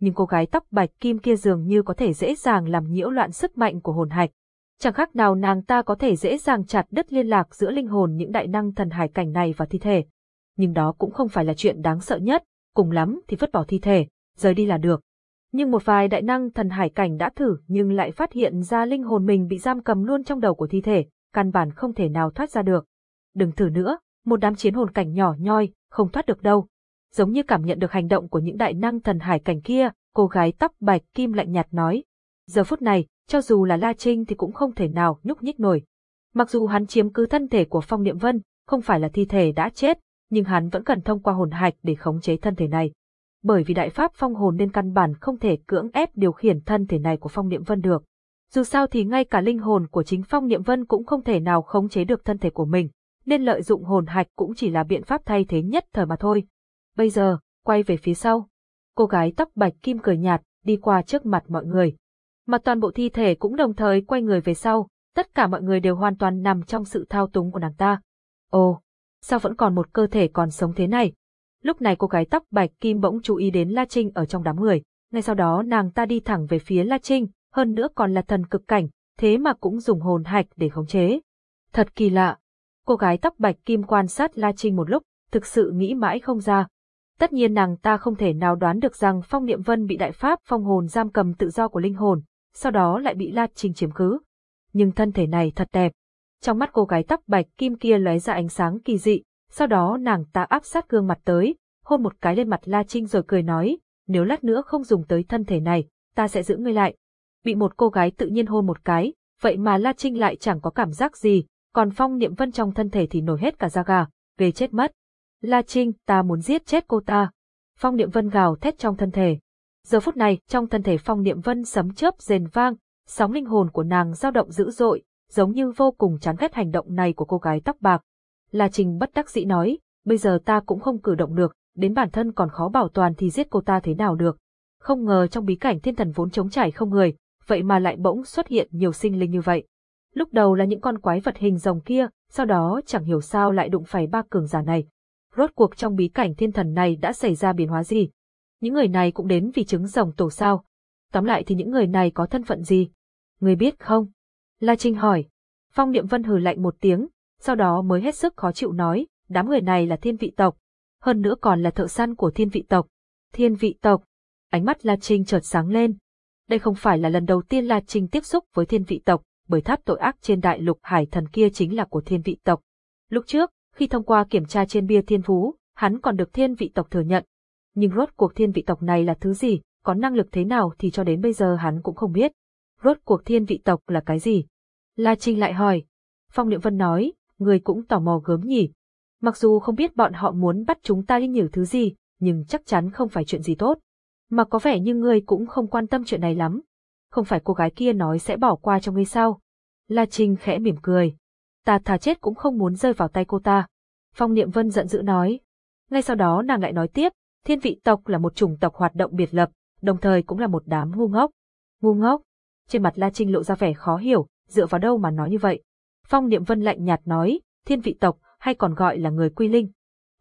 Nhưng cô gái tóc bạch kim kia dường như có thể dễ dàng làm nhiễu loạn sức mạnh của hồn hạch. Chẳng khác nào nàng ta có thể dễ dàng chặt đứt liên lạc giữa linh hồn những đại năng thần hải cảnh này và thi thể. Nhưng đó cũng không phải là chuyện đáng sợ nhất, cùng lắm thì vứt bỏ thi thể, rời đi là được. Nhưng một vài đại năng thần hải cảnh đã thử nhưng lại phát hiện ra linh hồn mình bị giam cầm luôn trong đầu của thi thể, căn bản không thể nào thoát ra được. Đừng thử nữa, một đám chiến hồn cảnh nhỏ nhoi, không thoát được đâu. Giống như cảm nhận được hành động của những đại năng thần hải cảnh kia, cô gái tóc bạch kim lạnh nhạt nói. Giờ phút này, cho dù là La Trinh thì cũng không thể nào nhúc nhích nổi. Mặc dù hắn chiếm cứ thân thể của Phong Niệm Vân, không phải là thi thể đã chết, nhưng hắn vẫn cần thông qua hồn hạch để khống chế thân thể này. Bởi vì đại pháp phong hồn nên căn bản không thể cưỡng ép điều khiển thân thể này của Phong Niệm Vân được. Dù sao thì ngay cả linh hồn của chính Phong Niệm Vân cũng không thể nào khống chế được thân thể của mình, nên lợi dụng hồn hạch cũng chỉ là biện pháp thay thế nhất thời mà thôi. Bây giờ, quay về phía sau. Cô gái tóc bạch kim cười nhạt, đi qua trước mặt mọi người. Mà toàn bộ thi thể cũng đồng thời quay người về sau, tất cả mọi người đều hoàn toàn nằm trong sự thao túng của nàng ta. Ồ, sao vẫn còn một cơ thể còn sống thế này? Lúc này cô gái tóc bạch kim bỗng chú ý đến La Trinh ở trong đám người, ngay sau đó nàng ta đi thẳng về phía La Trinh, hơn nữa còn là thần cực cảnh, thế mà cũng dùng hồn hạch để khống chế. Thật kỳ lạ. Cô gái tóc bạch kim quan sát La Trinh một lúc, thực sự nghĩ mãi không ra. Tất nhiên nàng ta không thể nào đoán được rằng Phong Niệm Vân bị đại pháp phong hồn giam cầm tự do của linh hồn, sau đó lại bị La Trinh chiếm cứ. Nhưng thân thể này thật đẹp. Trong mắt cô gái tóc bạch kim kia lóe ra ánh sáng kỳ dị, sau đó nàng ta áp sát gương mặt tới, hôn một cái lên mặt La Trinh rồi cười nói, nếu lát nữa không dùng tới thân thể này, ta sẽ giữ ngươi lại. Bị một cô gái tự nhiên hôn một cái, vậy mà La Trinh lại chẳng có cảm giác gì, còn Phong Niệm Vân trong thân thể thì nổi hết cả da gà, về chết mất. La Trinh, ta muốn giết chết cô ta. Phong Niệm Vân gào thét trong thân thể. Giờ phút này, trong thân thể Phong Niệm Vân sấm chớp rền vang, sóng linh hồn của nàng dao động dữ dội, giống như vô cùng chán ghét hành động này của cô gái tóc bạc. La trinh bất đắc dĩ nói, bây giờ ta cũng không cử động được, đến bản thân còn khó bảo toàn thì giết cô ta thế nào được. Không ngờ trong bí cảnh thiên thần vốn trống trải không người, vậy mà lại bỗng xuất hiện nhiều sinh linh như vậy. Lúc đầu là những con quái vật hình rồng kia, sau đó chẳng hiểu sao lại đụng phải ba cường giả này. Rốt cuộc trong bí cảnh thiên thần này đã xảy ra biến hóa gì? Những người này cũng đến vì trứng rồng tổ sao? Tóm lại thì những người này có thân phận gì? Người biết không? La Trinh hỏi. Phong Niệm Vân hừ lạnh một tiếng, sau đó mới hết sức khó chịu nói, đám người này là thiên vị tộc, hơn nữa còn là thợ săn của thiên vị tộc. Thiên vị tộc. Ánh mắt La Trinh chợt sáng lên. Đây không phải là lần đầu tiên La Trinh tiếp xúc với thiên vị tộc, bởi tháp tội ác trên đại lục hải thần kia chính là của thiên vị tộc. Lúc trước, khi thông qua kiểm tra trên bia thiên phú, hắn còn được thiên vị tộc thừa nhận. Nhưng rốt cuộc thiên vị tộc này là thứ gì, có năng lực thế nào thì cho đến bây giờ hắn cũng không biết. Rốt cuộc thiên vị tộc là cái gì? La Trinh lại hỏi. Phong Niệm Vân nói, người cũng tò mò gớm nhỉ. Mặc dù không biết bọn họ muốn bắt chúng ta đi nhiều thứ gì, nhưng chắc chắn không phải chuyện gì tốt. Mà có vẻ như ngươi cũng không quan tâm chuyện này lắm. Không phải cô gái kia nói sẽ bỏ qua cho ngươi sao? La Trinh khẽ mỉm cười. Ta thà chết cũng không muốn rơi vào tay cô ta. Phong Niệm Vân giận dữ nói. Ngay sau đó nàng lại nói tiếp, thiên vị tộc là một chủng tộc hoạt động biệt lập, đồng thời cũng là một đám ngu ngốc. Ngu ngốc? Trên mặt La Trinh lộ ra vẻ khó hiểu, dựa vào đâu mà nói như vậy? Phong Niệm Vân lạnh nhạt nói, thiên vị tộc, hay còn gọi là người quy linh.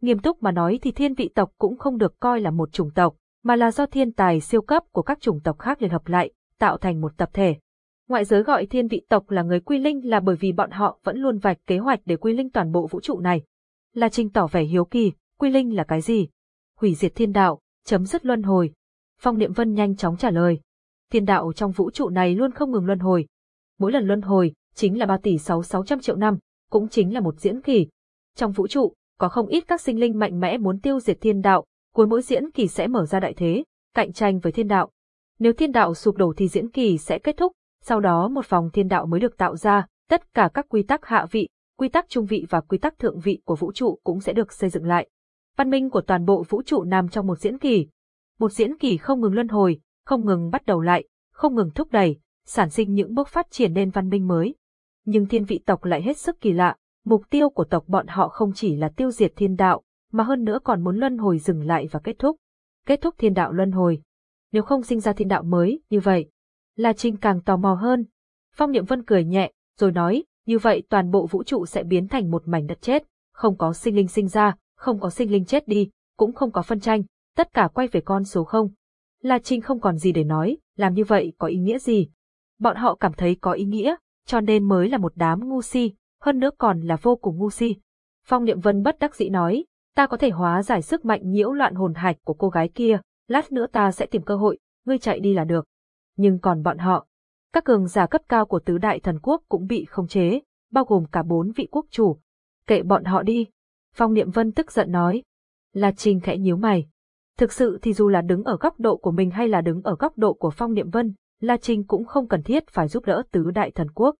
Nghiêm túc mà nói thì thiên vị tộc cũng không được coi là một chủng tộc, mà là do thiên tài siêu cấp của các chủng tộc khác liên hợp lại, tạo thành một tập thể. Ngoại giới gọi thiên vị tộc là người quy linh là bởi vì bọn họ vẫn luôn vạch kế hoạch để quy linh toàn bộ vũ trụ này. La Trinh tỏ vẻ hiếu kỳ, quy linh là cái gì? Hủy diệt thiên đạo, chấm dứt luân hồi. Phong Niệm Vân nhanh chóng trả lời. Thiên đạo trong vũ trụ này luôn không ngừng luân hồi. Mỗi lần luân hồi, chính là 3 tỷ 6 600 triệu năm, cũng chính là một diễn kỳ. Trong vũ trụ, có không ít các sinh linh mạnh mẽ muốn tiêu diệt thiên đạo, cuối mỗi diễn kỳ sẽ mở ra đại thế, cạnh tranh với thiên đạo. Nếu thiên đạo sụp đổ thì diễn kỳ sẽ kết thúc, sau đó một vòng thiên đạo mới được tạo ra, tất cả các quy tắc hạ vị, quy tắc trung vị và quy tắc thượng vị của vũ trụ cũng sẽ được xây dựng lại. Văn minh của toàn bộ vũ trụ nằm trong một diễn kỳ. Một diễn kỳ không ngừng luân hồi, không ngừng bắt đầu lại, không ngừng thúc đẩy, sản sinh những bước phát triển nên văn minh mới. Nhưng thiên vị tộc lại hết sức kỳ lạ, mục tiêu của tộc bọn họ không chỉ là tiêu diệt thiên đạo, mà hơn nữa còn muốn luân hồi dừng lại và kết thúc. Kết thúc thiên đạo luân hồi. Nếu không sinh ra thiên đạo mới, như vậy, La Trinh càng tò mò hơn. Phong Niệm Vân cười nhẹ, rồi nói, như vậy toàn bộ vũ trụ sẽ biến thành một mảnh đất chết, không có sinh linh sinh ra, không có sinh linh chết đi, cũng không có phân tranh, tất cả quay về con số không. La Trinh không còn gì để nói, làm như vậy có ý nghĩa gì? Bọn họ cảm thấy có ý nghĩa, cho nên mới là một đám ngu si, hơn nữa còn là vô cùng ngu si. Phong Niệm Vân bất đắc dĩ nói, ta có thể hóa giải sức mạnh nhiễu loạn hồn hạch của cô gái kia, lát nữa ta sẽ tìm cơ hội, ngươi chạy đi là được. Nhưng còn bọn họ, các cường giả cấp cao của tứ đại thần quốc cũng bị không chế, bao gồm cả bốn vị quốc chủ. Kệ bọn họ đi. Phong Niệm Vân tức giận nói. La Trinh khẽ nhíu mày. Thực sự thì dù là đứng ở góc độ của mình hay là đứng ở góc độ của Phong Niệm Vân, La Trinh cũng không cần thiết phải giúp đỡ tứ đại thần quốc.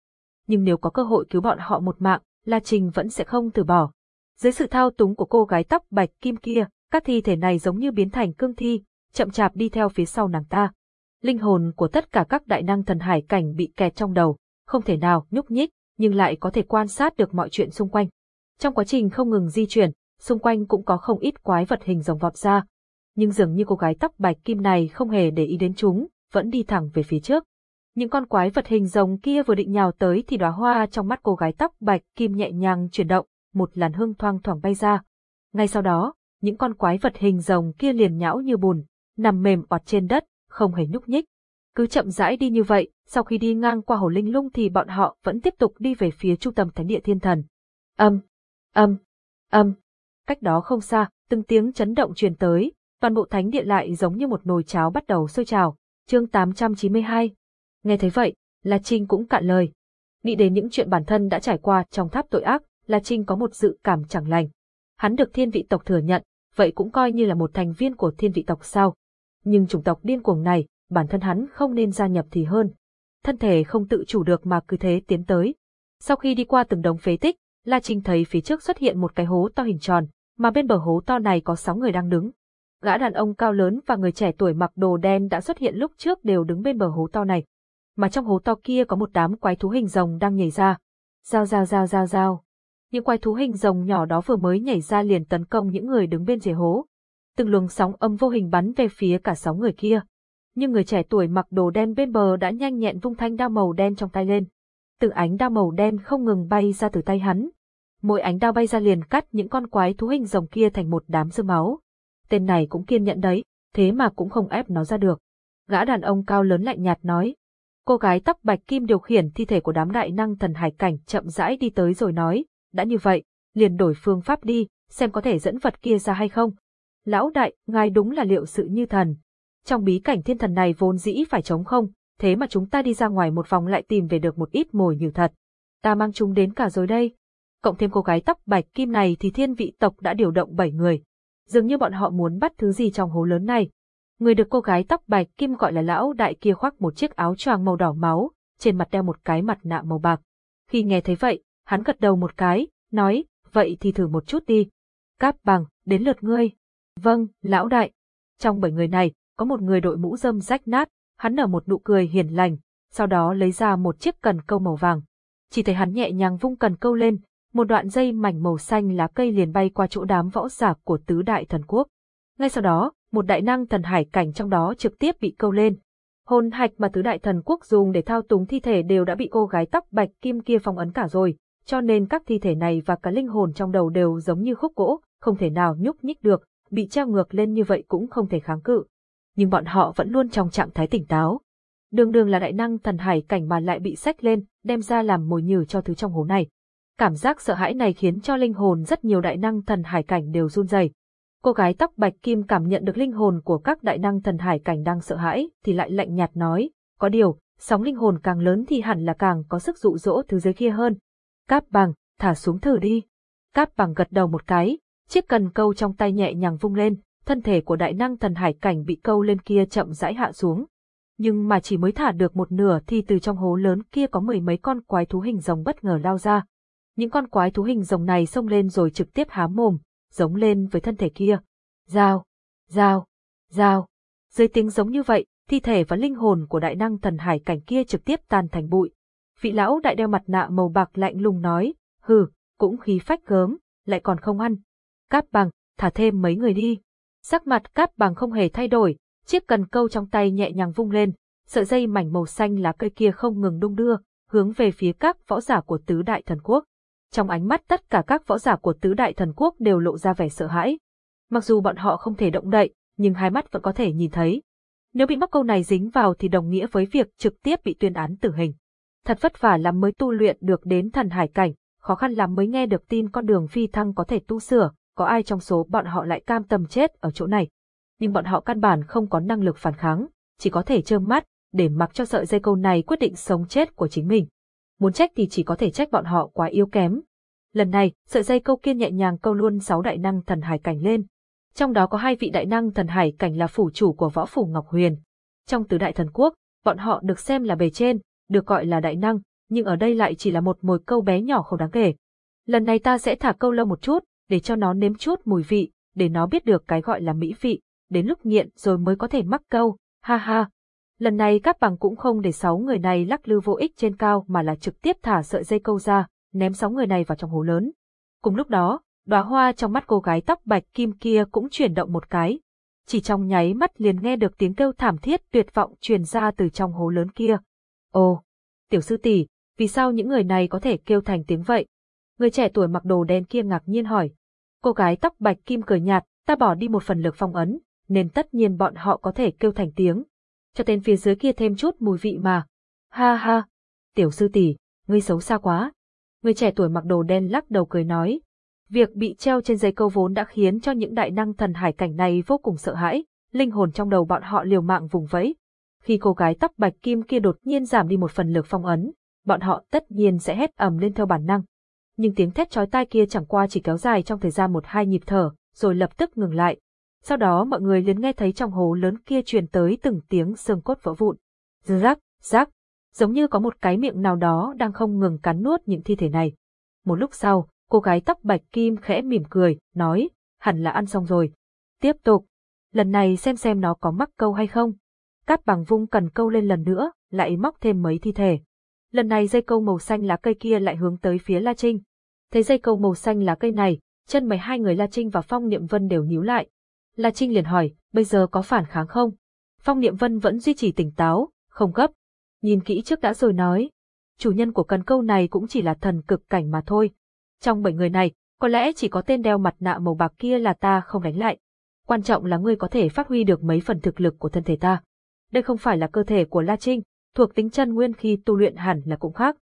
Nhưng nếu có cơ hội cứu bọn họ một mạng, La Trinh vẫn sẽ không từ bỏ. Dưới sự thao túng của cô gái tóc bạch kim kia, các thi thể này giống như biến thành cương thi, chậm chạp đi theo phía sau nàng ta. Linh hồn của tất cả các đại năng thần hải cảnh bị kẹt trong đầu, không thể nào nhúc nhích, nhưng lại có thể quan sát được mọi chuyện xung quanh. Trong quá trình không ngừng di chuyển, xung quanh cũng có không ít quái vật hình rồng vọt ra. Nhưng dường như cô gái tóc bạch kim này không hề để ý đến chúng, vẫn đi thẳng về phía trước. Những con quái vật hình rồng kia vừa định nhào tới thì đóa hoa trong mắt cô gái tóc bạch kim nhẹ nhàng chuyển động, một làn hương thoang thoảng bay ra. Ngay sau đó, những con quái vật hình rồng kia liền nhão như bùn, nằm mềm oặt trên đất, không hề nhúc nhích. Cứ chậm rãi đi như vậy, sau khi đi ngang qua hồ linh lung thì bọn họ vẫn tiếp tục đi về phía trung tâm thánh địa thiên thần. Âm, âm, âm. Cách đó không xa, từng tiếng chấn động truyền tới, toàn bộ thánh địa lại giống như một nồi cháo bắt đầu sôi trào. Chương 892. Nghe thấy vậy, La Trinh cũng cạn lời. Nghĩ đến những chuyện bản thân đã trải qua trong tháp tội ác, La Trinh có một dự cảm chẳng lành. Hắn được thiên vị tộc thừa nhận, vậy cũng coi như là một thành viên của thiên vị tộc sao. Nhưng chủng tộc điên cuồng này, bản thân hắn không nên gia nhập thì hơn. Thân thể không tự chủ được mà cứ thế tiến tới. Sau khi đi qua từng đống phế tích, La Trinh thấy phía trước xuất hiện một cái hố to hình tròn, mà bên bờ hố to này có sáu người đang đứng. Gã đàn ông cao lớn và người trẻ tuổi mặc đồ đen đã xuất hiện lúc trước đều đứng bên bờ hố to này. Mà trong hố to kia có một đám quái thú hình rồng đang nhảy ra. Giao giao giao giao giao. Những quái thú hình rồng nhỏ đó vừa mới nhảy ra liền tấn công những người đứng bên rìa hố. Từng luồng sóng âm vô hình bắn về phía cả sáu người kia. Nhưng người trẻ tuổi mặc đồ đen bên bờ đã nhanh nhẹn vung thanh đao màu đen trong tay lên. Từng ánh đao màu đen không ngừng bay ra từ tay hắn. Mỗi ánh đao bay ra liền cắt những con quái thú hình rồng kia thành một đám dư máu. Tên này cũng kiên nhẫn đấy, thế mà cũng không ép nó ra được. Gã đàn ông cao lớn lạnh nhạt nói. Cô gái tóc bạch kim điều khiển thi thể của đám đại năng thần hải cảnh chậm rãi đi tới rồi nói, đã như vậy, liền đổi phương pháp đi, xem có thể dẫn vật kia ra hay không. Lão đại, ngài đúng là liệu sự như thần. Trong bí cảnh thiên thần này vốn dĩ phải chống không, thế mà chúng ta đi ra ngoài một vòng lại tìm về được một ít mồi nhiều thật. Ta mang chúng đến cả rồi đây. Cộng thêm cô gái tóc bạch kim này thì thiên vị tộc đã điều động bảy người. Dường như bọn họ muốn bắt thứ gì trong hố lớn này. Người được cô gái tóc bạch kim gọi là lão đại kia khoác một chiếc áo choàng màu đỏ máu, trên mặt đeo một cái mặt nạ màu bạc. Khi nghe thấy vậy, hắn gật đầu một cái, nói, vậy thì thử một chút đi. Cáp bằng, đến lượt ngươi. Vâng, lão đại. Trong bảy người này, có một người đội mũ dâm rách nát, hắn nở một nụ cười hiền lành, sau đó lấy ra một chiếc cần câu màu vàng. Chỉ thấy hắn nhẹ nhàng vung cần câu lên, một đoạn dây mảnh màu xanh lá cây liền bay qua chỗ đám võ giả của tứ đại thần quốc. Ngay sau đó, một đại năng thần hải cảnh trong đó trực tiếp bị câu lên. Hồn hạch mà tứ đại thần quốc dùng để thao túng thi thể đều đã bị cô gái tóc bạch kim kia phong ấn cả rồi, cho nên các thi thể này và cả linh hồn trong đầu đều giống như khúc gỗ, không thể nào nhúc nhích được, bị treo ngược lên như vậy cũng không thể kháng cự. nhưng bọn họ vẫn luôn trong trạng thái tỉnh táo. Đường đường là đại năng thần hải cảnh mà lại bị xách lên, đem ra làm mồi nhử cho thứ trong hố này. Cảm giác sợ hãi này khiến cho linh hồn rất nhiều đại năng thần hải cảnh đều run rẩy. Cô gái tóc bạch kim cảm nhận được linh hồn của các đại năng thần hải cảnh đang sợ hãi, thì lại lạnh nhạt nói, có điều, sóng linh hồn càng lớn thì hẳn là càng có sức dụ dỗ thứ dưới kia hơn. Cáp bằng, thả xuống thử đi. Cáp bằng gật đầu một cái, chiếc cần câu trong tay nhẹ nhàng vung lên, thân thể của đại năng thần hải cảnh bị câu lên kia chậm rãi hạ xuống. Nhưng mà chỉ mới thả được một nửa thì từ trong hố lớn kia có mười mấy con quái thú hình rồng bất ngờ lao ra. Những con quái thú hình rồng này xông lên rồi trực tiếp há mồm, giống lên với thân thể kia. Dao, dao, dao. Dưới tiếng giống như vậy, thi thể và linh hồn của đại năng thần hải cảnh kia trực tiếp tan thành bụi. Vị lão đại đeo mặt nạ màu bạc lạnh lùng nói, hừ, cũng khí phách gớm, lại còn không ăn. Cáp bằng, thả thêm mấy người đi. Sắc mặt cáp bằng không hề thay đổi, chiếc cần câu trong tay nhẹ nhàng vung lên, sợi dây mảnh màu xanh lá cây kia không ngừng đung đưa, hướng về phía các võ giả của tứ đại thần quốc. Trong ánh mắt tất cả các võ giả của tứ đại thần quốc đều lộ ra vẻ sợ hãi. Mặc dù bọn họ không thể động đậy, nhưng hai mắt vẫn có thể nhìn thấy. Nếu bị mắc câu này dính vào thì đồng nghĩa với việc trực tiếp bị tuyên án tử hình. Thật vất vả lắm mới tu luyện được đến thần hải cảnh, khó khăn lắm mới nghe được tin con đường phi thăng có thể tu sửa, có ai trong số bọn họ lại cam tâm chết ở chỗ này. Nhưng bọn họ căn bản không có năng lực phản kháng, chỉ có thể trơ mắt, để mặc cho sợi dây câu này quyết định sống chết của chính mình. Muốn trách thì chỉ có thể trách bọn họ quá yếu kém. Lần này, sợi dây câu kiên nhẹ nhàng câu luôn sáu đại năng thần hải cảnh lên. Trong đó có hai vị đại năng thần hải cảnh là phủ chủ của võ phủ Ngọc Huyền. Trong tứ đại thần quốc, bọn họ được xem là bề trên, được gọi là đại năng, nhưng ở đây lại chỉ là một mồi câu bé nhỏ không đáng kể. Lần này ta sẽ thả câu lâu một chút, để cho nó nếm chút mùi vị, để nó biết được cái gọi là mỹ vị, đến lúc nghiện rồi mới có thể mắc câu, ha ha. Lần này các bằng cũng không để sáu người này lắc lư vô ích trên cao mà là trực tiếp thả sợi dây câu ra, ném sáu người này vào trong hố lớn. Cùng lúc đó, đóa hoa trong mắt cô gái tóc bạch kim kia cũng chuyển động một cái. Chỉ trong nháy mắt liền nghe được tiếng kêu thảm thiết tuyệt vọng truyền ra từ trong hố lớn kia. Ồ, tiểu sư tỷ, vì sao những người này có thể kêu thành tiếng vậy? Người trẻ tuổi mặc đồ đen kia ngạc nhiên hỏi. Cô gái tóc bạch kim cười nhạt, ta bỏ đi một phần lực phong ấn, nên tất nhiên bọn họ có thể kêu thành tiếng. Cho tên phía dưới kia thêm chút mùi vị mà. Ha ha, tiểu sư tỷ, ngươi xấu xa quá. Người trẻ tuổi mặc đồ đen lắc đầu cười nói. Việc bị treo trên dây câu vốn đã khiến cho những đại năng thần hải cảnh này vô cùng sợ hãi, linh hồn trong đầu bọn họ liều mạng vùng vẫy. Khi cô gái tóc bạch kim kia đột nhiên giảm đi một phần lực phong ấn, bọn họ tất nhiên sẽ hét ầm lên theo bản năng. Nhưng tiếng thét chói tai kia chẳng qua chỉ kéo dài trong thời gian một hai nhịp thở, rồi lập tức ngừng lại. Sau đó mọi người liền nghe thấy trong hố lớn kia truyền tới từng tiếng xương cốt vỡ vụn. Rắc, rắc, giống như có một cái miệng nào đó đang không ngừng cắn nuốt những thi thể này. Một lúc sau, cô gái tóc bạch kim khẽ mỉm cười, nói, hẳn là ăn xong rồi. Tiếp tục, lần này xem xem nó có mắc câu hay không. Cát bằng vung cần câu lên lần nữa, lại móc thêm mấy thi thể. Lần này dây câu màu xanh lá cây kia lại hướng tới phía La Trinh. Thấy dây câu màu xanh lá cây này, chân mày hai người La Trinh và Phong Niệm Vân đều nhíu lại. La Trinh liền hỏi, bây giờ có phản kháng không? Phong Niệm Vân vẫn duy trì tỉnh táo, không gấp. Nhìn kỹ trước đã rồi nói. Chủ nhân của cần câu này cũng chỉ là thần cực cảnh mà thôi. Trong bảy người này, có lẽ chỉ có tên đeo mặt nạ màu bạc kia là ta không đánh lại. Quan trọng là ngươi có thể phát huy được mấy phần thực lực của thân thể ta. Đây không phải là cơ thể của La Trinh, thuộc tính chân nguyên khi tu luyện hẳn là cũng khác.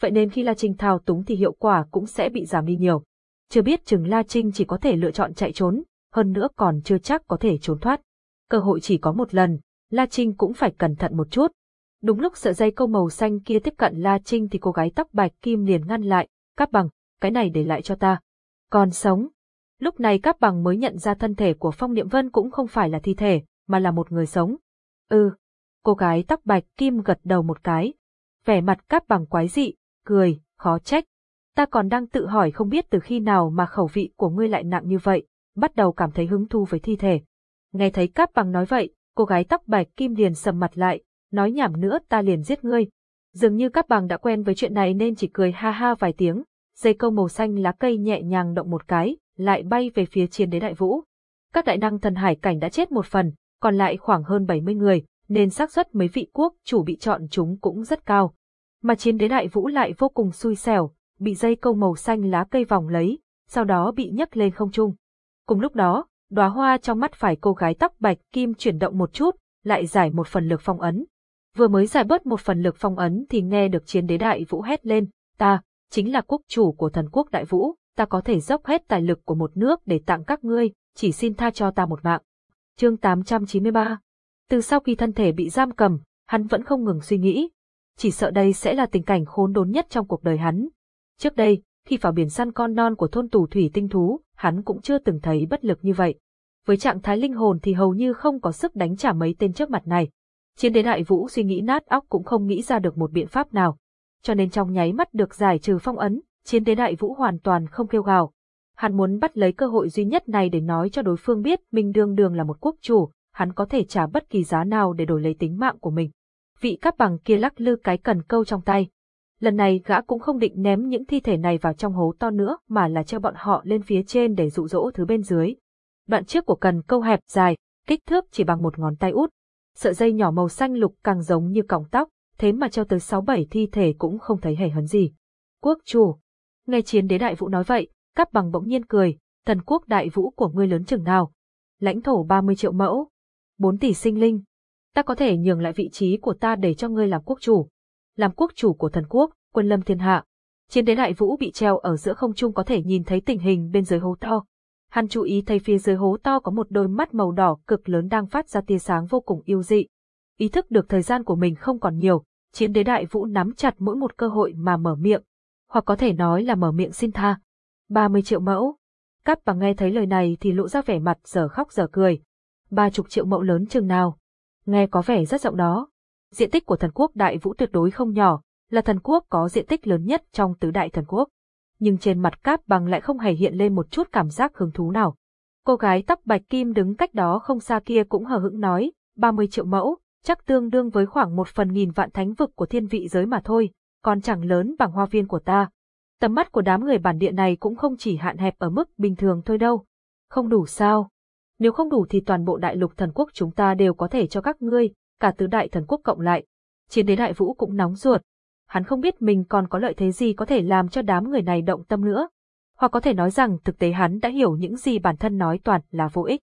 Vậy nên khi La Trinh thao túng thì hiệu quả cũng sẽ bị giảm đi nhiều. Chưa biết chừng La Trinh chỉ có thể lựa chọn chạy trốn, hơn nữa còn chưa chắc có thể trốn thoát. Cơ hội chỉ có một lần, La Trinh cũng phải cẩn thận một chút. Đúng lúc sợi dây câu màu xanh kia tiếp cận La Trinh thì cô gái tóc bạch kim liền ngăn lại, cáp bằng, cái này để lại cho ta. Còn sống. Lúc này cáp bằng mới nhận ra thân thể của Phong Niệm Vân cũng không phải là thi thể, mà là một người sống. Ừ. Cô gái tóc bạch kim gật đầu một cái. Vẻ mặt cáp bằng quái dị, cười, khó trách. Ta còn đang tự hỏi không biết từ khi nào mà khẩu vị của ngươi lại nặng như vậy, bắt đầu cảm thấy hứng thu với thi thể. Nghe thấy cáp bằng nói vậy, cô gái tóc bạch kim liền sầm mặt lại, nói nhảm nữa ta liền giết ngươi. Dường như cáp bằng đã quen với chuyện này nên chỉ cười ha ha vài tiếng, dây câu màu xanh lá cây nhẹ nhàng động một cái, lại bay về phía chiến đế đại vũ. Các đại năng thần hải cảnh đã chết một phần, còn lại khoảng hơn 70 người, nên xác suất mấy vị quốc chủ bị chọn chúng cũng rất cao. Mà chiến đế đại vũ lại vô cùng xui xẻo, bị dây câu màu xanh lá cây vòng lấy, sau đó bị nhấc lên không trung. Cùng lúc đó, đóa hoa trong mắt phải cô gái tóc bạch kim chuyển động một chút, lại giải một phần lực phong ấn. Vừa mới giải bớt một phần lực phong ấn thì nghe được chiến đế đại vũ hét lên, ta, chính là quốc chủ của thần quốc đại vũ, ta có thể dốc hết tài lực của một nước để tặng các ngươi, chỉ xin tha cho ta một mạng. Chương 893 từ sau khi thân thể bị giam cầm, hắn vẫn không ngừng suy nghĩ. Chỉ sợ đây sẽ là tình cảnh khốn đốn nhất trong cuộc đời hắn. Trước đây, khi vào biển săn con non của thôn tù thủy tinh thú, hắn cũng chưa từng thấy bất lực như vậy. Với trạng thái linh hồn thì hầu như không có sức đánh trả mấy tên trước mặt này. Chiến đế đại vũ suy nghĩ nát óc cũng không nghĩ ra được một biện pháp nào. Cho nên trong nháy mắt được giải trừ phong ấn, chiến đế đại vũ hoàn toàn không kêu gào. Hắn muốn bắt lấy cơ hội duy nhất này để nói cho đối phương biết mình đương đường là một quốc chủ, hắn có thể trả bất kỳ giá nào để đổi lấy tính mạng của mình. Vị cáp bằng kia lắc lư cái cần câu trong tay. Lần này gã cũng không định ném những thi thể này vào trong hố to nữa mà là treo bọn họ lên phía trên để dụ dỗ thứ bên dưới. Đoạn trước của cần câu hẹp dài, kích thước chỉ bằng một ngón tay út. Sợi dây nhỏ màu xanh lục càng giống như cọng tóc, thế mà treo tới sáu bảy thi thể cũng không thấy hề hấn gì. Quốc chủ. Nghe chiến đế đại vũ nói vậy, cáp bằng bỗng nhiên cười, thần quốc đại vũ của ngươi lớn chừng nào. Lãnh thổ 30 triệu mẫu. 4 tỷ sinh linh. Ta có thể nhường lại vị trí của ta để cho ngươi làm quốc chủ. Làm quốc chủ của thần quốc, quân lâm thiên hạ. Chiến đế đại vũ bị treo ở giữa không trung có thể nhìn thấy tình hình bên dưới hố to. Hắn chú ý thấy phía dưới hố to có một đôi mắt màu đỏ cực lớn đang phát ra tia sáng vô cùng yêu dị. Ý thức được thời gian của mình không còn nhiều, chiến đế đại vũ nắm chặt mỗi một cơ hội mà mở miệng, hoặc có thể nói là mở miệng xin tha. 30 triệu mẫu. cát bằng nghe thấy lời này thì lộ ra vẻ mặt giờ khóc giờ cười. Ba chục triệu mẫu lớn chừng nào. Nghe có vẻ rất rộng đó. Diện tích của thần quốc đại vũ tuyệt đối không nhỏ, là thần quốc có diện tích lớn nhất trong tứ đại thần quốc. Nhưng trên mặt cáp bằng lại không hề hiện lên một chút cảm giác hứng thú nào. Cô gái tóc bạch kim đứng cách đó không xa kia cũng hờ hững nói, 30 triệu mẫu, chắc tương đương với khoảng một phần nghìn vạn thánh vực của thiên vị giới mà thôi, còn chẳng lớn bằng hoa viên của ta. Tầm mắt của đám người bản địa này cũng không chỉ hạn hẹp ở mức bình thường thôi đâu. Không đủ sao? Nếu không đủ thì toàn bộ đại lục thần quốc chúng ta đều có thể cho các ngươi, cả tứ đại thần quốc cộng lại. Chiến đế đại vũ cũng nóng ruột. Hắn không biết mình còn có lợi thế gì có thể làm cho đám người này động tâm nữa. Hoặc có thể nói rằng thực tế hắn đã hiểu những gì bản thân nói toàn là vô ích.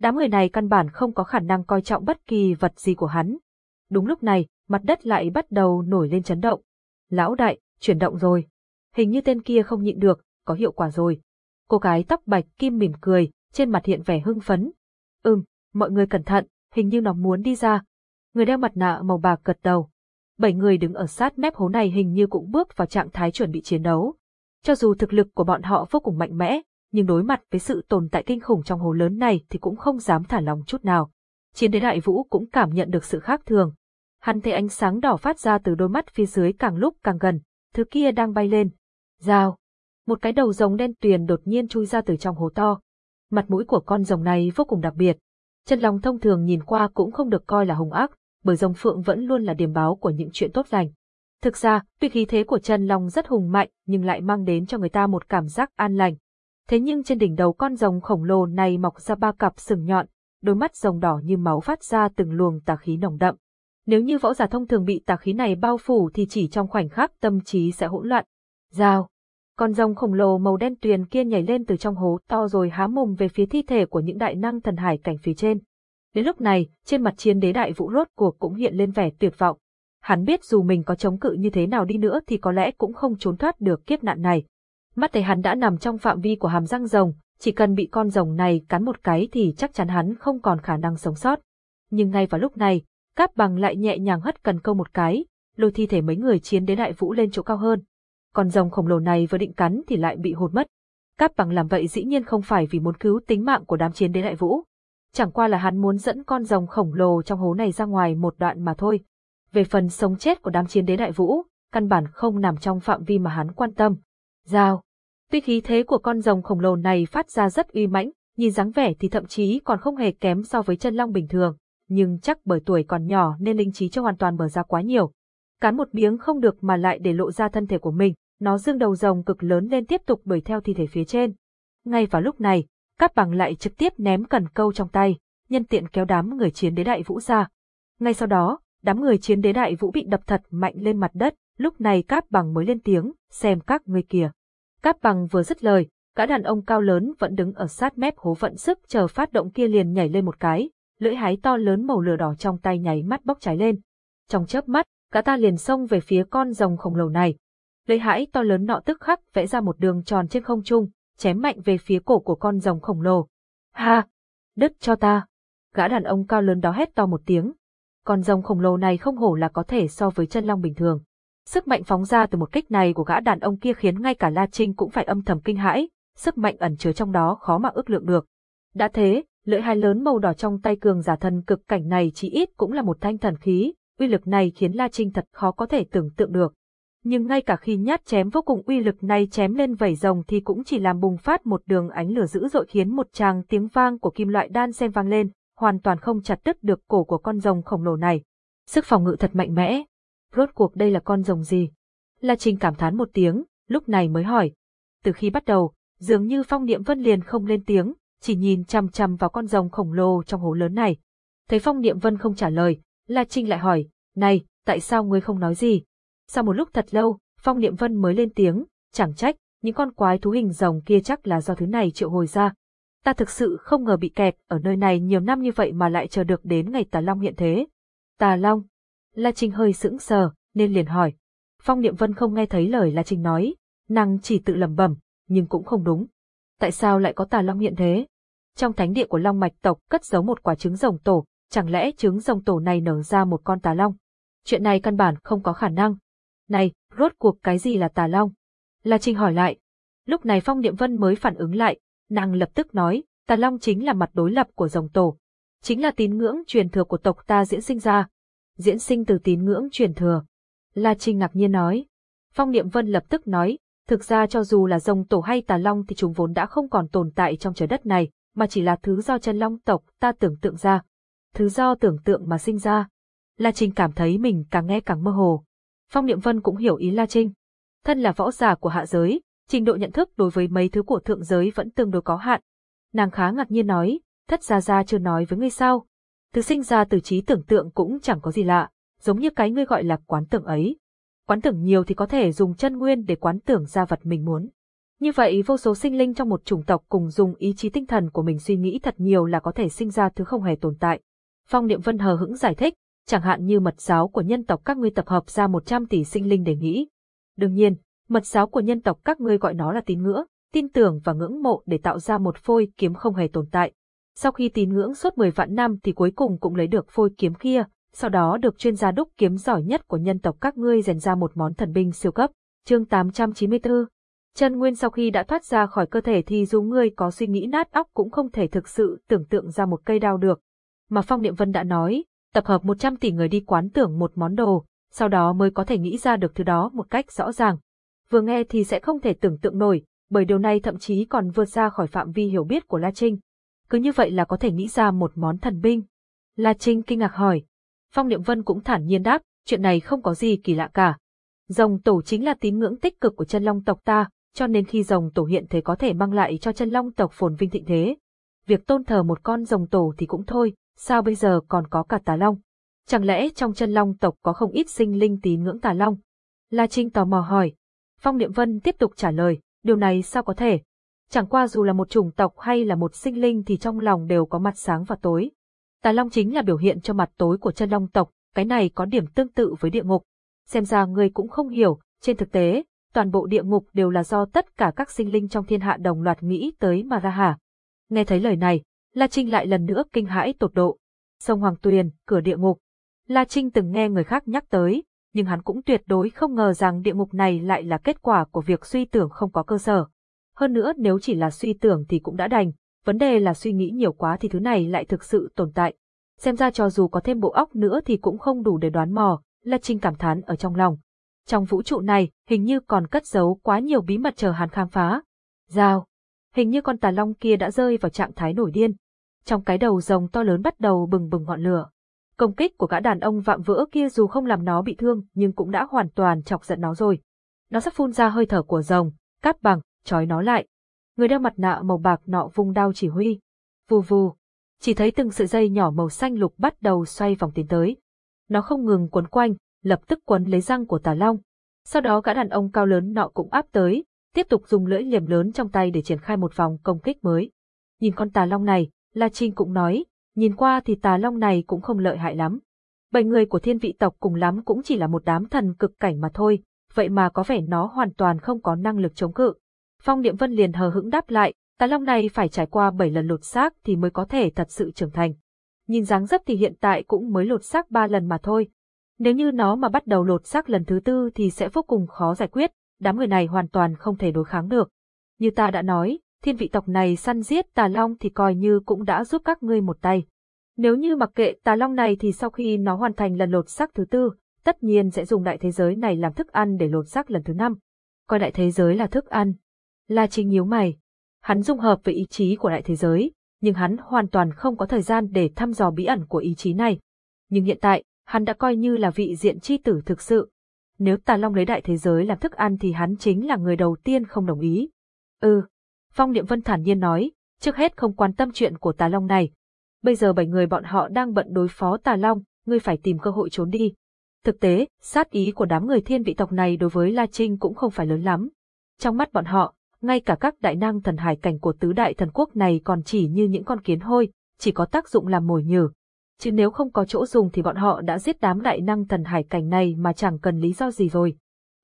Đám người này căn bản không có khả năng coi trọng bất kỳ vật gì của hắn. Đúng lúc này, mặt đất lại bắt đầu nổi lên chấn động. Lão đại, chuyển động rồi. Hình như tên kia không nhịn được, có hiệu quả rồi. Cô gái tóc bạch kim mỉm cười, trên mặt hiện vẻ hưng phấn. Ừm, mọi người cẩn thận, hình như nó muốn đi ra. Người đeo mặt nạ màu bạc gật đầu. Bảy người đứng ở sát mép hố này hình như cũng bước vào trạng thái chuẩn bị chiến đấu. Cho dù thực lực của bọn họ vô cùng mạnh mẽ, nhưng đối mặt với sự tồn tại kinh khủng trong hố lớn này thì cũng không dám thả lòng chút nào. Chiến đế đại vũ cũng cảm nhận được sự khác thường. Hắn thấy ánh sáng đỏ phát ra từ đôi mắt phía dưới càng lúc càng gần, thứ kia đang bay lên. Rào! Một cái đầu rồng đen tuyền đột nhiên chui ra từ trong hố to. Mặt mũi của con rồng này vô cùng đặc biệt. Chân lòng thông thường nhìn qua cũng không được coi là hung ác, bởi rồng phượng vẫn luôn là điểm báo của những chuyện tốt lành. Thực ra, tuy khí thế của chân long rất hùng mạnh nhưng lại mang đến cho người ta một cảm giác an lành. Thế nhưng trên đỉnh đầu con rồng khổng lồ này mọc ra ba cặp sừng nhọn, đôi mắt rồng đỏ như máu phát ra từng luồng tà khí nồng đậm. Nếu như võ giả thông thường bị tà khí này bao phủ thì chỉ trong khoảnh khắc tâm trí sẽ hỗn loạn. Giao. Con rồng khổng lồ màu đen tuyền kia nhảy lên từ trong hố to rồi há mồm về phía thi thể của những đại năng thần hải cảnh phía trên. Đến lúc này, trên mặt chiến đế đại vũ rốt cuộc cũng hiện lên vẻ tuyệt vọng. Hắn biết dù mình có chống cự như thế nào đi nữa thì có lẽ cũng không trốn thoát được kiếp nạn này. Mắt thấy hắn đã nằm trong phạm vi của hàm răng rồng, chỉ cần bị con rồng này cắn một cái thì chắc chắn hắn không còn khả năng sống sót. Nhưng ngay vào lúc này, Cáp bằng lại nhẹ nhàng hất cần câu một cái, lôi thi thể mấy người chiến đế đại vũ lên chỗ cao hơn. Con rồng khổng lồ này vừa định cắn thì lại bị hụt mất. Cáp bằng làm vậy dĩ nhiên không phải vì muốn cứu tính mạng của đám chiến đế đại vũ. Chẳng qua là hắn muốn dẫn con rồng khổng lồ trong hố này ra ngoài một đoạn mà thôi. Về phần sống chết của đám chiến đế đại vũ, căn bản không nằm trong phạm vi mà hắn quan tâm. Giao. Tuy khí thế của con rồng khổng lồ này phát ra rất uy mãnh, nhìn dáng vẻ thì thậm chí còn không hề kém so với chân long bình thường, nhưng chắc bởi tuổi còn nhỏ nên linh trí chưa hoàn toàn mở ra quá nhiều. Cắn một miếng không được mà lại để lộ ra thân thể của mình, nó dương đầu rồng cực lớn lên tiếp tục đuổi theo thi thể phía trên. Ngay vào lúc này, Cát Bằng lại trực tiếp ném cần câu trong tay, nhân tiện kéo đám người chiến đế đại vũ ra. Ngay sau đó, đám người chiến đế đại vũ bị đập thật mạnh lên mặt đất, lúc này Cát Bằng mới lên tiếng, xem các ngươi kìa. Cát Bằng vừa dứt lời, cả đàn ông cao lớn vẫn đứng ở sát mép hố vận sức chờ phát động kia liền nhảy lên một cái, lưỡi hái to lớn màu lửa đỏ trong tay nháy mắt bốc cháy lên. Trong chớp mắt, gã ta liền xông về phía con rồng khổng lồ này. Lấy hãi to lớn nọ tức khắc vẽ ra một đường tròn trên không trung, chém mạnh về phía cổ của con rồng khổng lồ. Ha! Đứt cho ta! Gã đàn ông cao lớn đó hét to một tiếng. Con rồng khổng lồ này không hổ là có thể so với chân long bình thường. Sức mạnh phóng ra từ một kích này của gã đàn ông kia khiến ngay cả La Trinh cũng phải âm thầm kinh hãi, sức mạnh ẩn chứa trong đó khó mà ước lượng được. Đã thế, lưỡi hai lớn màu đỏ trong tay cường giả thần cực cảnh này chỉ ít cũng là một thanh thần khí, uy lực này khiến La Trinh thật khó có thể tưởng tượng được. Nhưng ngay cả khi nhát chém vô cùng uy lực này chém lên vảy rồng thì cũng chỉ làm bùng phát một đường ánh lửa dữ dội khiến một tràng tiếng vang của kim loại đan xen vang lên, hoàn toàn không chặt đứt được cổ của con rồng khổng lồ này. Sức phòng ngự thật mạnh mẽ. Rốt cuộc đây là con rồng gì? La Trinh cảm thán một tiếng, lúc này mới hỏi. Từ khi bắt đầu, dường như Phong Niệm Vân liền không lên tiếng, chỉ nhìn chằm chằm vào con rồng khổng lồ trong hố lớn này. Thấy Phong Niệm Vân không trả lời, La Trinh lại hỏi, này, tại sao ngươi không nói gì? Sau một lúc thật lâu, Phong Niệm Vân mới lên tiếng, chẳng trách, những con quái thú hình rồng kia chắc là do thứ này triệu hồi ra. Ta thực sự không ngờ bị kẹt ở nơi này nhiều năm như vậy mà lại chờ được đến ngày Tà Long hiện thế. Tà Long? La Trinh hơi sững sờ, nên liền hỏi. Phong Niệm Vân không nghe thấy lời La Trinh nói, nàng chỉ tự lẩm bẩm, nhưng cũng không đúng. Tại sao lại có Tà Long hiện thế? Trong thánh địa của Long Mạch tộc cất giấu một quả trứng rồng tổ, chẳng lẽ trứng rồng tổ này nở ra một con Tà Long? Chuyện này căn bản không có khả năng. Này, rốt cuộc cái gì là Tà Long? La Trinh hỏi lại. Lúc này Phong Niệm Vân mới phản ứng lại, nàng lập tức nói, Tà Long chính là mặt đối lập của rồng tổ. Chính là tín ngưỡng truyền thừa của tộc ta diễn sinh ra. Diễn sinh từ tín ngưỡng truyền thừa. La Trinh ngạc nhiên nói. Phong Niệm Vân lập tức nói, thực ra cho dù là rồng tổ hay Tà Long thì chúng vốn đã không còn tồn tại trong trái đất này, mà chỉ là thứ do chân long tộc ta tưởng tượng ra. Thứ do tưởng tượng mà sinh ra. La Trinh cảm thấy mình càng nghe càng mơ hồ. Phong Niệm Vân cũng hiểu ý La Trinh. Thân là võ giả của hạ giới, trình độ nhận thức đối với mấy thứ của thượng giới vẫn tương đối có hạn. Nàng khá ngạc nhiên nói, thất gia gia chưa nói với ngươi sao. Thứ sinh ra từ trí tưởng tượng cũng chẳng có gì lạ, giống như cái ngươi gọi là quán tưởng ấy. Quán tưởng nhiều thì có thể dùng chân nguyên để quán tưởng ra vật mình muốn. Như vậy vô số sinh linh trong một chủng tộc cùng dùng ý chí tinh thần của mình suy nghĩ thật nhiều là có thể sinh ra thứ không hề tồn tại. Phong Niệm Vân hờ hững giải thích, chẳng hạn như mật giáo của nhân tộc các ngươi tập hợp ra 100 tỷ sinh linh để nghĩ. Đương nhiên, mật giáo của nhân tộc các ngươi gọi nó là tín ngưỡng, tin tưởng và ngưỡng mộ để tạo ra một phôi kiếm không hề tồn tại. Sau khi tín ngưỡng suốt 10 vạn năm thì cuối cùng cũng lấy được phôi kiếm kia, sau đó được chuyên gia đúc kiếm giỏi nhất của nhân tộc các ngươi rèn ra một món thần binh siêu cấp. Chương 894 Chân nguyên sau khi đã thoát ra khỏi cơ thể thì dù ngươi có suy nghĩ nát óc cũng không thể thực sự tưởng tượng ra một cây đao được. Mà Phong Niệm Vân đã nói, tập hợp 100 tỷ người đi quán tưởng một món đồ, sau đó mới có thể nghĩ ra được thứ đó một cách rõ ràng. Vừa nghe thì sẽ không thể tưởng tượng nổi, bởi điều này thậm chí còn vượt ra khỏi phạm vi hiểu biết của La Trinh. Cứ như vậy là có thể nghĩ ra một món thần binh. La Trinh kinh ngạc hỏi. Phong Niệm Vân cũng thản nhiên đáp, chuyện này không có gì kỳ lạ cả. Rồng tổ chính là tín ngưỡng tích cực của chân long tộc ta, cho nên khi rồng tổ hiện thế có thể mang lại cho chân long tộc phồn vinh thịnh thế. Việc tôn thờ một con rồng tổ thì cũng thôi, sao bây giờ còn có cả tà long? Chẳng lẽ trong chân long tộc có không ít sinh linh tín ngưỡng tà long? La Trinh tò mò hỏi. Phong Niệm Vân tiếp tục trả lời, điều này sao có thể? Chẳng qua dù là một chủng tộc hay là một sinh linh thì trong lòng đều có mặt sáng và tối. Tà long chính là biểu hiện cho mặt tối của chân long tộc, cái này có điểm tương tự với địa ngục. Xem ra ngươi cũng không hiểu, trên thực tế, toàn bộ địa ngục đều là do tất cả các sinh linh trong thiên hạ đồng loạt nghĩ tới mà ra hả. Nghe thấy lời này, La Trinh lại lần nữa kinh hãi tột độ. Sông Hoàng Tuyền, cửa địa ngục. La Trinh từng nghe người khác nhắc tới, nhưng hắn cũng tuyệt đối không ngờ rằng địa ngục này lại là kết quả của việc suy tưởng không có cơ sở. Hơn nữa nếu chỉ là suy tưởng thì cũng đã đành, vấn đề là suy nghĩ nhiều quá thì thứ này lại thực sự tồn tại. Xem ra cho dù có thêm bộ óc nữa thì cũng không đủ để đoán mò, La Trinh cảm thán ở trong lòng. Trong vũ trụ này, hình như còn cất giấu quá nhiều bí mật chờ hắn khám phá. Giao. Hình như con tà long kia đã rơi vào trạng thái nổi điên. Trong cái đầu rồng to lớn bắt đầu bừng bừng ngọn lửa. Công kích của gã đàn ông vạm vỡ kia dù không làm nó bị thương nhưng cũng đã hoàn toàn chọc giận nó rồi. Nó sắp phun ra hơi thở của rồng, cáp bằng, trói nó lại. Người đeo mặt nạ màu bạc nọ vung đao chỉ huy. Vù vù. Chỉ thấy từng sợi dây nhỏ màu xanh lục bắt đầu xoay vòng tiến tới. Nó không ngừng quấn quanh, lập tức quấn lấy răng của tà long. Sau đó gã đàn ông cao lớn nọ cũng áp tới, tiếp tục dùng lưỡi liềm lớn trong tay để triển khai một vòng công kích mới. Nhìn con tà long này, La Trinh cũng nói, nhìn qua thì tà long này cũng không lợi hại lắm. Bảy người của thiên vị tộc cùng lắm cũng chỉ là một đám thần cực cảnh mà thôi, vậy mà có vẻ nó hoàn toàn không có năng lực chống cự. Phong Niệm Vân liền hờ hững đáp lại, tà long này phải trải qua bảy lần lột xác thì mới có thể thật sự trưởng thành. Nhìn dáng dấp thì hiện tại cũng mới lột xác ba lần mà thôi. Nếu như nó mà bắt đầu lột xác lần thứ tư thì sẽ vô cùng khó giải quyết, đám người này hoàn toàn không thể đối kháng được. Như ta đã nói, thiên vị tộc này săn giết tà long thì coi như cũng đã giúp các ngươi một tay. Nếu như mặc kệ tà long này thì sau khi nó hoàn thành lần lột xác thứ tư, tất nhiên sẽ dùng đại thế giới này làm thức ăn để lột xác lần thứ năm. Coi đại thế giới là thức ăn. La Trinh nhíu mày. Hắn dung hợp với ý chí của đại thế giới, nhưng hắn hoàn toàn không có thời gian để thăm dò bí ẩn của ý chí này. Nhưng hiện tại, hắn đã coi như là vị diện chi tử thực sự. Nếu tà long lấy đại thế giới làm thức ăn thì hắn chính là người đầu tiên không đồng ý. Ừ, Phong Niệm Vân thản nhiên nói, trước hết không quan tâm chuyện của tà long này. Bây giờ bảy người bọn họ đang bận đối phó tà long, ngươi phải tìm cơ hội trốn đi. Thực tế, sát ý của đám người thiên vị tộc này đối với La Trinh cũng không phải lớn lắm. Trong mắt bọn họ, ngay cả các đại năng thần hải cảnh của tứ đại thần quốc này còn chỉ như những con kiến hôi, chỉ có tác dụng làm mồi nhử. Chứ nếu không có chỗ dùng thì bọn họ đã giết đám đại năng thần hải cảnh này mà chẳng cần lý do gì rồi.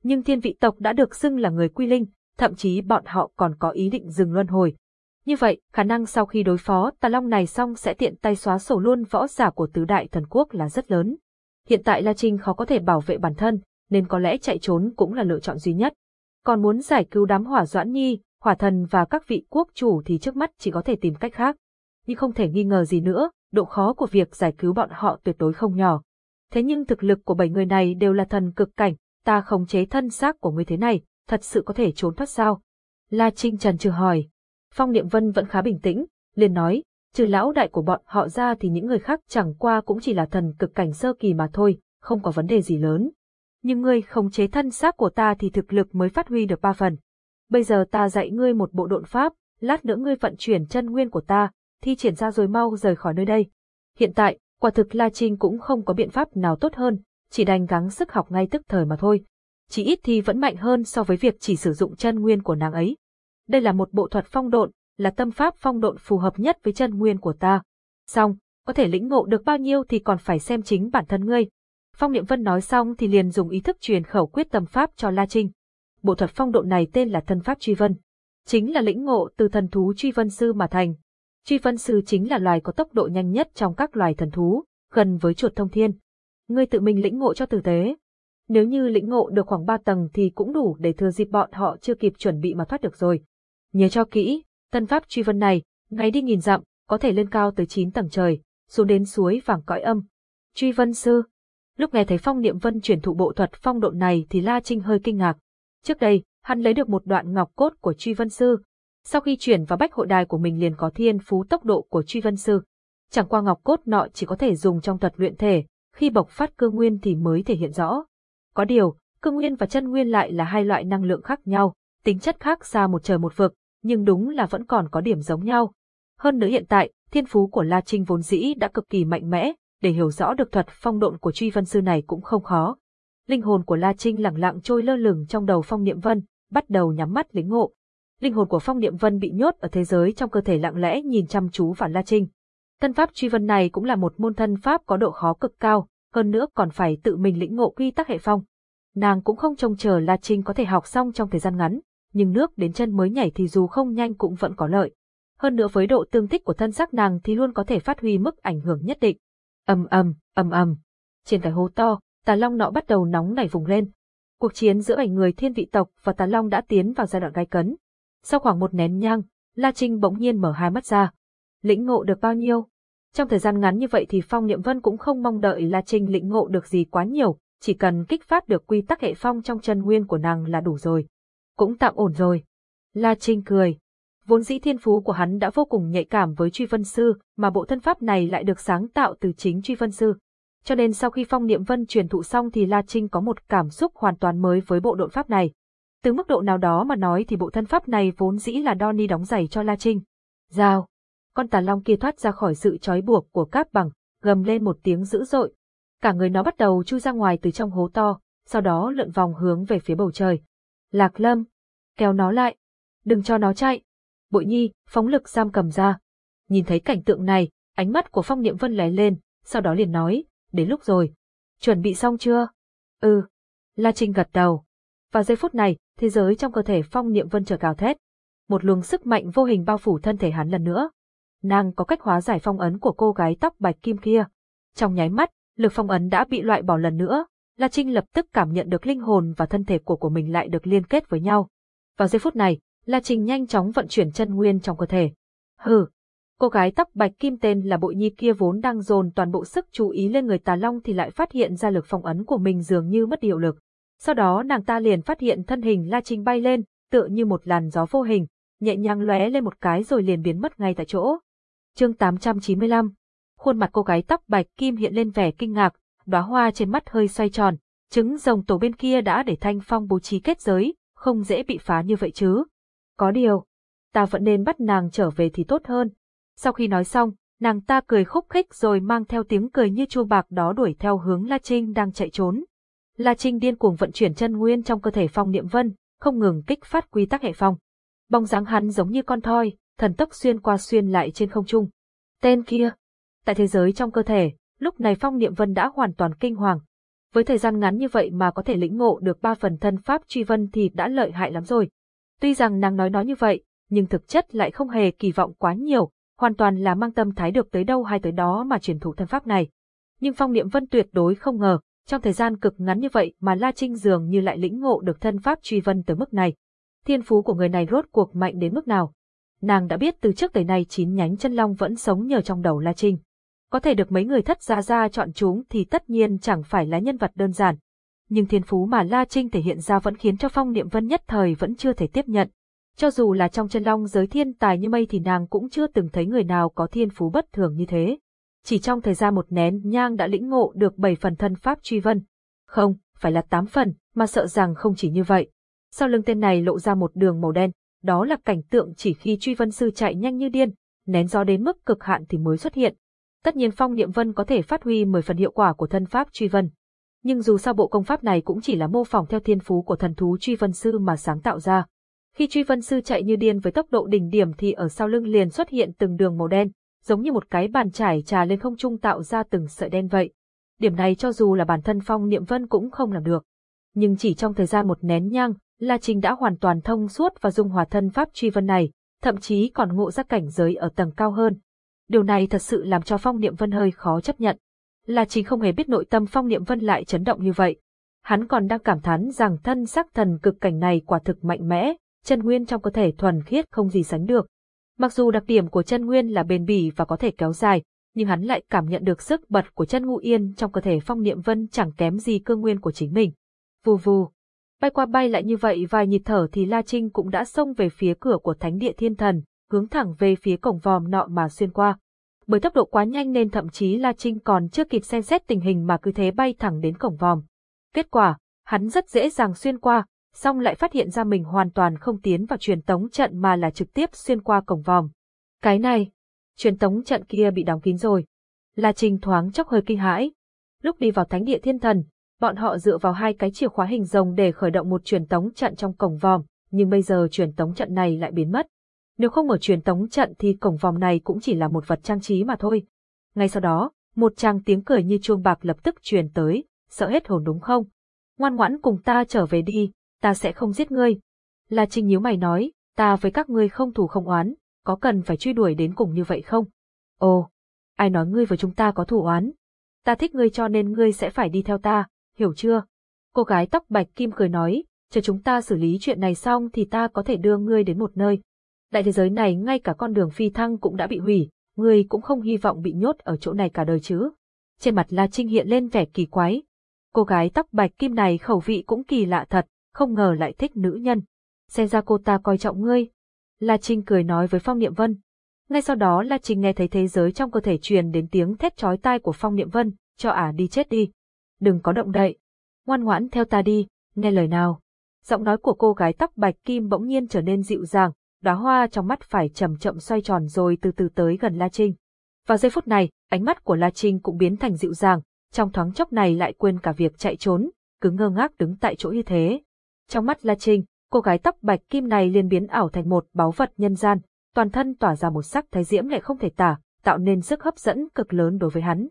Nhưng thiên vị tộc đã được xưng là người quy linh, thậm chí bọn họ còn có ý định dừng luân hồi. Như vậy, khả năng sau khi đối phó tà long này xong sẽ tiện tay xóa sổ luôn võ giả của tứ đại thần quốc là rất lớn. Hiện tại La Trinh khó có thể bảo vệ bản thân, nên có lẽ chạy trốn cũng là lựa chọn duy nhất. Còn muốn giải cứu đám hỏa doãn nhi, hỏa thần và các vị quốc chủ thì trước mắt chỉ có thể tìm cách khác. Nhưng không thể nghi ngờ gì nữa, độ khó của việc giải cứu bọn họ tuyệt đối không nhỏ. Thế nhưng thực lực của bảy người này đều là thần cực cảnh, ta khống chế thân xác của người thế này, thật sự có thể trốn thoát sao? La Trinh Trần trừ hỏi. Phong Niệm Vân vẫn khá bình tĩnh, liền nói, trừ lão đại của bọn họ ra thì những người khác chẳng qua cũng chỉ là thần cực cảnh sơ kỳ mà thôi, không có vấn đề gì lớn. Nhưng ngươi không chế thân xác của ta thì thực lực mới phát huy được ba phần. Bây giờ ta dạy ngươi một bộ độn pháp, lát nữa ngươi vận chuyển chân nguyên của ta, thi triển ra rồi mau rời khỏi nơi đây. Hiện tại, quả thực La Trinh cũng không có biện pháp nào tốt hơn, chỉ đành gắng sức học ngay tức thời mà thôi chỉ ít thì vẫn mạnh hơn so với việc chỉ sử dụng chân nguyên của nàng ấy. Đây là một bộ thuật phong độn, là tâm pháp phong độn phù hợp nhất với chân nguyên của ta. Xong, có thể lĩnh ngộ được bao nhiêu thì còn phải xem chính bản thân ngươi. Phong Niệm Vân nói xong thì liền dùng ý thức truyền khẩu quyết tâm pháp cho La Trinh. Bộ thuật phong độn này tên là thân pháp truy vân. Chính là lĩnh ngộ từ thần thú truy vân sư mà thành. Truy vân sư chính là loài có tốc độ nhanh nhất trong các loài thần thú, gần với chuột thông thiên. Ngươi tự mình lĩnh ngộ cho tử tế, nếu như lĩnh ngộ được khoảng 3 tầng thì cũng đủ để thừa dịp bọn họ chưa kịp chuẩn bị mà thoát được rồi. Nhớ cho kỹ, tân pháp truy vân này, ngày đi nghìn dặm, có thể lên cao tới 9 tầng trời, xuống đến suối vàng cõi âm. Truy vân sư. Lúc nghe thấy phong niệm vân chuyển thụ bộ thuật phong độ này thì La Trinh hơi kinh ngạc. Trước đây, hắn lấy được một đoạn ngọc cốt của truy vân sư. Sau khi chuyển vào bách hội đài của mình liền có thiên phú tốc độ của truy vân sư. Chẳng qua ngọc cốt nọ chỉ có thể dùng trong thuật luyện thể, khi bộc phát cơ nguyên thì mới thể hiện rõ. Có điều, cương nguyên và chân nguyên lại là hai loại năng lượng khác nhau, tính chất khác xa một trời một vực, nhưng đúng là vẫn còn có điểm giống nhau. Hơn nữa hiện tại, thiên phú của La Trinh vốn dĩ đã cực kỳ mạnh mẽ, để hiểu rõ được thuật phong độn của truy vân sư này cũng không khó. Linh hồn của La Trinh lẳng lặng trôi lơ lửng trong đầu phong niệm vân, bắt đầu nhắm mắt lính ngộ. Linh hồn của phong niệm vân bị nhốt ở thế giới trong cơ thể lặng lẽ nhìn chăm chú vào La Trinh. Thân pháp truy vân này cũng là một môn thân pháp có độ khó cực cao, hơn nữa còn phải tự mình lĩnh ngộ quy tắc hệ phong. Nàng cũng không trông chờ La Trinh có thể học xong trong thời gian ngắn, nhưng nước đến chân mới nhảy thì dù không nhanh cũng vẫn có lợi. Hơn nữa với độ tương thích của thân xác nàng thì luôn có thể phát huy mức ảnh hưởng nhất định. ầm ầm, ầm ầm. Trên cái hố to, Tà Long nọ bắt đầu nóng nảy vùng lên. Cuộc chiến giữa bảy người thiên vị tộc và Tà Long đã tiến vào giai đoạn gai cấn. Sau khoảng một nén nhang, La Trinh bỗng nhiên mở hai mắt ra. Lĩnh ngộ được bao nhiêu? Trong thời gian ngắn như vậy thì Phong Niệm Vân cũng không mong đợi La Trinh lĩnh ngộ được gì quá nhiều, chỉ cần kích phát được quy tắc hệ phong trong chân nguyên của nàng là đủ rồi. Cũng tạm ổn rồi. La Trinh cười. Vốn dĩ thiên phú của hắn đã vô cùng nhạy cảm với truy vân sư, mà bộ thân pháp này lại được sáng tạo từ chính truy vân sư. Cho nên sau khi phong niệm vân truyền thụ xong thì La Trinh có một cảm xúc hoàn toàn mới với bộ độn pháp này. Từ mức độ nào đó mà nói thì bộ thân pháp này vốn dĩ là Donny đóng giày cho La Trinh. Giao con tà long kia thoát ra khỏi sự trói buộc của cáp bằng, gầm lên một tiếng dữ dội. Cả người nó bắt đầu chui ra ngoài từ trong hố to, sau đó lượn vòng hướng về phía bầu trời. Lạc lâm. kéo nó lại. Đừng cho nó chạy. Bội nhi, phóng lực giam cầm ra. Nhìn thấy cảnh tượng này, ánh mắt của Phong Niệm Vân lóe lên, sau đó liền nói, đến lúc rồi. Chuẩn bị xong chưa? Ừ. La Trinh gật đầu. Và giây phút này, thế giới trong cơ thể Phong Niệm Vân trở cào thét. Một luồng sức mạnh vô hình bao phủ thân thể hắn lần nữa. Nàng có cách hóa giải phong ấn của cô gái tóc bạch kim kia. Trong nháy mắt, lực phong ấn đã bị loại bỏ lần nữa, La Trinh lập tức cảm nhận được linh hồn và thân thể của của mình lại được liên kết với nhau. Vào giây phút này, La Trinh nhanh chóng vận chuyển chân nguyên trong cơ thể. Hừ, cô gái tóc bạch kim tên là Bội Nhi kia vốn đang dồn toàn bộ sức chú ý lên người Tà Long thì lại phát hiện ra lực phong ấn của mình dường như mất hiệu lực. Sau đó nàng ta liền phát hiện thân hình La Trinh bay lên, tựa như một làn gió vô hình, nhẹ nhàng lóe lên một cái rồi liền biến mất ngay tại chỗ. Chương 895 Khuôn mặt cô gái tóc bạch kim hiện lên vẻ kinh ngạc, đóa hoa trên mắt hơi xoay tròn, trứng rồng tổ bên kia đã để Thanh Phong bố trí kết giới, không dễ bị phá như vậy chứ. Có điều, ta vẫn nên bắt nàng trở về thì tốt hơn. Sau khi nói xong, nàng ta cười khúc khích rồi mang theo tiếng cười như chua bạc đó đuổi theo hướng La Trinh đang chạy trốn. La Trinh điên cuồng vận chuyển chân nguyên trong cơ thể Phong Niệm Vân, không ngừng kích phát quy tắc hệ phong. Bóng dáng hắn giống như con thoi, thần tốc xuyên qua xuyên lại trên không trung. Tên kia, tại thế giới trong cơ thể, lúc này Phong Niệm Vân đã hoàn toàn kinh hoàng. Với thời gian ngắn như vậy mà có thể lĩnh ngộ được ba phần thân pháp truy vân thì đã lợi hại lắm rồi. Tuy rằng nàng nói nói như vậy, nhưng thực chất lại không hề kỳ vọng quá nhiều, hoàn toàn là mang tâm thái được tới đâu hay tới đó mà truyền thụ thân pháp này. Nhưng Phong Niệm Vân tuyệt đối không ngờ, trong thời gian cực ngắn như vậy mà La Trinh dường như lại lĩnh ngộ được thân pháp truy vân tới mức này. Thiên phú của người này rốt cuộc mạnh đến mức nào? Nàng đã biết từ trước tới nay chín nhánh chân long vẫn sống nhờ trong đầu La Trinh có thể được mấy người thất gia gia chọn chúng thì tất nhiên chẳng phải là nhân vật đơn giản. Nhưng thiên phú mà La Trinh thể hiện ra vẫn khiến cho Phong Niệm Vân nhất thời vẫn chưa thể tiếp nhận. Cho dù là trong chân long giới thiên tài như mây thì nàng cũng chưa từng thấy người nào có thiên phú bất thường như thế. Chỉ trong thời gian một nén nhang đã lĩnh ngộ được bảy phần thân pháp truy vân. Không, phải là tám phần, mà sợ rằng không chỉ như vậy. Sau lưng tên này lộ ra một đường màu đen, đó là cảnh tượng chỉ khi truy vân sư chạy nhanh như điên, nén gió đến mức cực hạn thì mới xuất hiện. Tất nhiên Phong Niệm Vân có thể phát huy 10 phần hiệu quả của thân pháp truy vân. Nhưng dù sao bộ công pháp này cũng chỉ là mô phỏng theo thiên phú của thần thú truy vân sư mà sáng tạo ra. Khi truy vân sư chạy như điên với tốc độ đỉnh điểm thì ở sau lưng liền xuất hiện từng đường màu đen, giống như một cái bàn trải trà lên không trung tạo ra từng sợi đen vậy. Điểm này cho dù là bản thân Phong Niệm Vân cũng không làm được. Nhưng chỉ trong thời gian một nén nhang, La Trình đã hoàn toàn thông suốt và dung hòa thân pháp truy vân này, thậm chí còn ngộ ra cảnh giới ở tầng cao hơn, Điều này thật sự làm cho Phong Niệm Vân hơi khó chấp nhận. Là trình không hề biết nội tâm Phong Niệm Vân lại chấn động như vậy. Hắn còn đang cảm thán rằng thân sắc thần cực cảnh này quả thực mạnh mẽ, chân nguyên trong cơ thể thuần khiết không gì sánh được. Mặc dù đặc điểm của chân nguyên là bền bỉ và có thể kéo dài, nhưng hắn lại cảm nhận được sức bật của chân ngũ yên trong cơ thể Phong Niệm Vân chẳng kém gì cơ nguyên của chính mình. Vù vù. Bay qua bay lại như vậy vài nhịp thở thì La Trinh cũng đã xông về phía cửa của Thánh địa Thiên Thần, hướng thẳng về phía cổng vòm nọ mà xuyên qua. Bởi tốc độ quá nhanh nên thậm chí La Trinh còn chưa kịp xem xét tình hình mà cứ thế bay thẳng đến cổng vòm. Kết quả, hắn rất dễ dàng xuyên qua, xong lại phát hiện ra mình hoàn toàn không tiến vào truyền tống trận mà là trực tiếp xuyên qua cổng vòm. Cái này, truyền tống trận kia bị đóng kín rồi. La Trinh thoáng chốc hơi kinh hãi. Lúc đi vào thánh địa thiên thần, bọn họ dựa vào hai cái chìa khóa hình rồng để khởi động một truyền tống trận trong cổng vòm, nhưng bây giờ truyền tống trận này lại biến mất. Nếu không mở truyền tống trận thì cổng vòm này cũng chỉ là một vật trang trí mà thôi. Ngay sau đó, một tràng tiếng cười như chuông bạc lập tức truyền tới, sợ hết hồn đúng không? Ngoan ngoãn cùng ta trở về đi, ta sẽ không giết ngươi. La Trinh nhíu mày nói, ta với các ngươi không thù không oán, có cần phải truy đuổi đến cùng như vậy không? Ồ, ai nói ngươi với chúng ta có thù oán? Ta thích ngươi cho nên ngươi sẽ phải đi theo ta, hiểu chưa? Cô gái tóc bạch kim cười nói, chờ chúng ta xử lý chuyện này xong thì ta có thể đưa ngươi đến một nơi, đại thế giới này ngay cả con đường phi thăng cũng đã bị hủy, ngươi cũng không hy vọng bị nhốt ở chỗ này cả đời chứ. Trên mặt La Trinh hiện lên vẻ kỳ quái. Cô gái tóc bạch kim này khẩu vị cũng kỳ lạ thật, không ngờ lại thích nữ nhân. Xem ra cô ta coi trọng ngươi. La Trinh cười nói với Phong Niệm Vân. Ngay sau đó La Trinh nghe thấy thế giới trong cơ thể truyền đến tiếng thét chói tai của Phong Niệm Vân, cho ả đi chết đi. Đừng có động đậy. Ngoan ngoãn theo ta đi, nghe lời nào. Giọng nói của cô gái tóc bạch kim bỗng nhiên trở nên dịu dàng, đóa hoa trong mắt phải chậm chậm xoay tròn rồi từ từ tới gần La Trinh. Vào giây phút này, ánh mắt của La Trinh cũng biến thành dịu dàng, trong thoáng chốc này lại quên cả việc chạy trốn, cứ ngơ ngác đứng tại chỗ như thế. Trong mắt La Trinh, cô gái tóc bạch kim này liền biến ảo thành một báu vật nhân gian, toàn thân tỏa ra một sắc thái diễm lại không thể tả, tạo nên sức hấp dẫn cực lớn đối với hắn.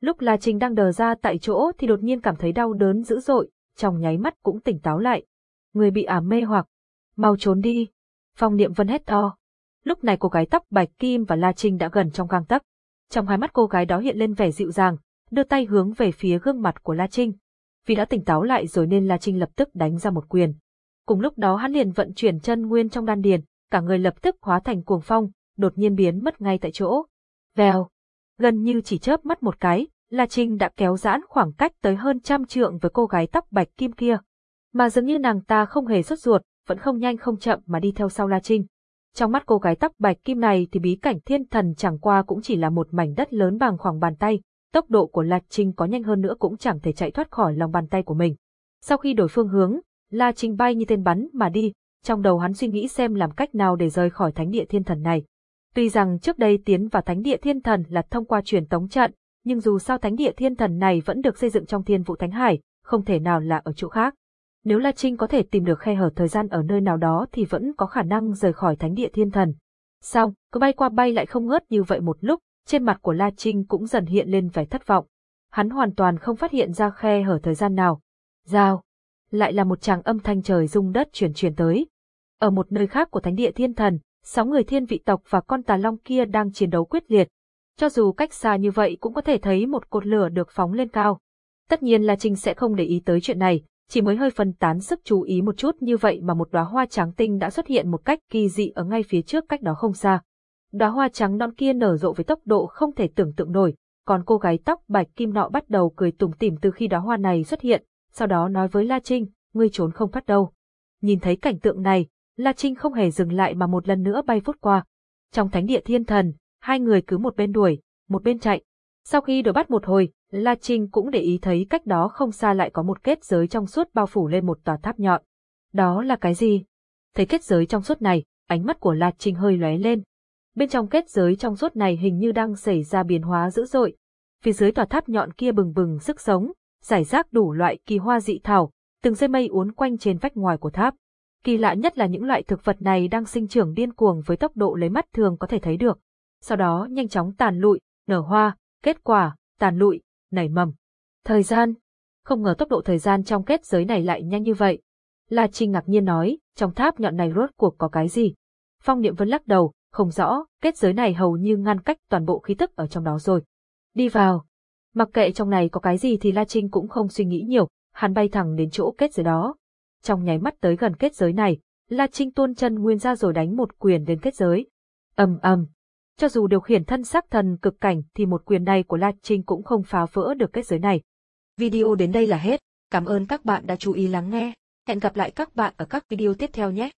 Lúc La Trinh đang đờ ra tại chỗ thì đột nhiên cảm thấy đau đớn dữ dội, trong nháy mắt cũng tỉnh táo lại. Người bị ám mê hoặc, mau trốn đi. Phong Niệm Vân hét to. Lúc này cô gái tóc bạch kim và La Trinh đã gần trong gang tấc. Trong hai mắt cô gái đó hiện lên vẻ dịu dàng, đưa tay hướng về phía gương mặt của La Trinh. Vì đã tỉnh táo lại rồi nên La Trinh lập tức đánh ra một quyền. Cùng lúc đó hắn liền vận chuyển chân nguyên trong đan điền, cả người lập tức hóa thành cuồng phong, đột nhiên biến mất ngay tại chỗ. Vèo, gần như chỉ chớp mắt một cái, La Trinh đã kéo giãn khoảng cách tới hơn trăm trượng với cô gái tóc bạch kim kia. Mà dường như nàng ta không hề sốt ruột, vẫn không nhanh không chậm mà đi theo sau La Trinh. Trong mắt cô gái tóc bạch kim này thì bí cảnh thiên thần chẳng qua cũng chỉ là một mảnh đất lớn bằng khoảng bàn tay, tốc độ của La Trinh có nhanh hơn nữa cũng chẳng thể chạy thoát khỏi lòng bàn tay của mình. Sau khi đổi phương hướng, La Trinh bay như tên bắn mà đi, trong đầu hắn suy nghĩ xem làm cách nào để rời khỏi thánh địa thiên thần này. Tuy rằng trước đây tiến vào thánh địa thiên thần là thông qua truyền tống trận, nhưng dù sao thánh địa thiên thần này vẫn được xây dựng trong thiên vụ thánh hải, không thể nào là ở chỗ khác. Nếu La Trinh có thể tìm được khe hở thời gian ở nơi nào đó thì vẫn có khả năng rời khỏi thánh địa thiên thần. Xong, cứ bay qua bay lại không ngớt như vậy một lúc, trên mặt của La Trinh cũng dần hiện lên vẻ thất vọng. Hắn hoàn toàn không phát hiện ra khe hở thời gian nào. Giao. Lại là một tràng âm thanh trời rung đất chuyển chuyển tới. Ở một nơi khác của thánh địa thiên thần, sáu người thiên vị tộc và con tà long kia đang chiến đấu quyết liệt. Cho dù cách xa như vậy cũng có thể thấy một cột lửa được phóng lên cao. Tất nhiên là Trinh sẽ không để ý tới chuyện này, chỉ mới hơi phân tán sức chú ý một chút như vậy mà một đóa hoa trắng tinh đã xuất hiện một cách kỳ dị ở ngay phía trước cách đó không xa. Đóa hoa trắng non kia nở rộ với tốc độ không thể tưởng tượng nổi, còn cô gái tóc bạch kim nọ bắt đầu cười tủm tỉm từ khi đóa hoa này xuất hiện, sau đó nói với La Trinh, ngươi trốn không thoát đâu. Nhìn thấy cảnh tượng này, La Trinh không hề dừng lại mà một lần nữa bay vút qua. Trong thánh địa thiên thần, hai người cứ một bên đuổi, một bên chạy. Sau khi đuổi bắt một hồi, La Trinh cũng để ý thấy cách đó không xa lại có một kết giới trong suốt bao phủ lên một tòa tháp nhọn. Đó là cái gì? Thấy kết giới trong suốt này, ánh mắt của La Trinh hơi lóe lên. Bên trong kết giới trong suốt này hình như đang xảy ra biến hóa dữ dội. Phía dưới tòa tháp nhọn kia bừng bừng sức sống, giải rác đủ loại kỳ hoa dị thảo, từng dây mây uốn quanh trên vách ngoài của tháp. Kỳ lạ nhất là những loại thực vật này đang sinh trưởng điên cuồng với tốc độ lấy mắt thường có thể thấy được. Sau đó nhanh chóng tàn lụi, nở hoa, kết quả, tàn lụi, nảy mầm. Thời gian. Không ngờ tốc độ thời gian trong kết giới này lại nhanh như vậy. La Trinh ngạc nhiên nói, trong tháp nhọn này rốt cuộc có cái gì? Phong Niệm Vân lắc đầu, không rõ, kết giới này hầu như ngăn cách toàn bộ khí tức ở trong đó rồi. Đi vào. Mặc kệ trong này có cái gì thì La Trinh cũng không suy nghĩ nhiều, hắn bay thẳng đến chỗ kết giới đó. Trong nháy mắt tới gần kết giới này, La Trinh tuôn chân nguyên ra rồi đánh một quyền đến kết giới. ầm ầm. Cho dù điều khiển thân sắc thần cực cảnh thì một quyền này của La Trinh cũng không phá vỡ được kết giới này. Video đến đây là hết. Cảm ơn các bạn đã chú ý lắng nghe. Hẹn gặp lại các bạn ở các video tiếp theo nhé.